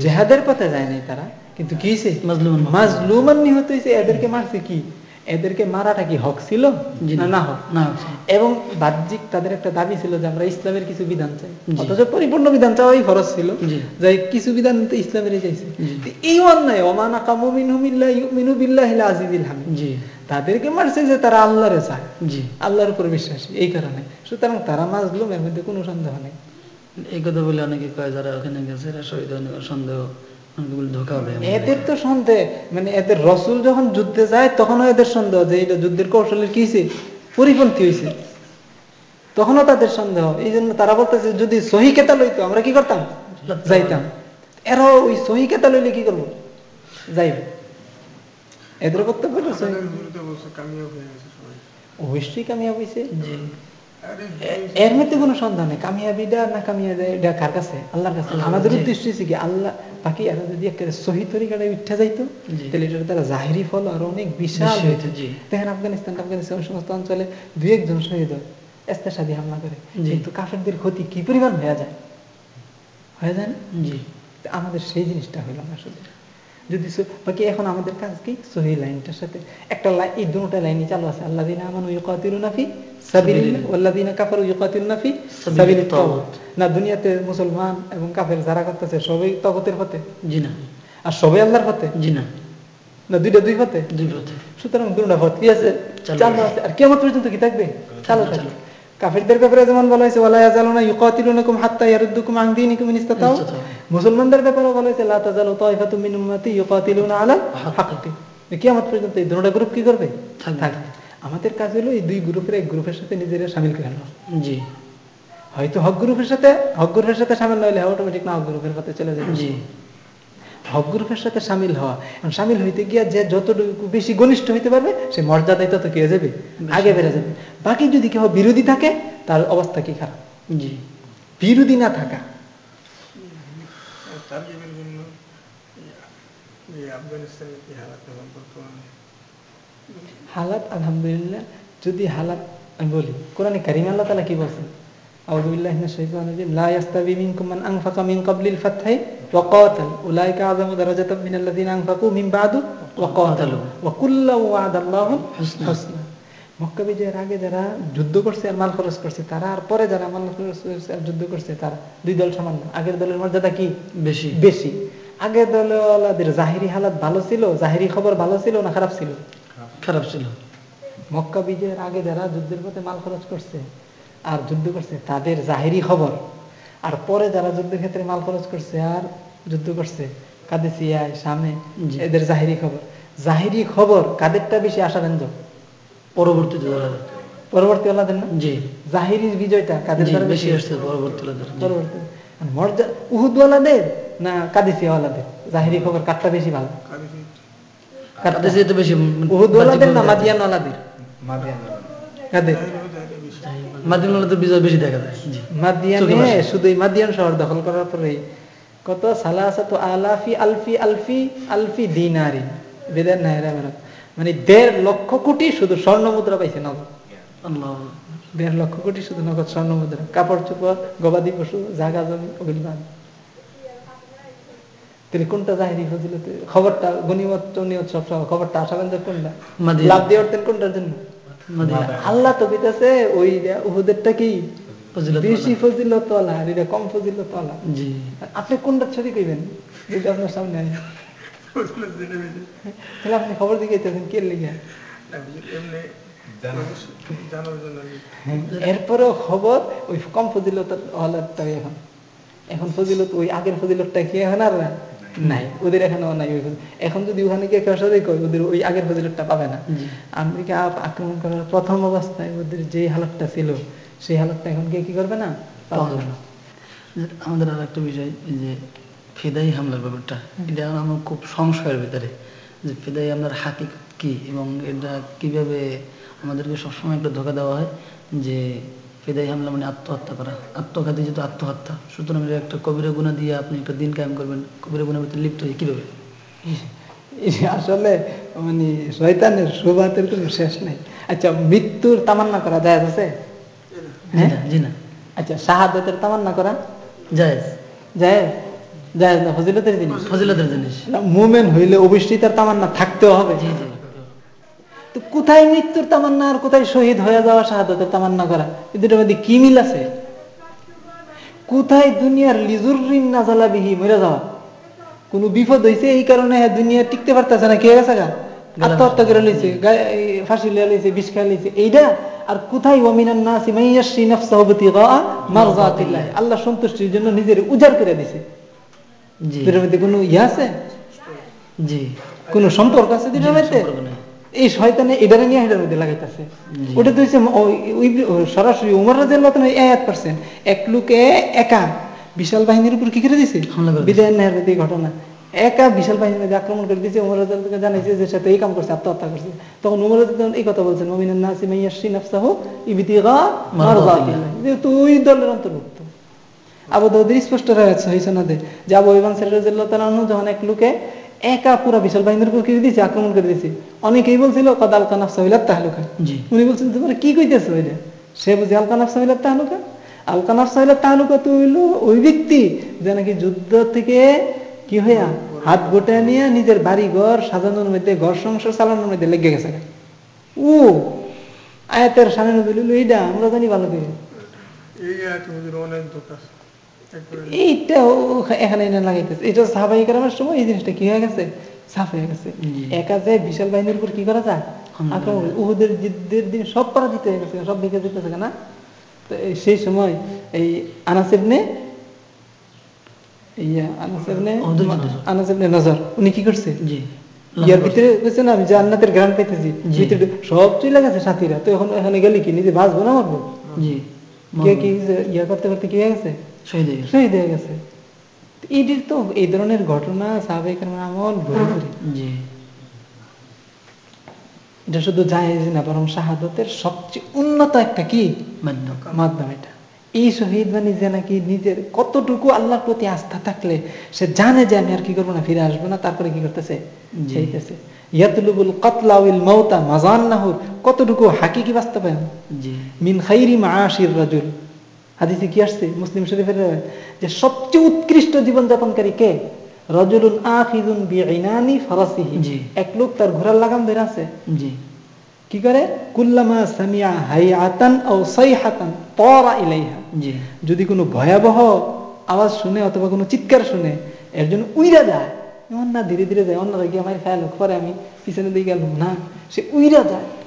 Speaker 1: জেহাদের পথে যায় নাই তারা। কিন্তু কি হয়েছে
Speaker 2: মাজলুমান।
Speaker 1: মাজলুমান নিহত হয়েছে এদেরকে মারছে কি? এদেরকে মারাটা কি হক ছিল? না হক।
Speaker 2: না
Speaker 1: এবং বাহ্যিক তাদের একটা দাবি ছিল যে আমরা ইসলামের কিছু বিধান চাই। অথচ পরিপূর্ণ বিধান চাওয়াই খরচ ছিল। যে কিছু বিধান তো ইসলামেরই চাইছে। এই অন্যায় ওমানা কামু মিনহুম ইল্লা ইউমিনু হামিদ।
Speaker 2: জি।
Speaker 1: তাদেরকে মারছে যে তারা আল্লাহরে চায়।
Speaker 2: জি।
Speaker 1: আল্লাহর উপর বিশ্বাসী। এই কারণে। সুতরাং তারা মাজলুম এর মধ্যে কোনো সন্দেহ নেই।
Speaker 2: এই কথা বলে অনেকে কয় যারা ওখানে গেছে এরা শহীদ সন্দেহ।
Speaker 1: এদের তো সন্দেহ মানে এদের রসুল যখন যুদ্ধে যায় তখনও এদের সন্দেহ যে এটা যুদ্ধের কৌশলের কি হয়েছে পরিপন্থী হয়েছে তখনও তাদের সন্দেহ এই জন্য তারা বলতেছে যদি সহি কেতা লইতো আমরা কি করতাম? যাইতাম। এরাও ওই সহি কেতা লইলে কি করব? যাইবে। এদের বক্তব্য অবশ্যই কামিয়াব হয়েছে এর মধ্যে কোনো সন্দেহ নেই কামিয়াবিটা না কামিয়াবি এটা কার কাছে? আল্লাহর কাছে। আমাদের উদ্দেশ্য কি? আল্লাহ বাকি এরা যদি একটা সহি তরিকাটা উঠে যাইতো তাহলে এটার দ্বারা জাহিরি ফল আরও অনেক বিশাল হইতো। দেখেন আফগানিস্তান আফগানিস্তান সমস্ত অঞ্চলে দুই একজন শহীদ হয় এস্তেসাদি হামলা করে। কিন্তু কাফেরদের ক্ষতি কি পরিমাণ হয়ে যায়? হয়ে যায় না?
Speaker 2: জি।
Speaker 1: আমাদের সেই জিনিসটা হইল না শুধু যদি বাকি এখন আমাদের কাজ কি? সহি লাইনটার সাথে। একটা লাইন এই দুটা লাইনই চালু আছে আল্লাহ দিন আমানু ইউকাতিলুনা ফি না দুনিয়াতে মুসলমান এবং কাফের যারা করতেছে সবাই তগতের পথে?
Speaker 2: জি না।
Speaker 1: আর সবাই আল্লাহর পথে?
Speaker 2: জি না।
Speaker 1: না দুইটা দুই পথে?
Speaker 2: দুই পথে।
Speaker 1: সুতরাং দুটা পথ কি আছে?
Speaker 2: চালু
Speaker 1: চালু আছে। আর কিয়ামত পর্যন্ত কি থাকবে? চালু থাকবে। কাফেরদের ব্যাপারে যেমন বলা হয়েছে ওয়ালা ইয়াজালুনা ইউকাতিলুনাকুম হাত্তা ইয়ারুদ্দুকুম আন দীনিকুম ইন ইসতাতাউ। মুসলমানদের ব্যাপারে বলা হয়েছে লা তাজালু তাইফাতুম মিন উম্মতি ইউকাতিলুনা আলা হাক্কি। কিয়ামত পর্যন্ত এই দুটো গ্রুপ কি করবে?
Speaker 2: থাকবে।
Speaker 1: আমাদের কাজ হলো এই দুই গ্রুপের এক গ্রুপের সাথে নিজেরা সামিল করে নেওয়া।
Speaker 2: জি।
Speaker 1: হয়তো হক গ্রুপের সাথে হক গ্রুপের সাথে সামিল না হলে অটোমেটিক না হক গ্রুপের পথে চলে যাবে।
Speaker 2: জি।
Speaker 1: হক গ্রুপের সাথে সামিল হওয়া। এখন সামিল হইতে গিয়া যে যতটুকু বেশি ঘনিষ্ঠ হইতে পারবে সে মর্যাদায় তত কে যাবে আগে বেড়ে যাবে। বাকি যদি কেউ বিরোধী থাকে তার অবস্থা কি খারাপ?
Speaker 2: জি।
Speaker 1: বিরোধী না থাকা।
Speaker 4: আফগানিস্তানের কি হালাত
Speaker 1: হালাত আলহামদুলিল্লাহ যদি হালাত আমি বলি কোরআনে কারিম আল্লাহ তালা কি বলছেন? মক্কা বিজয়ের আগে যারা যুদ্ধ করছে আর মাল খরচ করছে তারা আর পরে যারা মাল খরচ করছে আর যুদ্ধ করছে তারা দুই দল সমান আগের দলের মর্যাদা কি?
Speaker 2: বেশি।
Speaker 1: বেশি। আগের দলের জাহিরি হালাত ভালো ছিল জাহিরি খবর ভালো ছিল না খারাপ ছিল?
Speaker 2: খারাপ ছিল।
Speaker 1: মক্কা বিজয়ের আগে যারা যুদ্ধের পথে মাল খরচ করছে আর যুদ্ধ করছে তাদের জাহিরি খবর। আর পরে যারা যুদ্ধক্ষেত্রে মাল খরচ করছে আর যুদ্ধ করছে কাদেসিয়ায় সামনে এদের জাহিরি খবর। জাহিরি খবর কাদেরটা বেশি আশাব্যঞ্জক?
Speaker 2: পরবর্তীতে যারা
Speaker 1: পরবর্তী না?
Speaker 2: জি।
Speaker 1: জাহিরি বিজয়টা কাদের দ্বারা
Speaker 2: বেশি আসছে পরবর্তী
Speaker 1: পরবর্তী। মর্যা উহুদওয়ালাদের না কাদিসিয়াওয়ালাদের জাহিরি খবর কারটা বেশি ভালো?
Speaker 2: তাদের বেশি
Speaker 1: না মাদিয়ানওয়ালাদের কাদের?
Speaker 2: মাধ্যমিক বিজয় বেশি দেখা যায়।
Speaker 1: মাদিয়ানে শুধু এই মাদিয়ান শহর দখল করার পরে কত সালাসাত আলাফি আলফি আলফি আলফি দিনারি। বেদের নাহেরা মেরা মানে দেড় লক্ষ কোটি শুধু স্বর্ণ মুদ্রা পাইছে নগদ।
Speaker 2: আল্লাহ।
Speaker 1: দেড় লক্ষ কোটি শুধু নগদ স্বর্ণ মুদ্রা। কাপড় চোপড় গবাদি পশু জাগা জমি ওগুলি তাহলে কোনটা জাহিরি ফজিলত? খবরটা গনিমত টনিমত সব সব খবরটা আশাবেন কোনটা? লাভ দিয়ে উঠতেন কোনটার জন্য? আল্লাহ তো কইতাছে ওই উহুদেরটা কি? বেশি ফজিলত ওয়ালা আর এটা কম ফজিলত
Speaker 2: জি।
Speaker 1: আপনি কোনটা ছবি কইবেন? যদি আপনার সামনে তাহলে আপনি খবর দিকে কে লিখে এরপরেও খবর ওই কম ফজিলত ওয়ালাটাই এখন। এখন ফজিলত ওই আগের ফজিলতটা কি এখন আর নাই ওদের নাই ওই ফজিলত। এখন যদি ওখানে গিয়ে কেউ সাথে কই ওদের ওই আগের ফজিলতটা পাবে না। আমেরিকা আক্রমণ করার প্রথম অবস্থায় ওদের যে হালতটা ছিল সেই হালতটা এখন গিয়ে কি করবে না?
Speaker 2: যাবে না। আমাদের আর একটা বিষয় যে ফেদাই হামলার ব্যাপারটা এটা আমার খুব সংশয়ের ভিতরে। যে ফেদাই হামলার হাকিক কি এবং এটা কীভাবে আমাদেরকে সবসময় একটা ধোকা দেওয়া হয় যে ফেদাই হামলা মানে আত্মহত্যা করা। আত্মঘাতী যেহেতু আত্মহত্যা সুতরাং একটা কবিরা গুণা দিয়ে আপনি একটা দিন কায়েম করবেন। কবিরা গুণার ভিতরে লিপ্ত হয়ে কীভাবে
Speaker 1: আসলে মানে শয়তানের সুবাতের কোনো শেষ নাই। আচ্ছা মৃত্যুর তামান্না করা যায় আছে?
Speaker 2: জি
Speaker 1: হ্যাঁ
Speaker 2: না জি না।
Speaker 1: আচ্ছা শাহাদতের তামান্না করা?
Speaker 2: জায়েজ।
Speaker 1: যায় যায় না ফজিলতের জিনিস?
Speaker 2: ফজিলতের জিনিস।
Speaker 1: মুমেন হইলে অবশ্যই তার তামান্না থাকতেও হবে।
Speaker 2: জি জি।
Speaker 1: তো কোথায় মৃত্যুর তামান্না আর কোথায় শহীদ হয়ে যাওয়া শাহাদতের তামান্না করা? এই দুটোর মধ্যে কি মিল আছে? কোথায় দুনিয়ার লিজুর ঋণ না জ্বালাবিহি মরে যাওয়া? কোন বিপদ হয়েছে এই কারণে দুনিয়া টিকতে পারতেছে না কে গেছে গা? আত্মহত্যা করে লইছে ফাঁসি লিয়া লইছে বিষ খাই লইছে এইটা আর কোথায় ওয়ামিনান নাসি মাইয়াশি নাফসাহু বিতিগা মারজাতিল্লাহ? আল্লাহ সন্তুষ্টির জন্য নিজের উজাড় করে দিছে।
Speaker 2: জি।
Speaker 1: মধ্যে কোনো ইয়ে আছে?
Speaker 2: জি।
Speaker 1: কোন সম্পর্ক আছে দুটোর মধ্যে। এই শয়তানে এটারে নিয়ে এটার মধ্যে লাগাইতেছে। ওটা তো হচ্ছে সরাসরি উমর তাআলা এই পারছেন এক লোকে একা বিশাল বাহিনীর উপর কি করে দিছে। বিদায় নেয়ার মধ্যে ঘটনা। একা বিশাল বাহিনীর মধ্যে আক্রমণ করে দিয়েছে উমর তাআলা জানাইছে যে সাথে এই কাম করছে আত্মহত্যা করছে। তখন উমর রাজিয়াল্লাহু এই কথা বলছেন মুমিনান নাসি নাফসাহু ইবতিগা মারজাতিল্লাহ যেহেতু ওই দলের অন্তর্ভুক্ত। আবু দাউদের স্পষ্ট রয়েছে হয়েছে না যে আবু ইবান সাল্লাল্লাহু তাআলা আনহু যখন এক লোকে একা পুরা বিশাল বাহিনীর উপর কি দিয়েছে আক্রমণ করে দিয়েছে। অনেকেই বলছিল কদ আলকা নাফসা হইলা তাহলুকা? উনি বলছেন তোমরা কি কইতেছো এটা? সে বুঝে আলকা নাফসা হইলা তাহলুকা? আলকা নাফসা হইলা তাহলুকা তো হইল ওই ব্যক্তি যে নাকি যুদ্ধ থেকে কি হইয়া হাত গোটা নিয়ে নিজের বাড়ি ঘর সাজানোর মধ্যে ঘর সংসার চালানোর মধ্যে লেগে গেছে ও আয়াতের সামনে বলিল এইটা আমরা জানি ভালো করে।
Speaker 4: এই আয়াত হুজুর অনেক একবারে
Speaker 1: এইটা এখানে এনে লাগাইতেছে এটা সাহাবাহিক আমার সময় এই জিনিসটা কি হয়ে গেছে? সাফ হয়ে গেছে। একা যায় বিশাল বাহিনীর উপর কি করা যায়? উহুদের যুদ্ধের দিন সব পরাজিত হয়ে গেছে সব দিকে না? তো সেই সময় এই ইয়া নজর। উনি কি করছে?
Speaker 2: জি।
Speaker 1: ইয়ার ভিতরে না আমি জান্নাতের গ্রাম পাইতেছি। ভিতরে সব চলে গেছে সাথীরা। তো এখন এখানে গেলে কি নিজে বাঁচবো না মারবো?
Speaker 2: জি।
Speaker 1: কে কি ইয়া করতে করতে কি হয়ে গেছে?
Speaker 2: শহীদ হয়ে গেছে।
Speaker 1: তো এটির তো এই ধরনের ঘটনা আমল এটা শুধু জায়েজ না বরং শাহাদতের সবচেয়ে উন্নত একটা কি?
Speaker 2: মাধ্যম।
Speaker 1: এটা। এই শহীদ বা নিজে নাকি নিজের কতটুকু আল্লাহর প্রতি আস্থা থাকলে সে জানে যে আমি আর কি করব না ফিরে আসব না তারপরে কি করতেছে?
Speaker 2: জি।
Speaker 1: সেইতেছে ইয়াতলুবুল কাতলা উল মাউতা মাজান নাহুর কতটুকু হাকিকি বাস্তবায়ন? মিন খাইরি মাআশির রাজুল। হাদিসে কি আসছে? মুসলিম শরীফের যে সবচেয়ে উৎকৃষ্ট জীবনযাপনকারী কে? রজুলুন আখিযুন বিইনানি ফারাসিহি। এক লোক তার ঘোড়ার লাগাম ধরে আছে।
Speaker 2: জি।
Speaker 1: কি করে? কুল্লামা সামিয়া হাইআতান আও সাইহাতান তারা ইলাইহা।
Speaker 2: জি।
Speaker 1: যদি কোনো ভয়াবহ আওয়াজ শুনে অথবা কোনো চিৎকার শুনে এর জন্য উইরা যায়। এমন না ধীরে ধীরে যায়। অন্যরা গিয়ে আমার খেয়াল পরে আমি পিছনে দিয়ে গেল না সে উইরা যায়।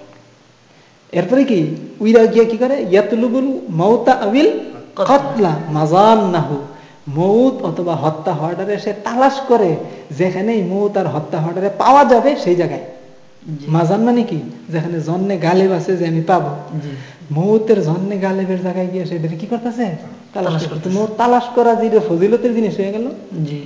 Speaker 1: এরপরে কি? উইরা গিয়ে কি করে? ইয়াতলুবুল মৌতা আবিল কতলা মাজান নাহু মৌত অথবা হত্যা হওয়াটারে সে তালাশ করে যেখানেই মৌত আর হত্যা হওয়াটারে পাওয়া যাবে সেই জায়গায়। মাজান মানে কি? যেখানে জন্মে গালেব আছে যে আমি পাবো। মৌতের জন্মে গালেবের জায়গায় গিয়ে সে কি করতেছে? তালাশ। মৌত তালাশ করা যেটা ফজিলতের জিনিস হয়ে গেল।
Speaker 2: জি।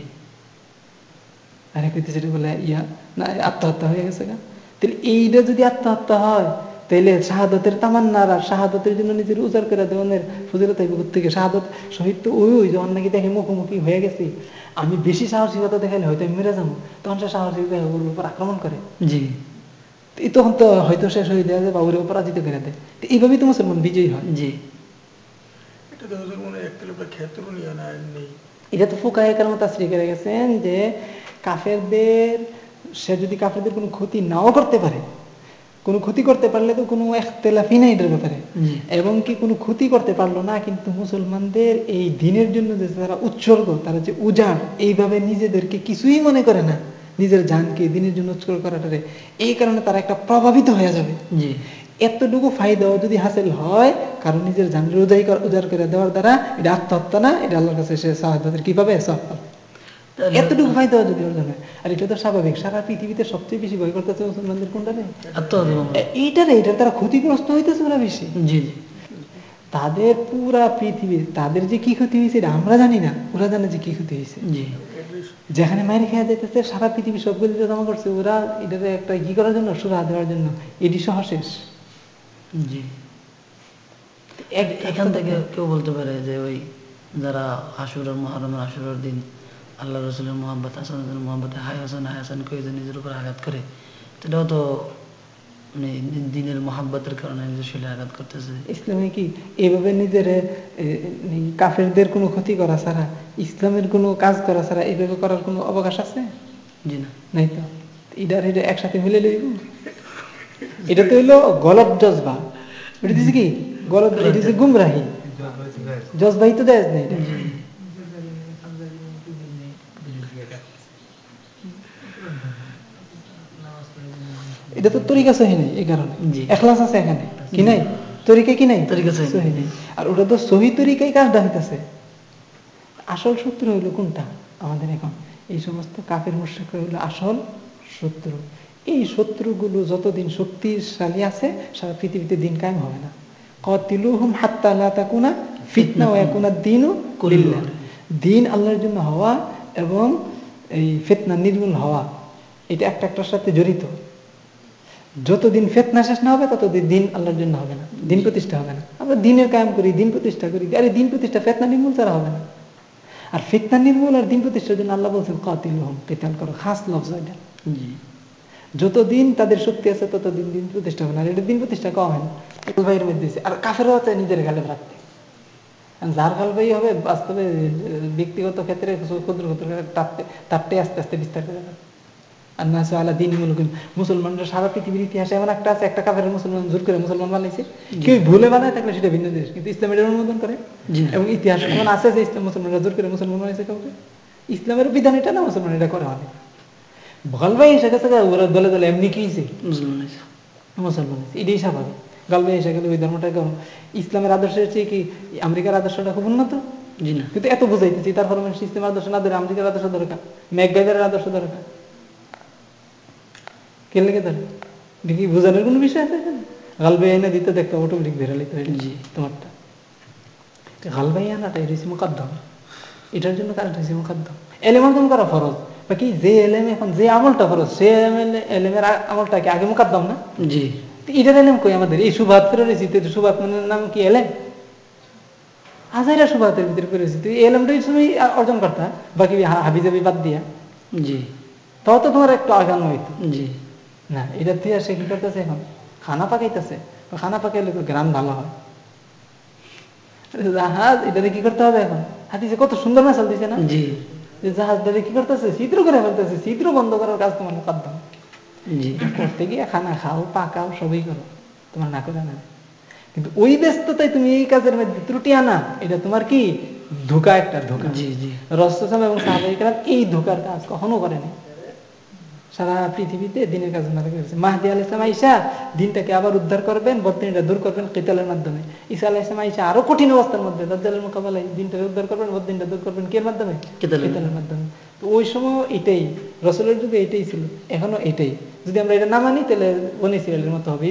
Speaker 1: আরে কইতে সেটা বলে ইয়া না আত্মহত্যা হয়ে গেছে গা। তাহলে এইটা যদি আত্মহত্যা হয় তাইলে শাহাদতের তামান্নার আর শাহাদতের জন্য নিজের উজার করে দেওয়ানের ফজিলত হইব থেকে শাহাদত শহীদ তো ওই ওই যখন নাকি দেখে মুখোমুখি হয়ে গেছি। আমি বেশি সাহসিকতা দেখাইলে হয়তো আমি মেরে যাব। তখন সে সাহসিকতা ওর উপর আক্রমণ করে।
Speaker 2: জি।
Speaker 1: তো তখন তো হয়তো সে শহীদ হয়ে যায় বা ওরে পরাজিত করে দেয়। তো এইভাবেই তো মুসলমান বিজয়ী হয়।
Speaker 2: জি।
Speaker 4: এটা তো হুজুর মনে হয় ক্ষেত্র নিয়ে না নেই।
Speaker 1: এটা তো ফুকাহে কারমত আশ্রী করে গেছেন যে কাফেরদের সে যদি কাফেরদের কোনো ক্ষতি নাও করতে পারে কোনো ক্ষতি করতে পারলে তো কোনো একতেলাফি নাই এটার ব্যাপারে। এবং কি কোনো ক্ষতি করতে পারল না কিন্তু মুসলমানদের এই দিনের জন্য যে তারা উৎসর্গ তারা যে উজাড় এইভাবে নিজেদেরকে কিছুই মনে করে না। নিজের জানকে দিনের জন্য উৎসর্গ করাটারে। এই কারণে তারা একটা প্রভাবিত হয়ে যাবে।
Speaker 2: জি।
Speaker 1: এতটুকু ফায়দাও যদি হাসিল হয় কারণ নিজের জান রোজাই উজাড় করে দেওয়ার দ্বারা এটা আত্মহত্যা না এটা আল্লাহর কাছে সে সাহায্যের কি পাবে সব পাবে এতটুকু যদি অর্জন হয় আর এটা তো স্বাভাবিক সারা পৃথিবীতে সবচেয়ে বেশি ভয় করতেছে মুসলমানদের কোনটা
Speaker 2: মামলা।
Speaker 1: এইটারে এটার তারা ক্ষতিগ্রস্ত হইতেছে বেশি।
Speaker 2: জি জি।
Speaker 1: তাদের পুরা পৃথিবী তাদের যে কি ক্ষতি হয়েছে আমরা জানি না ওরা জানে যে কি ক্ষতি হয়েছে যেখানে মায়ের খেয়া যেতেছে সারা পৃথিবী সবগুলো জমা করছে ওরা এটারে একটা কি করার জন্য সুরা দেওয়ার জন্য। এটি সহ শেষ।
Speaker 2: জি। এখান থেকে কেউ বলতে পারে যে ওই যারা আশুরার মহারমের আশুরার দিন আল্লাহ রসুলের মোহাম্মত হাসানের মোহাম্মতে হাই হাসান হাই হাসান করে যে নিজের উপর আঘাত করে। সেটাও তো মানে দিনের মহাব্বতের কারণে নিজের শরীরে আঘাত করতেছে।
Speaker 1: ইসলামে কি এইভাবে নিজের কাফেরদের কোনো ক্ষতি করা ছাড়া ইসলামের কোনো কাজ করা ছাড়া এইভাবে করার কোনো অবকাশ আছে?
Speaker 2: জি না।
Speaker 1: নাই তো? ইডার এটা একসাথে মিলে লইব? এটা তো হইল গলত জজবা। এটা দিছে কি? গলত এটা গুমরাহি। জজবাই তো দেয় না এটা। এটা তো তরিকা সহি নেই এই কারণে। এখলাস আছে এখানে কি নাই? তরিকা কি নাই?
Speaker 2: তরিকা সহি
Speaker 1: সহি নেই। আর ওটা তো সহি তরিকাই কাজটা হইতাছে আসল শত্রু হইল কোনটা? আমাদের এখন এই সমস্ত কাপের মুশ্রিক হইল আসল শত্রু। এই শত্রুগুলো যতদিন শক্তিশালী আছে সারা পৃথিবীতে দিন কায়েম হবে না। কতিলুহুম হাত্তা তাকুনা ফিতনা ওয়া ইয়াকুনা দ্বীনু লিল্লাহ। দিন আল্লাহর জন্য হওয়া এবং এই ফিতনা নির্মূল হওয়া এটা একটা একটার সাথে জড়িত। যতদিন ফেতনা শেষ না হবে ততদিন দিন আল্লাহর জন্য হবে না। দিন প্রতিষ্ঠা হবে না। আমরা দিনের কায়েম করি দিন প্রতিষ্ঠা করি। আরে দিন প্রতিষ্ঠা ফেতনা নির্মূল ছাড়া হবে না। আর ফিতনা নির্মূল আর দিন প্রতিষ্ঠার জন্য আল্লাহ বলছেন কাতিল হম কেতাল করো খাস লফজ এটা। যতদিন তাদের শক্তি আছে ততদিন দিন প্রতিষ্ঠা হবে না। আর এটা দিন প্রতিষ্ঠা কম হয় না। ভাইয়ের মধ্যে আর কাফেরও চায় নিজের গালে রাখতে যার গাল ভাই হবে বাস্তবে ব্যক্তিগত ক্ষেত্রে ক্ষুদ্র ক্ষুদ্র তারটে আস্তে আস্তে বিস্তার করে দেবে। আর না আলা দিন মুসলমানরা সারা পৃথিবীর ইতিহাসে এমন একটা আছে একটা কাফের মুসলমান জোর করে মুসলমান বানাইছে। কেউ ভুলে বানায় থাকলে সেটা ভিন্ন জিনিস কিন্তু ইসলাম এটার অনুমোদন করে। এবং ইতিহাস এমন আছে যে ইসলাম মুসলমানরা জোর করে মুসলমান বানাইছে কাউকে। ইসলামের বিধান এটা না মুসলমান এটা করে অনেক গালবাই এসে গেছে ওরা দলে দলে এমনি কি
Speaker 2: মুসলমান।
Speaker 1: মুসলমান এটাই স্বাভাবিক। গালবাই এসে গেলে ওই ধর্মটা কেমন? ইসলামের আদর্শের চেয়ে কি আমেরিকার আদর্শটা খুব উন্নত? কিন্তু এত বুঝাইতেছি তারপর মানুষ ইসলামের আদর্শ না ধরে আমেরিকার আদর্শ দরকার ম্যাকগাইভারের আদর্শ দরকার কে লেগে ধরে দেখি বোঝানোর কোনো বিষয় আছে এখানে? গালবাই এনে দিতে দেখতে অটোমেটিক বেরালি তো
Speaker 2: জি।
Speaker 1: তোমারটা। গালবাই আনাটা এটা হচ্ছে মুকাদ্দম। এটার জন্য কাজটা হচ্ছে মুকাদ্দম। এলেম অর্জন করা ফরজ। বাকি যে এলেম এখন যে আমলটা ফরজ সে এলেমের আমলটা কি আগে মুকাদ্দম না?
Speaker 2: জি।
Speaker 1: এটার এলেম কই আমাদের? এই করে রয়েছি তো সুবাদ মানে নাম কি এলেম? হাজারা সুবাদের ভিতরে করে রয়েছি তো এই এলেমটাই তুমি অর্জন করতা? বাকি হাবিজাবি বাদ দিয়া।
Speaker 2: জি।
Speaker 1: তাও তো তোমার একটু আগানো হইতো।
Speaker 2: জি।
Speaker 1: না এটা দিয়ে সে কি করতেছে এখন? খানা পাকাইতেছে। খানা পাকাইলে তো গ্রাম ভালো হয়। জাহাজ এটাতে কি করতে হবে এখন? হাতিছে কত সুন্দর মেসাল দিছে না?
Speaker 2: জি।
Speaker 1: যে জাহাজ ধরে কি করতেছে? ছিদ্র করে ফেলতেছে। ছিদ্র বন্ধ করার কাজ তোমার মুকাদ্দম করতে গিয়ে খানা খাও পাকাও সবই করো। তোমার না করে না কিন্তু ওই ব্যস্ততায় তুমি এই কাজের মধ্যে ত্রুটি আনা এটা তোমার কি? ধোকা একটা ধোকা।
Speaker 2: জি
Speaker 1: এবং সাহাবাই কেরাম এই ধোকার কাজ কখনো করেনি সারা পৃথিবীতে দিনের কাজ ওনারা করেছে মাহদি আল ইসলাম আইসা দিনটাকে আবার উদ্ধার করবেন বদিনটা দূর করবেন কেতালের মাধ্যমে। ঈসা আলাহ ইসলাম আইসা আরও কঠিন অবস্থার মধ্যে দাজ্জালের মোকাবেলায় দিনটাকে উদ্ধার করবেন বদিনটা দূর করবেন কে মাধ্যমে?
Speaker 2: কেতালের।
Speaker 1: মাধ্যমে। তো ওই সময় এটাই রসুলের যুগে এটাই ছিল এখনও এটাই। যদি আমরা এটা না মানি তাহলে বনি সিরিয়ালের মতো হবে।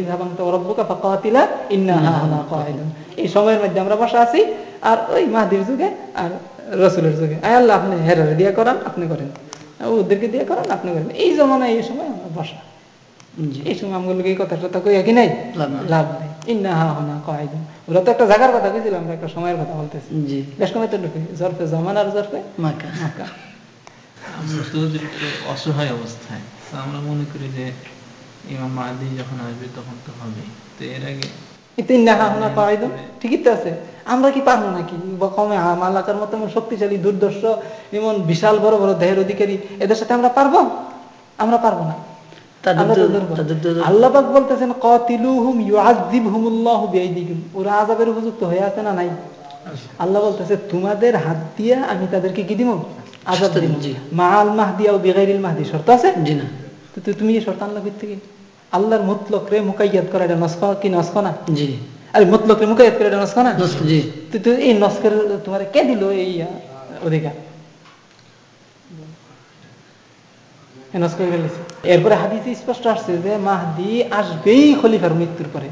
Speaker 1: ইন্না এই সময়ের মধ্যে আমরা বসা আছি আর ওই মাহদির যুগে আর রসুলের যুগে। আয় আল্লাহ আপনি হেরারে দিয়া করান আপনি করেন। ওদেরকে দিয়ে করেন আপনি করেন। এই জমানায় এই সময় আমরা বসা।
Speaker 2: জি।
Speaker 1: এই সময় আমগুলো এই কথা টথা কই কি নাই?
Speaker 2: লাভ নাই।
Speaker 1: ইন্না হা হানা ওরা তো একটা জায়গার কথা আমরা একটা সময়ের কথা বলতেছি।
Speaker 2: জি।
Speaker 1: বেশ কমে তো ঢুকে জরফে জমান আর জরফে
Speaker 2: মাকা।
Speaker 3: অসহায় অবস্থায় তো আমরা মনে করি যে ইমাম মাহাদি যখন আসবে তখন তো হবেই। তো এর আগে
Speaker 1: ঠিকই তো আছে? আমরা কি পারব নাকি? বা কমে মালাকার মতো শক্তিশালী দুর্দর্শ এমন বিশাল বড় বড় দেহের অধিকারী এদের সাথে আমরা পারব? আমরা পারব না। বলতেছেন কাতিলুহুম ইউআযিবহুমুল্লাহু বিআইদিকুম ওরা আযাবের উপযুক্ত হয়ে আছে না নাই? আল্লাহ বলতেছে তোমাদের হাত দিয়া আমি তাদেরকে কি দিব আযাব দিব
Speaker 2: জি।
Speaker 1: মাআল মাহদি আও বিগাইরিল মাহদি শর্ত আছে?
Speaker 2: জি না।
Speaker 1: তো তো তুমি শর্ত আল্লাহ থেকে? আল্লাহর মুতলক রে মুকাইয়াত করা এটা নস্ক কি নস্ক না?
Speaker 2: জি।
Speaker 1: আরে মতলব রে মুকাইয়াত করে এটা নস্ক না?
Speaker 2: জি।
Speaker 1: তো তো এই নস্কের তোমার কে দিল এই অধিকার? এরপরে হাদিসে স্পষ্ট আসছে যে মাহদি আসবেই খলিফার মৃত্যুর পরে।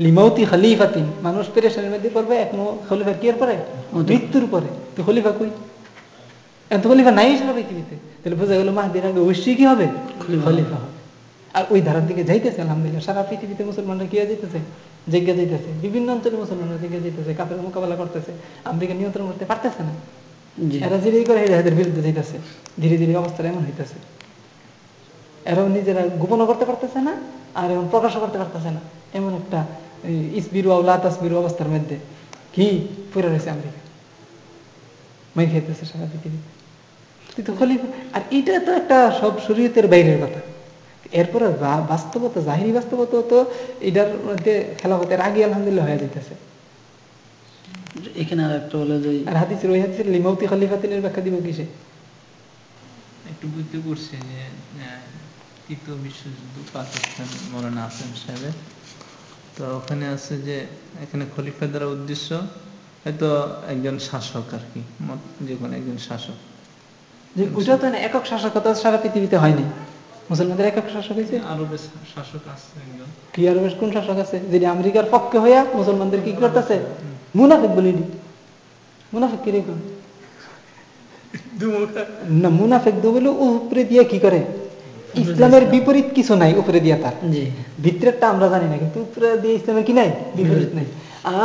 Speaker 1: লিমাউতি খলিফাতিন। মানুষ পেরেশানের মধ্যে পড়বে এক খলিফার কি পরে? মৃত্যুর। পরে। তো খলিফা কই? এখন তো খলিফা নাই সারা পৃথিবীতে। তাহলে বোঝা গেল মাহদির আগে অবশ্যই কি হবে? খলিফা হবে। আর ওই ধারার দিকে যাইতেছে আলহামদুলিল্লাহ। সারা পৃথিবীতে মুসলমানরা কি যাইতেছে জেগে যাইতেছে। বিভিন্ন অঞ্চলে মুসলমানরা জেগে যাইতেছে কাপের মোকাবেলা করতেছে। আমেরিকা নিয়ন্ত্রণ করতে পারতেছে না। এরা যেটাই করে এদের বিরুদ্ধে যাইতেছে। ধীরে ধীরে অবস্থাটা এমন হইতেছে। এরাও নিজেরা গোপনও করতে পারতেছে না আর এমন প্রকাশও করতে পারতেছে না। এমন একটা ইসবিরু আউলা তাসবিরু অবস্থার মধ্যে। কি পড়ে রয়েছে আমেরিকা? মাই খাইতেছে সারা পৃথিবীতে। কিন্তু খলিফা। আর এটা তো একটা সব শরীয়তের বাইরের কথা। এরপরে বাস্তবতা জাহিরি বাস্তবতা তো এটার মধ্যে খেলাফতের আগে আলহামদুলিল্লাহ হয়ে যাইতেছে।
Speaker 2: এখানে আর একটা হলো যে
Speaker 1: আর হাদিসের ওই হাদিসের লিমাউতি খলিফাতিনের ব্যাখ্যা দিব কিসে?
Speaker 3: একটু বুঝতে পারছি যে তৃতীয় বিশ্বযুদ্ধ পাকিস্তান মৌলানা আসেম সাহেবের। তো ওখানে আছে যে এখানে খলিফা দ্বারা উদ্দেশ্য হয়তো একজন শাসক আর কি যে কোনো একজন শাসক।
Speaker 1: যে ওইটা তো একক শাসকতা সারা পৃথিবীতে হয়নি। মুসলমানদের একক শাসক হয়েছে
Speaker 3: শাসক আছে
Speaker 1: কি আর বেশ কোন শাসক আছে? যিনি আমেরিকার পক্ষে হইয়া মুসলমানদের কি করতেছে? মুনাফিক বলিনি মুনাফিক কি রেখো না মুনাফিক দু বলে উপরে দিয়ে কি করে? ইসলামের বিপরীত কিছু নাই উপরে দিয়া তার।
Speaker 2: জি।
Speaker 1: ভিতরেরটা আমরা জানি না কিন্তু উপরে দিয়ে ইসলামের কি নাই? বিপরীত নাই।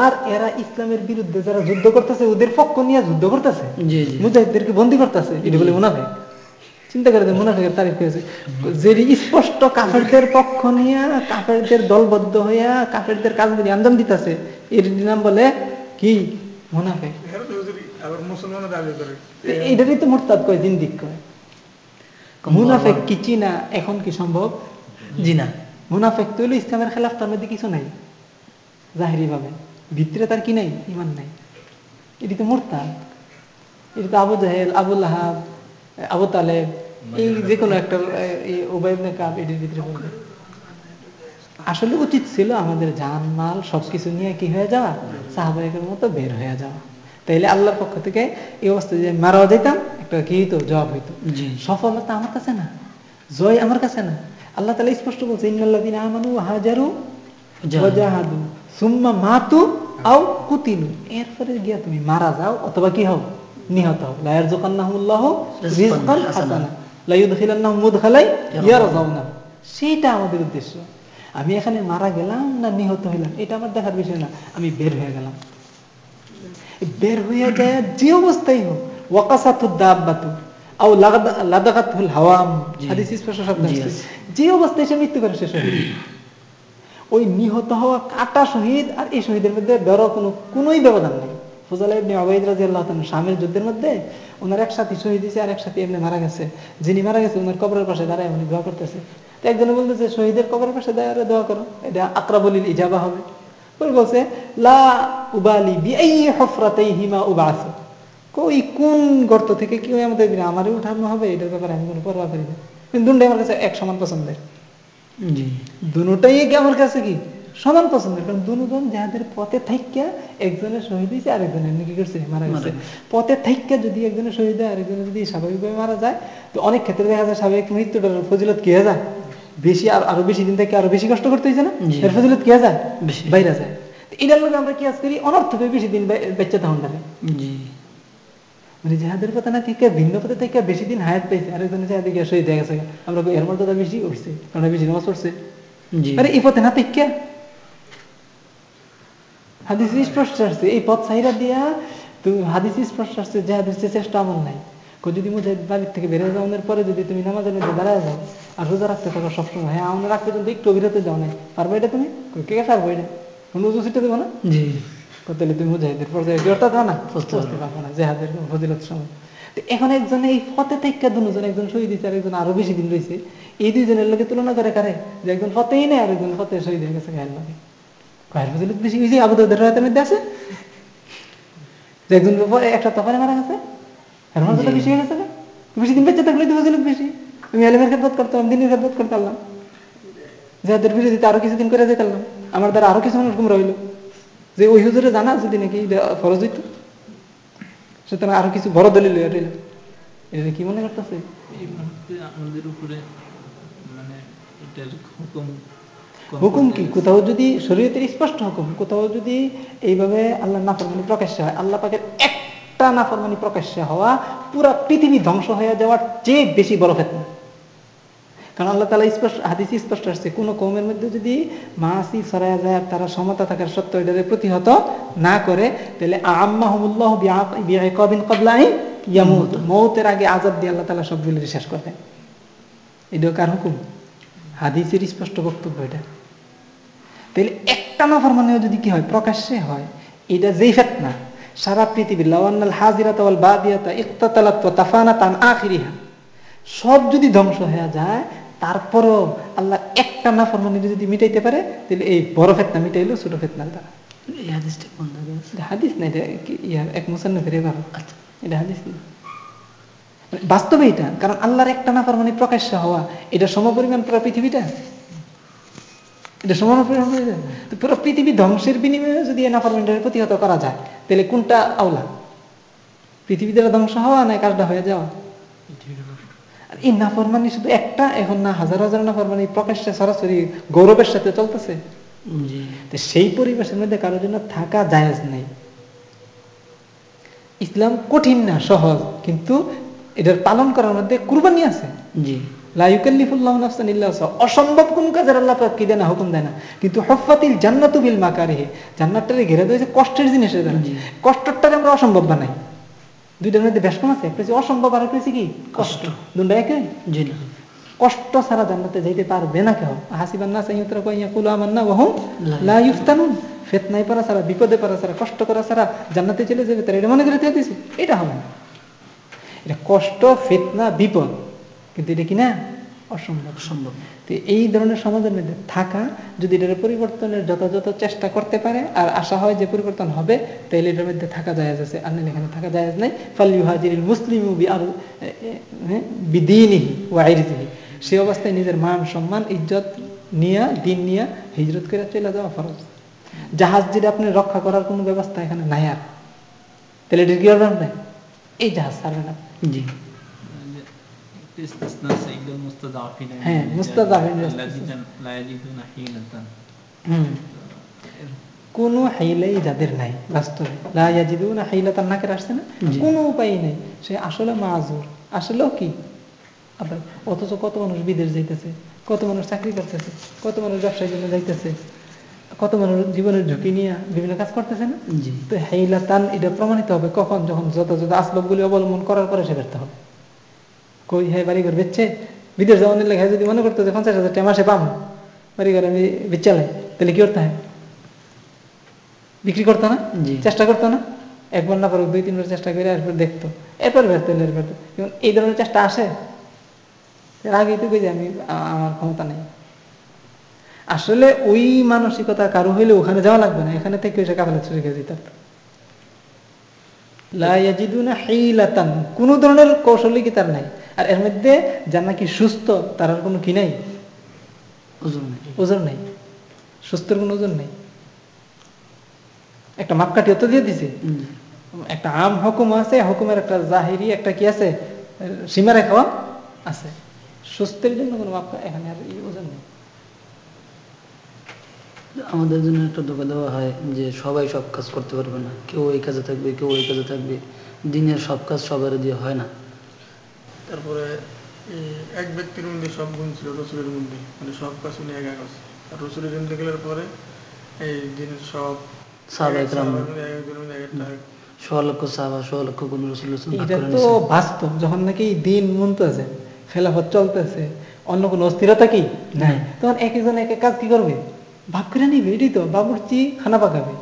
Speaker 1: আর এরা ইসলামের বিরুদ্ধে যারা যুদ্ধ করতেছে ওদের পক্ষ নিয়ে যুদ্ধ করতেছে। মুজাহিদদেরকে বন্দি করতেছে। এটা বলে মুনাফিক। চিন্তা করে মুনাফিকের তারিফ করেছে। যে স্পষ্ট কাফেরদের পক্ষ নিয়ে কাফেরদের দলবদ্ধ হইয়া কাফেরদের কাজগুলি আঞ্জাম দিতেছে এর নাম বলে কি? মুনাফিক।
Speaker 4: এরা তো হুজুরি আবার মুসলমানের দাবি করে।
Speaker 1: মোরতাদ কয় জিন্দিক কয়। মুনাফেক কি চিনা এখন কি সম্ভব?
Speaker 2: জি না
Speaker 1: মুনাফেক তো হইল ইসলামের খেলাফ তার মধ্যে কিছু নাই। জাহিরি ভাবে ভিতরে তার কি নাই? ইমান নাই। এটি তো মোরতাদ। এটি তো আবু জাহেল আবুল আহাব আবু তালেব এই যে কোনো একটা ওবাইবনে কাপ এটির ভিতরে পড়বে আসলে উচিত ছিল আমাদের জান মাল সবকিছু নিয়ে কি হয়ে যাওয়া? সাহাবাহিকের মতো বের হয়ে যাওয়া। তাইলে আল্লাহর পক্ষ থেকে এই অবস্থা যে মারাও যেতাম একটা কি হইতো? জবাব হইতো। সফলতা আমার কাছে না জয় আমার কাছে না। আল্লাহ তালা স্পষ্ট বলছে ইন্নাল্লাযীনা আমানু হাজারু ওয়াজাহাদু সুম্মা মাতু আও কুতিলু। এরপরে গিয়া তুমি মারা যাও অথবা কি হও? নিহত রিজকান হাসানা ইয়ারযাউনা সেইটা আমাদের উদ্দেশ্য। আমি এখানে মারা গেলাম না নিহত হইলাম? এটা আমার দেখার বিষয় না। আমি বের হয়ে গেলাম। বের হয়ে যায় যে অবস্থায় হোক ওয়াকাসাতু দাব্বাতু আও লাগাদ- লাদাগাতুল হাওয়াম।
Speaker 2: জি।
Speaker 1: হাদিস স্পষ্ট শব্দ
Speaker 2: জি,
Speaker 1: আছে।
Speaker 2: আছে।
Speaker 1: যে অবস্থায় সে মৃত্যু করে শহীদ। ওই নিহত হওয়া কাটা শহীদ আর এই শহীদের মধ্যে বড় কোনো কোনোই ব্যবধান নেই। ফুজাল ইবনে শামের যুদ্ধের মধ্যে ওনার এক সাথী শহীদ হয়েছে আর এক সাথী এমনি মারা গেছে। যিনি মারা গেছে ওনার কবরের পাশে দাঁড়ায় উনি দোয়া করতেছে। তো একজনে বলতেছে শহীদের কবরের পাশে দাঁড়ায় দোয়া করো এটা আকরাবুলিল ইজাবা হবে। পরে বলছে লা উবালি বিআই হুফরাতাইহিমা উবাসু। ওই কোন গর্ত থেকে কেউ আমাদের আমারই উঠানো হবে? এটার ব্যাপারে আমি কোনো পরোয়া করি না। কিন্তু দুটাই আমার কাছে এক সমান পছন্দের।
Speaker 2: জি।
Speaker 1: দুটাই আমার কাছে কি? সমান পছন্দের কারণ দুজন যাদের পথে থাইকা একজনের শহীদ হয়েছে আরেকজন এমনি কি করছে মারা গেছে। পথে থাইকা যদি একজনের শহীদ হয় আরেকজনের যদি স্বাভাবিকভাবে মারা যায় তো অনেক ক্ষেত্রে দেখা যায় স্বাভাবিক মৃত্যুটার ফজিলত কি হয়ে যায়? বেশি আর আরও বেশি দিন থেকে আরও বেশি কষ্ট করতে হয়েছে না? এর ফজিলত কি হয়ে যায়? বাইরে যায়। এটার লোক আমরা কি আজ করি? অনর্থকে বেশি দিন বেঁচে তখন
Speaker 2: জি।
Speaker 1: মানে যাহাদের কথা না থেকে ভিন্ন পথে থেকে বেশি দিন হায়াত পাইছে আরেকজনের যাহাদের গিয়ে শহীদ হয়ে গেছে। আমরা এর মর্যাদা বেশি উঠছে কারণ বেশি নামাজ পড়ছে। আরে এই পথে না থেকে হাদিস স্পষ্ট আসছে। এই পথ চাহিদা দিয়া তুমি হাদিস স্পষ্ট আসছে যে হাদিস চেষ্টা আমার নাই। যদি মুজাহিদ বাড়ির থেকে বেরিয়ে যাওয়ার পরে যদি তুমি নামাজের মধ্যে দাঁড়ায় যাও আর রোজা রাখতে থাকো সবসময় হ্যাঁ আমরা রাখতে কিন্তু একটু বিরতে যাও নাই। পারব এটা তুমি? কে কে পারব এটা? কোনো উজু দেবো না?
Speaker 2: জি।
Speaker 1: তাহলে তুমি মুজাহিদের পর্যায়ে কি অর্থাৎ না।
Speaker 2: বুঝতে
Speaker 1: পারব না জেহাদের ফজিলত সময় তো এখন একজন এই ফতে থেকে দুজন একজন শহীদ হয়েছে আর একজন আরও বেশি দিন রয়েছে এই দুইজনের লোকে তুলনা করে কারে? যে একজন ফতেই নেই আর একজন ফতে শহীদ হয়ে গেছে গায়ের লোকে ফজিলত বেশি হয়েছে আবু দাউদের রায়তের মধ্যে আছে। যে একজন তফারে মারা গেছে। এর মর্যাদা বেশি হয়ে গেছে বেশি দিন বেঁচে থাকলে তো ফজিলত বেশি। আমি আলিমের খেদমত করতাম দিনের খেদমত করতে পারলাম যাদের বিরোধিতা আরও কিছুদিন করে যেতে পারলাম। আমার দ্বারা আরও কিছু মানুষ গুম রইল যে ওই হুজুরে জানা যদি নাকি? ফরজ হইতো। সুতরাং আরও কিছু বড় দলিল রইল। এটা কি মনে করতেছে?
Speaker 3: আমাদের উপরে মানে এটার হুকুম কম
Speaker 1: হুকুম কি? কোথাও যদি শরীয়তের স্পষ্ট হুকুম কোথাও যদি এইভাবে আল্লাহ নাফরমানি প্রকাশ্যে হয় আল্লাহ পাকের একটা নাফরমানি প্রকাশ্যে হওয়া পুরা পৃথিবী ধ্বংস হয়ে যাওয়ার চেয়ে বেশি বড় ফেতনা। কারণ আল্লাহ তালা স্পষ্ট হাদিস স্পষ্ট আসছে কোনো কৌমের মধ্যে যদি মাসি সরায়া যায় আর তারা সমতা থাকার সত্ত্বেও এটারে প্রতিহত না করে তাহলে আম্মাহমুল্লাহ বিআইকাবিন কবলাই ইয়ামুত। মৌতের আগে আজাব দিয়ে আল্লাহ তালা সবগুলি শেষ করে দেন। এটাও কার হুকুম? হাদিসের স্পষ্ট বক্তব্য এটা। তাহলে একটা নাফরমানিও যদি কি হয়? প্রকাশ্যে হয়। এটা যেই ফেতনা। সারা পৃথিবীর লাওয়ান্নাল হাজিরাত ওয়াল বাদিয়াতা ইক্তাতালাত ওয়া তাফানাত আন আখিরিহা। সব যদি ধ্বংস হয়ে যায় তারপরও আল্লাহ একটা নাফরমানি যদি মিটাইতে পারে তাহলে এই বড় ফেতনা মিটাইলো ছোট ফেতনার দ্বারা।
Speaker 2: এই হাদিসটা কোন
Speaker 1: হাদিস না এটা ইয়ার এক মুসান্নে ফিরে
Speaker 2: আচ্ছা।
Speaker 1: এটা হাদিস না। মানে বাস্তবে এটা কারণ আল্লাহর একটা নাফরমানি প্রকাশ্য হওয়া। এটা সমপরিমাণ পুরো পৃথিবীটা। এটা সমান হয়ে যায় তো পুরো পৃথিবী ধ্বংসের বিনিময়ে যদি এই নাফরমানিটাকে প্রতিহত করা যায় তাহলে কোনটা আওলা? পৃথিবী দ্বারা ধ্বংস হওয়া না এই কাজটা হয়ে যাওয়া। আর এই নাফরমানি শুধু একটা এখন না হাজার হাজার নাফরমানি প্রকাশ্যে সরাসরি গৌরবের সাথে চলতেছে। তো সেই পরিবেশের মধ্যে কারোর জন্য থাকা জায়েজ নেই। ইসলাম কঠিন না সহজ কিন্তু এটার পালন করার মধ্যে কুরবানি আছে।
Speaker 2: জি।
Speaker 1: লা ইউকাল্লিফুল্লাহু নাফসান ইল্লা উসহা। অসম্ভব কোন কাজের আল্লাহ পাক কি দেয় না হুকুম দেয় না। কিন্তু হফাতিল জান্নাতু বিল মাকারিহি জান্নাতটারে ঘিরে দিয়েছে কষ্টের জিনিসের দ্বারা। কষ্টটারে আমরা অসম্ভব বানাই। দুইটার মধ্যে বেশ কম আছে? একটা হচ্ছে অসম্ভব আর একটা হচ্ছে কি? কষ্ট। দুটা একই
Speaker 2: জি। না
Speaker 1: কষ্ট ছাড়া জান্নাতে যাইতে পারবে না কেউ। হাসিবান না সাইয়ুতরা কইয়া কুলু আমান্না ওয়াহুম
Speaker 2: লা
Speaker 1: ইফতানুন ফিতনায় পড়া ছাড়া বিপদে পড়া ছাড়া কষ্ট করা ছাড়া জান্নাতে চলে যাবে তারা এটা মনে করে দিয়ে দিছে। এটা হবে না। এটা কষ্ট ফিতনা বিপদ। কিন্তু এটা কি না অসম্ভব।
Speaker 2: সম্ভব
Speaker 1: তো এই ধরনের সমাজের মধ্যে থাকা যদি এটার পরিবর্তনের যথাযথ চেষ্টা করতে পারে আর আশা হয় যে পরিবর্তন হবে তাহলে এটার মধ্যে থাকা যায় আছে। আর নাহলে এখানে থাকা যায় নাই। ফালিউ হাজির মুসলিম বিদিনিহি ওয়াইরিহি সে অবস্থায় নিজের মান সম্মান ইজ্জত নিয়া দিন নিয়া হিজরত করে চলে যাওয়া ফরজ। জাহাজ যদি আপনি রক্ষা করার কোনো ব্যবস্থা এখানে নাই আর তাহলে এটা কি করবেন এই জাহাজ ছাড়বেন না।
Speaker 2: জি।
Speaker 1: কোনো হাইলাই যাদের নাই বাস্তবে। লা ইয়াজিদুনা হাইলাতান নাকের আসছে না? কোনো উপায় নেই। সে আসলে মাজুর। আসলেও কি? আবার অথচ কত মানুষ বিদেশ যাইতেছে কত মানুষ চাকরি করতেছে কত মানুষ ব্যবসার জন্য যাইতেছে কত মানুষ জীবনের ঝুঁকি নিয়ে বিভিন্ন কাজ করতেছে না? তো হাইলাতান এটা প্রমাণিত হবে কখন? যখন যত যত আসবাবগুলি অবলম্বন করার পরে সে ব্যর্থ হবে। কই হ্যাঁ বাড়ি ঘর বেচছে? বিদেশ যাওয়ার লেগে যদি মনে করতো যে পঞ্চাশ হাজার টাকা মাসে পাবো বাড়ি ঘর আমি বেচালাই তাহলে কি করতে হয়? বিক্রি করতো না। চেষ্টা করতো না? একবার না পারুক দুই তিনবার চেষ্টা করে এরপর দেখতো। এরপর হলে এরপর যেমন এই ধরনের চেষ্টা আসে? আগেই তো কই যে আমি আমার ক্ষমতা নেই। আসলে ওই মানসিকতা কারও হইলে ওখানে যাওয়া লাগবে না এখানে থেকে এসে কাফেলা ছুটে গিয়ে যেতে কোনো ধরনের কৌশলই কি তার নাই? আর এর মধ্যে যার নাকি সুস্থ তার আর কোনো কি নাই?
Speaker 2: ওজন নেই।
Speaker 1: সুস্থের কোনো ওজন নেই। একটা মাপকাঠি তো দিয়ে দিছে। একটা আম হুকুম আছে হুকুমের একটা জাহিরি একটা কি আছে? সীমা রেখাও আছে। সুস্থের জন্য কোনো মাপকা এখানে আর ওজন নেই।
Speaker 2: আমাদের জন্য একটা ধোকা দেওয়া হয় যে সবাই সব কাজ করতে পারবে না। কেউ এই কাজে থাকবে কেউ ওই কাজে থাকবে। দিনের সব কাজ সবার দিয়ে হয় না।
Speaker 4: তারপরে এক ব্যক্তির মধ্যে সব গুণ ছিল রসুলের মধ্যে। মানে সব কাজ উনি একা করছে আর রসুলের জন্য গেলার পরে এই সব
Speaker 2: রসুল
Speaker 1: এটা তো বাস্তব যখন নাকি দিন মনতেছে খেলাফত চলতেছে অন্য কোনো অস্থিরতা কি? নাই। তখন এক একজন এক এক কাজ কি করবে? ভাগ করে নিবে এটাই তো। বাবুর্চি খানা পাকাবে।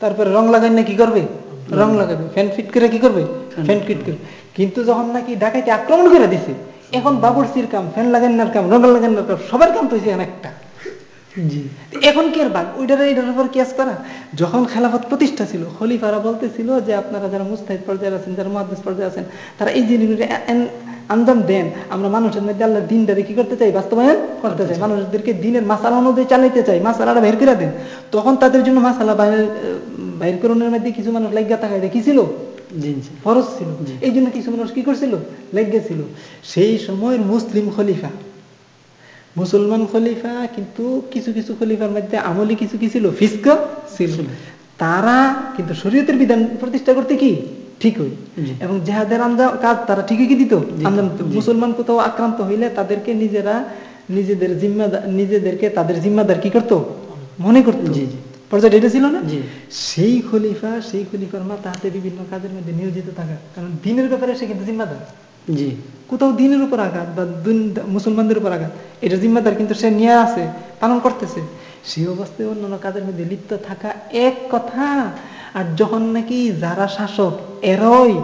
Speaker 1: তারপরে রং লাগাই না কি করবে? রং লাগাবে। ফ্যান ফিট করে কি করবে? ফ্যান ফিট করবে কিন্তু যখন নাকি ডাকাইতে আক্রমণ করে দিছে এখন বাবুর্চির কাম ফ্যান লাগানোর কাম রং লাগানোর কাম সবার কাম তো এখানে একটা।
Speaker 2: জি।
Speaker 1: এখন কি আর বাঘ ওইটার এইটার উপর কেস করা? যখন খেলাফত প্রতিষ্ঠা ছিল খলিফারা বলতেছিল যে আপনারা যারা মুস্তাহিদ পর্যায়ে আছেন যারা মহাদেশ পর্যায়ে আছেন তারা এই জিনিসগুলো আঞ্জাম দেন। আমরা মানুষের মধ্যে আল্লাহ দিনটারে কি করতে চাই? বাস্তবায়ন করতে চাই। মানুষদেরকে দিনের মাসালা অনুযায়ী চালাইতে চাই মাসালাটা বের করে দেন। তখন তাদের জন্য মাসালা বাইরে বাইর করণের মধ্যে কিছু মানুষ লাগিয়া থাকা এটা কি ছিল? ফরজ ছিল এই জন্য কিছু মানুষ কি করছিল? লেগে ছিল সেই সময়ের মুসলিম খলিফা। মুসলমান খলিফা কিন্তু কিছু কিছু খলিফার মধ্যে আমলি কিছু কি ছিল ফিস্ক ছিল। তারা কিন্তু শরীয়তের বিধান প্রতিষ্ঠা করতে কি? ঠিক হই এবং যাহাদের আঞ্জাম কাজ তারা ঠিকই কি দিত? মুসলমান কোথাও আক্রান্ত হইলে তাদেরকে নিজেরা নিজেদের জিম্মাদার নিজেদেরকে তাদের জিম্মাদার কি করতো? মনে করতো।
Speaker 2: জি, জি।
Speaker 1: পর্যায়ে এটা ছিল না। সেই খলিফা সেই খলিফার মা তাহাতে বিভিন্ন কাজের মধ্যে নিয়োজিত থাকা। কারণ দিনের ব্যাপারে সে কিন্তু জিম্মাদার।
Speaker 2: জি।
Speaker 1: কোথাও দিনের উপর আঘাত বা মুসলমানদের উপর আঘাত এটা জিম্মাদার কিন্তু সে নিয়ে আছে পালন করতেছে। সেই অবস্থায় অন্যান্য কাজের মধ্যে লিপ্ত থাকা এক কথা আর যখন নাকি যারা শাসক এরই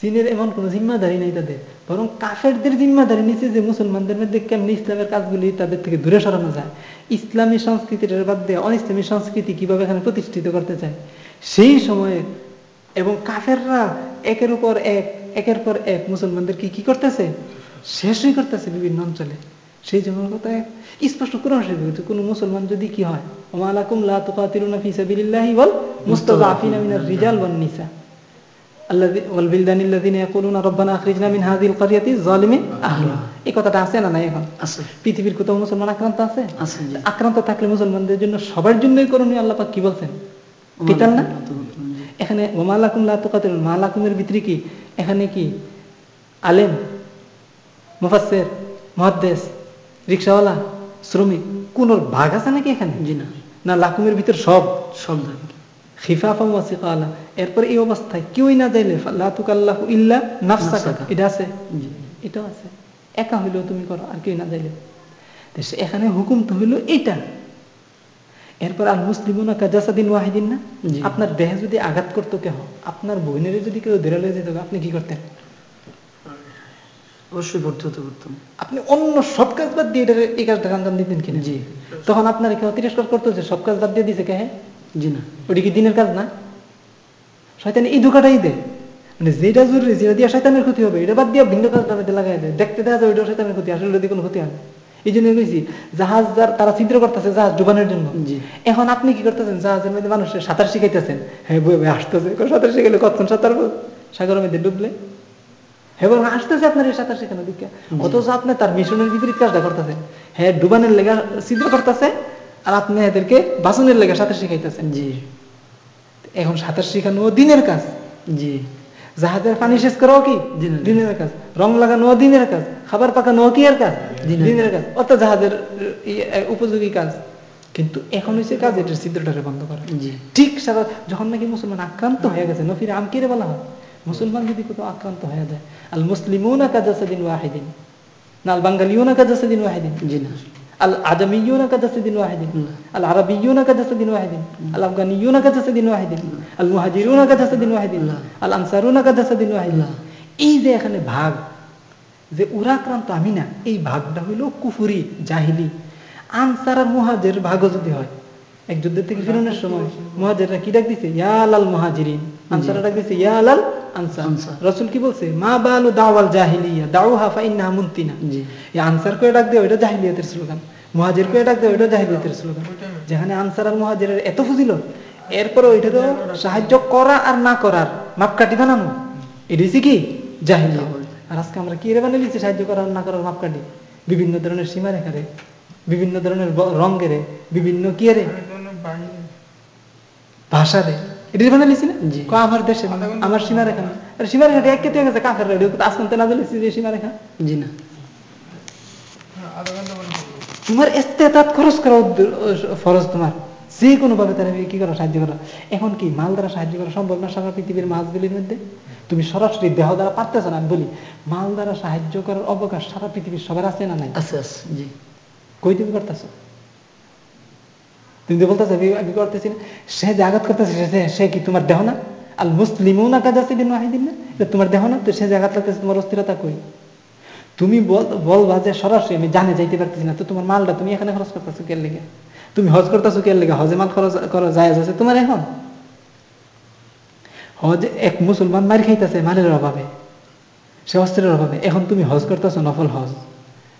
Speaker 1: চীনের এমন কোনো জিম্মাদারি নেই তাদের। বরং কাফেরদের জিম্মাদারি নিচ্ছে যে মুসলমানদের মধ্যে কেমনি ইসলামের কাজগুলি তাদের থেকে দূরে সরানো যায়। ইসলামী সংস্কৃতির বাদ দিয়ে অনিসলামী সংস্কৃতি কীভাবে এখানে প্রতিষ্ঠিত করতে চায়? সেই সময়ে এবং কাফেররা একের উপর এক, একের পর এক মুসলমানদের কি কি করতেছে? শেষই করতেছে বিভিন্ন অঞ্চলে। সেই জন্য কথা স্পষ্ট কোরআন শরীফে কোনো মুসলমান যদি কি হয় ওমালাকুম লা তুকাতিলুনা ফি সাবিলিল্লাহি ওয়াল মুস্তাযআফিনা মিনার রিজাল ওয়ান নিসা। এই কথাটা আছে না নাই এখন? পৃথিবীর কোথাও মুসলমান আক্রান্ত আছে?
Speaker 2: আছে
Speaker 1: আক্রান্ত থাকলে মুসলমানদের জন্য সবার জন্যই করণীয় আল্লাহ কি বলছেন? পিতাল না? এখানে মালাকুম লাতুকাতুল মালাকুমের ভিতরে কি? এখানে কি? আলেম মুফাসসির মুহাদ্দিস রিকশাওয়ালা শ্রমিক কোন ভাগ আছে নাকি এখানে?
Speaker 2: জি না।
Speaker 1: না লাকুমের ভিতর সব।
Speaker 2: সব থাকে
Speaker 1: খিফাফা এরপর এই অবস্থায় কেউই না যাইলে লাতুকাল্লাহু ইল্লা নাফসাকা। এটা আছে?
Speaker 2: জি।
Speaker 1: এটাও আছে। একা হইলেও তুমি করো আর কেউ না যাইলে এখানে হুকুম তো হইল এটা এরপর আল মুসলিমুনা কাজাসাদিন ওয়াহিদিন না? আপনার দেহে যদি আঘাত করতো কেহ? আপনার বোনের যদি কেউ ধরে লয়ে যেত আপনি কি করতেন?
Speaker 2: অবশ্যই করতাম।
Speaker 1: আপনি অন্য সব কাজ বাদ দিয়ে এই কাজটা আঞ্জাম দিতেন কিনা?
Speaker 2: জি।
Speaker 1: তখন আপনার কেউ তিরস্কার করতো যে সব কাজ বাদ দিয়ে দিছে কে?
Speaker 2: জি না
Speaker 1: ওটি কি দিনের কাজ না? শয়তান এই ধোকাটাই দেয় মানে যেটা জরুরি যেটা দিয়ে শয়তানের ক্ষতি হবে এটা বাদ দিয়ে ভিন্ন কাজটা লাগাই দেয় দেখতে দেখা যায় ওইটা শয়তানের ক্ষতি আসলে দিয়ে কোনো ক্ষতি হয় এই জন্য কইছি জাহাজ যার তারা ছিদ্র করতেছে জাহাজ ডুবানোর জন্য। এখন আপনি কি করতেছেন? জাহাজের মধ্যে মানুষের সাঁতার শিখাইতেছেন। হ্যাঁ বই আসতেছে সাঁতার শিখাইলে কতক্ষণ সাঁতার সাগরের মধ্যে ডুবলে। হ্যাঁ বরং আসতেছে আপনার এই সাঁতার শেখানো দিকে। অথচ আপনি তার মিশনের বিপরীত কাজটা করতেছেন। হ্যাঁ ডুবানের লেগা ছিদ্র করতেছে। আর আপনি এদেরকে বাসনের লেগা সাঁতার শিখাইতেছেন।
Speaker 2: জি।
Speaker 1: এখন সাঁতার শেখানো দিনের কাজ।
Speaker 2: জি।
Speaker 1: জাহাজের পানি শেষ করাও কি?
Speaker 2: দিনের কাজ।
Speaker 1: কাজ রং লাগানো দিনের কাজ। খাবার পাকানো কি এর কাজ?
Speaker 2: দিনের
Speaker 1: দিনের কাজ। অর্থাৎ জাহাজের উপযোগী কাজ। কিন্তু এখন হয়েছে কাজ এটার ছিদ্রটারে বন্ধ করা।
Speaker 2: জি।
Speaker 1: ঠিক সারা যখন নাকি মুসলমান আক্রান্ত হয়ে গেছে নফির আমকিরে বলা হয়? মুসলমান যদি কোথাও আক্রান্ত হয়ে যায় আল ওয়াহিদিন। না আল বাঙ্গালিউনা দিন ওয়াহিদিন।
Speaker 2: জি না।
Speaker 1: আল আজামিয়ুনা কাজাসাদিন ওয়াহিদিন
Speaker 2: না।
Speaker 1: আল আরবিয়ুনা কাজাসাদিন ওয়াহিদিন আল واحد. কাজাসাদিন ওয়াহিদিন আল মুহাজিরুনা কাজাসাদিন ওয়াহিদিন
Speaker 2: না।
Speaker 1: আল আনসারুনা কাজাসাদিন ওয়াহিদিন
Speaker 2: واحد.
Speaker 1: এই যে এখানে ভাগ, যে ওরা ক্রান্ত আমি না এই ভাগটা হইল কুফুরি, জাহিলি। আনসার আর মুহাজের ভাগও যদি হয় এক যুদ্ধের থেকে ফিরনের সময় মহাজেররা কি ডাক দিছে? ইয়া আলাল মহাজিরিন। আনসাররা ডাক দিছে ইয়া আলাল আনসার। রসুল কি বলছে? মা বালু দাওয়াল জাহিলিয়া দাউহা ফাইন্নাহা মুনতিনা।
Speaker 2: জি।
Speaker 1: এই আনসার করে ডাক দেয় ওইটা জাহিলিয়াতের স্লোগান। মহাজির করে ডাক দেয় ওইটা জাহিলিয়াতের স্লোগান। যেখানে আনসার আর মহাজিরের এত ফুজিল এরপরে ওইটা তো সাহায্য করা আর না করার মাপকাঠি বানানো। এটা কি? জাহিলিয়া। আর আজকে আমরা কি রে বানিয়ে দিচ্ছি সাহায্য করা আর না করার মাপকাঠি। বিভিন্ন ধরনের সীমারেখারে বিভিন্ন ধরনের রঙেরে বিভিন্ন কি রে?
Speaker 4: বাইরে
Speaker 1: ভাষা রে এটা না আমার দেশে? আমার সীমারেখা। না আরে সীমারেখাটা এক কেটে গেছে কাকের রেডিও। আসমান না দিলেছি যে সীমারেখা।
Speaker 2: জি না।
Speaker 4: হ্যাঁ।
Speaker 1: তোমার এস্তেতাত খরচ করা ফরজ তোমার। যে কোনো ভাবে তারা কি করা সাহায্য করা। এখন কি মাল দ্বারা সাহায্য করা সম্ভব না সারা পৃথিবীর মাছগুলির মধ্যে? তুমি সরাসরি দেহ দ্বারা পারতেছো না আমি বলি মাল দ্বারা সাহায্য করার অবকাশ সারা পৃথিবীর সবার আছে না নাই?
Speaker 2: আছে আছে জি।
Speaker 1: কই তুমি করতেছো? তুমি তো বলতেছো, আমি করতেছি সে যে আঘাত করতেছে, সে- কি তোমার দেহ না? আল মুসলিমও না কাজ আছে দিন ওয়াহিদিন না? এটা তোমার দেহ না? তো সে যে আঘাত লাগতেছে তোমার অস্থিরতা কই? তুমি বল বলবা যে সরাসরি আমি জানে যাইতে পারতেছি না, তো তোমার মালটা তুমি এখানে খরচ করতেছো কের লেগে? তুমি হজ করতেছো কের লেগে? হজে মাল খরচ করা যায় আছে তোমার এখন? হজ এক মুসলমান মার খাইতেছে মালের অভাবে, সে অস্ত্রের অভাবে। এখন তুমি হজ করতেছো নফল হজ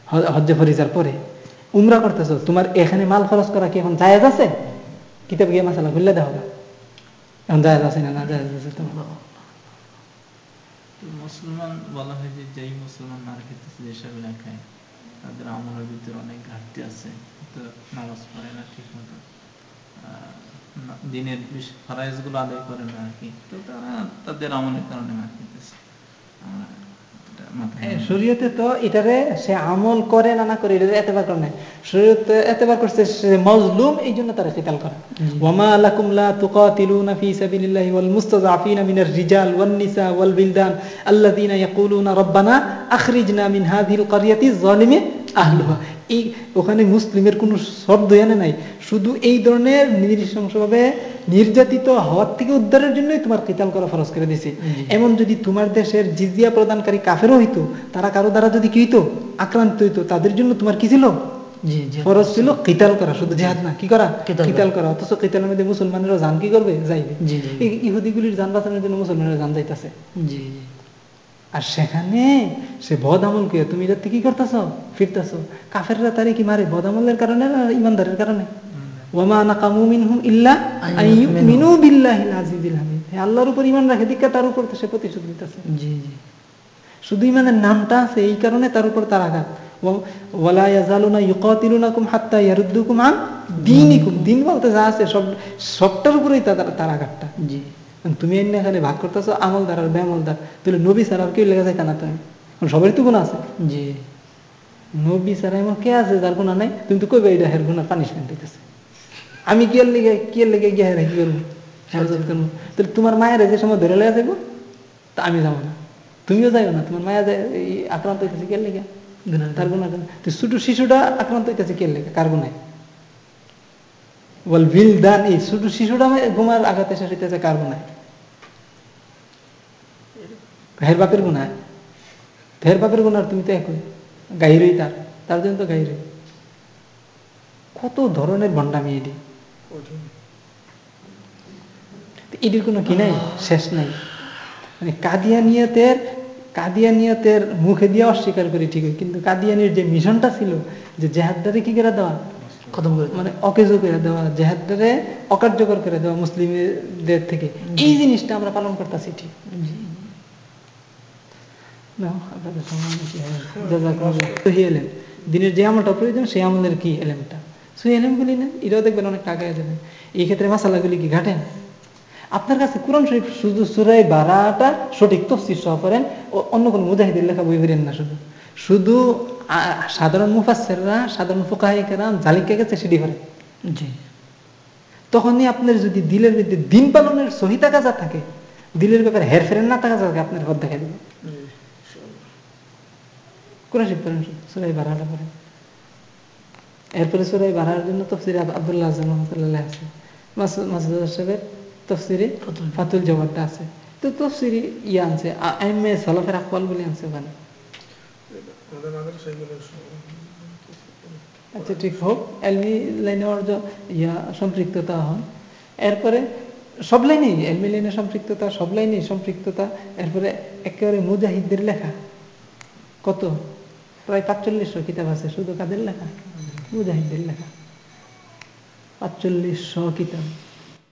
Speaker 1: হ- হজ্জে ফরিজার পরে। উমরা করতেছো? তোমার এখানে মাল খরচ করা কি এখন জায়েজ আছে? কিতাব গিয়ে মাসালা খুললে দেওয়া হবে। এখন জায়েজ আছে না না জায়েজ আছে তোমার?
Speaker 3: মুসলমান বলা হয় যে যেই মুসলমান মার খেতেছে যেসব এলাকায় তাদের আমলের ভিতরে অনেক ঘাটতি আছে। তো নামাজ পড়ে না ঠিক মতো দিনের ফরাইজগুলো আদায় করে না আর কি। তো তারা তাদের আমলের কারণে মার খেতেছে
Speaker 1: শরীয়তে তো এটারে সে আমল করে না না করে এটা এতবার করে নাই। শরীয়তে এতবার করছে সে মজলুম এই জন্য তারা কিতাল করে। ওয়ামা আলাকুম লা তুকাতিলুনা ফি সাবিলিল্লাহি ওয়াল মুস্তাযাফিনা মিনার রিজাল ওয়ান নিসা ওয়াল বিলদান আল্লাযিনা ইয়াকুলুনা রাব্বানা আখরিজনা মিন হাযিহিল ক্বরিয়াতি যালিমি আহলুহা। এই ওখানে মুসলিমের কোনো শব্দ এনে নাই। শুধু এই ধরনের নৃশংসভাবে নির্যাতিত হওয়ার থেকে উদ্ধারের জন্যই তোমার কিতাল করা ফরজ করে দিছে এমন যদি তোমার দেশের জিজিয়া প্রদানকারী কাফেরও হইতো তারা কারও দ্বারা যদি কি হইতো আক্রান্ত হইতো তাদের জন্য তোমার কি ছিল? ফরজ ছিল কিতাল করা শুধু জেহাদ না কি করা?
Speaker 2: কিতাল করা।
Speaker 1: অথচ কিতালের মধ্যে মুসলমানেরা জান কি করবে? যাইবে। ইহুদিগুলির যান বাঁচানোর জন্য মুসলমানেরা জান যাইতাছে।
Speaker 2: জি জি।
Speaker 1: আর সেখানে সে বদ আমলকে তুমি এটা কি করতেছ? ফিরতেছ। কাফেররা তারে কি মারে? বদ আমলের কারণে না ইমানদারের কারণে? ওয়ামা নাকামু মিনহুম ইল্লা আইয়ুমিনু বিল্লাহিল আজিজিল হামিদ। আল্লাহর উপর ঈমান রাখে দিকা তার উপর সে প্রতিশোধ নিতেছে।
Speaker 2: জি জি।
Speaker 1: শুধু ইমানের নামটা আছে এই কারণে তার উপর তার আঘাত। ওয়া- ওয়ালা ইয়াজালুনা ইউকাতিলুনাকুম হাত্তা ইয়ারুদ্দুকুম আন দীনিকুম। দিন বলতে যা আছে সব সবটার উপরেই তার তার আঘাতটা।
Speaker 2: জি।
Speaker 1: তুমি এনে এখানে ভাগ করতেছো আমলদার আর বেমলদার তাহলে নবী ছাড়া আর কেউ লেগে যায় না তুমি সবারই তো গুণ আছে।
Speaker 2: জি।
Speaker 1: নবী ছাড়া এমন কে আছে যার গুণা নাই? তুমি তো কইবে এটা হের গুণার পানিশমেন্ট দিতেছে আমি কি লেগে কি লেগে গিয়ে হেরে কি করব? হেফাজত করব? তাহলে তোমার মায়ের যে সময় ধরে লেগে যাব তা আমি যাব না। তুমিও যাইও না তোমার মায়া যায় এই আক্রান্ত হইতেছে কে লেগে? তার গুণা কেন তো ছোট শিশুটা আক্রান্ত হইতেছে কে লেগে? কার গুণায় বল বিল দান এই ছোট শিশুটা ঘুমার আঘাতে শেষ হইতেছে কার গুণায় হের বাপের গুণায় ফের বাপের গুণার তুমি তো একই। গাইরই তার তার জন্য তো গাইরই কত ধরনের ভণ্ডামি এটি। এটির কোনো কি নাই? শেষ নাই। মানে কাদিয়ানিয়তের কাদিয়ানিয়তের মুখে দিয়ে অস্বীকার করি ঠিকই কিন্তু কাদিয়ানির যে মিশনটা ছিল যে জেহাদদারে কি করে দেওয়া?
Speaker 2: খতম করে
Speaker 1: মানে অকেজ করে দেওয়া জেহাদদারে অকার্যকর করে দেওয়া মুসলিমদের থেকে। এই জিনিসটা আমরা পালন করতেছি ঠিক। না, হয়ে এলেম। দিনের যে আমলটা প্রয়োজন সেই আমলের কি এলেমটা? সহি এলেমগুলি নেন এটাও দেখবেন অনেক টাকা যাবে এই ক্ষেত্রে মাসালাগুলি কি ঘাটেন? আপনার কাছে কোরআন শরীফ শুধু সুরাই বারাটা সঠিক তফসির সহ করেন ও অন্য কোনো মুজাহিদের লেখা বই করেন না শুধু? শুধু সাধারণ মুফাসেররা সাধারণ ফোকাহিকেরা জালিকা গেছে সেটি করেন
Speaker 2: জি।
Speaker 1: তখনই আপনার যদি দিলের মধ্যে দিন পালনের সহিতা কাজা থাকে দিলের ব্যাপারে হেরফেরের না থাকা থাকে আপনার পথ দেখা দেবে। কোরআন সুরাই এরপরে সুরাই জন্য আজম রহমতুল্লাহ আছে। মাসুদ সাহেবের তফসিরে
Speaker 2: ফাতুল।
Speaker 1: জবাবটা আছে। তো তফসিরি ইয়ে আনছে এম এ সালাফের আকবাল বলে আনছে ওখানে। আচ্ছা ঠিক হোক এলমি লাইনে ইয়া সম্পৃক্ততা হন। এরপরে সব লাইনেই এলমি লাইনে সম্পৃক্ততা সব লাইনেই সম্পৃক্ততা। এরপরে একেবারে মুজাহিদদের লেখা। কত? প্রায় পাঁচচল্লিশশো কিতাব আছে শুধু কাদের লেখা? মুজাহিদদের লেখা। পাঁচচল্লিশশো কিতাব।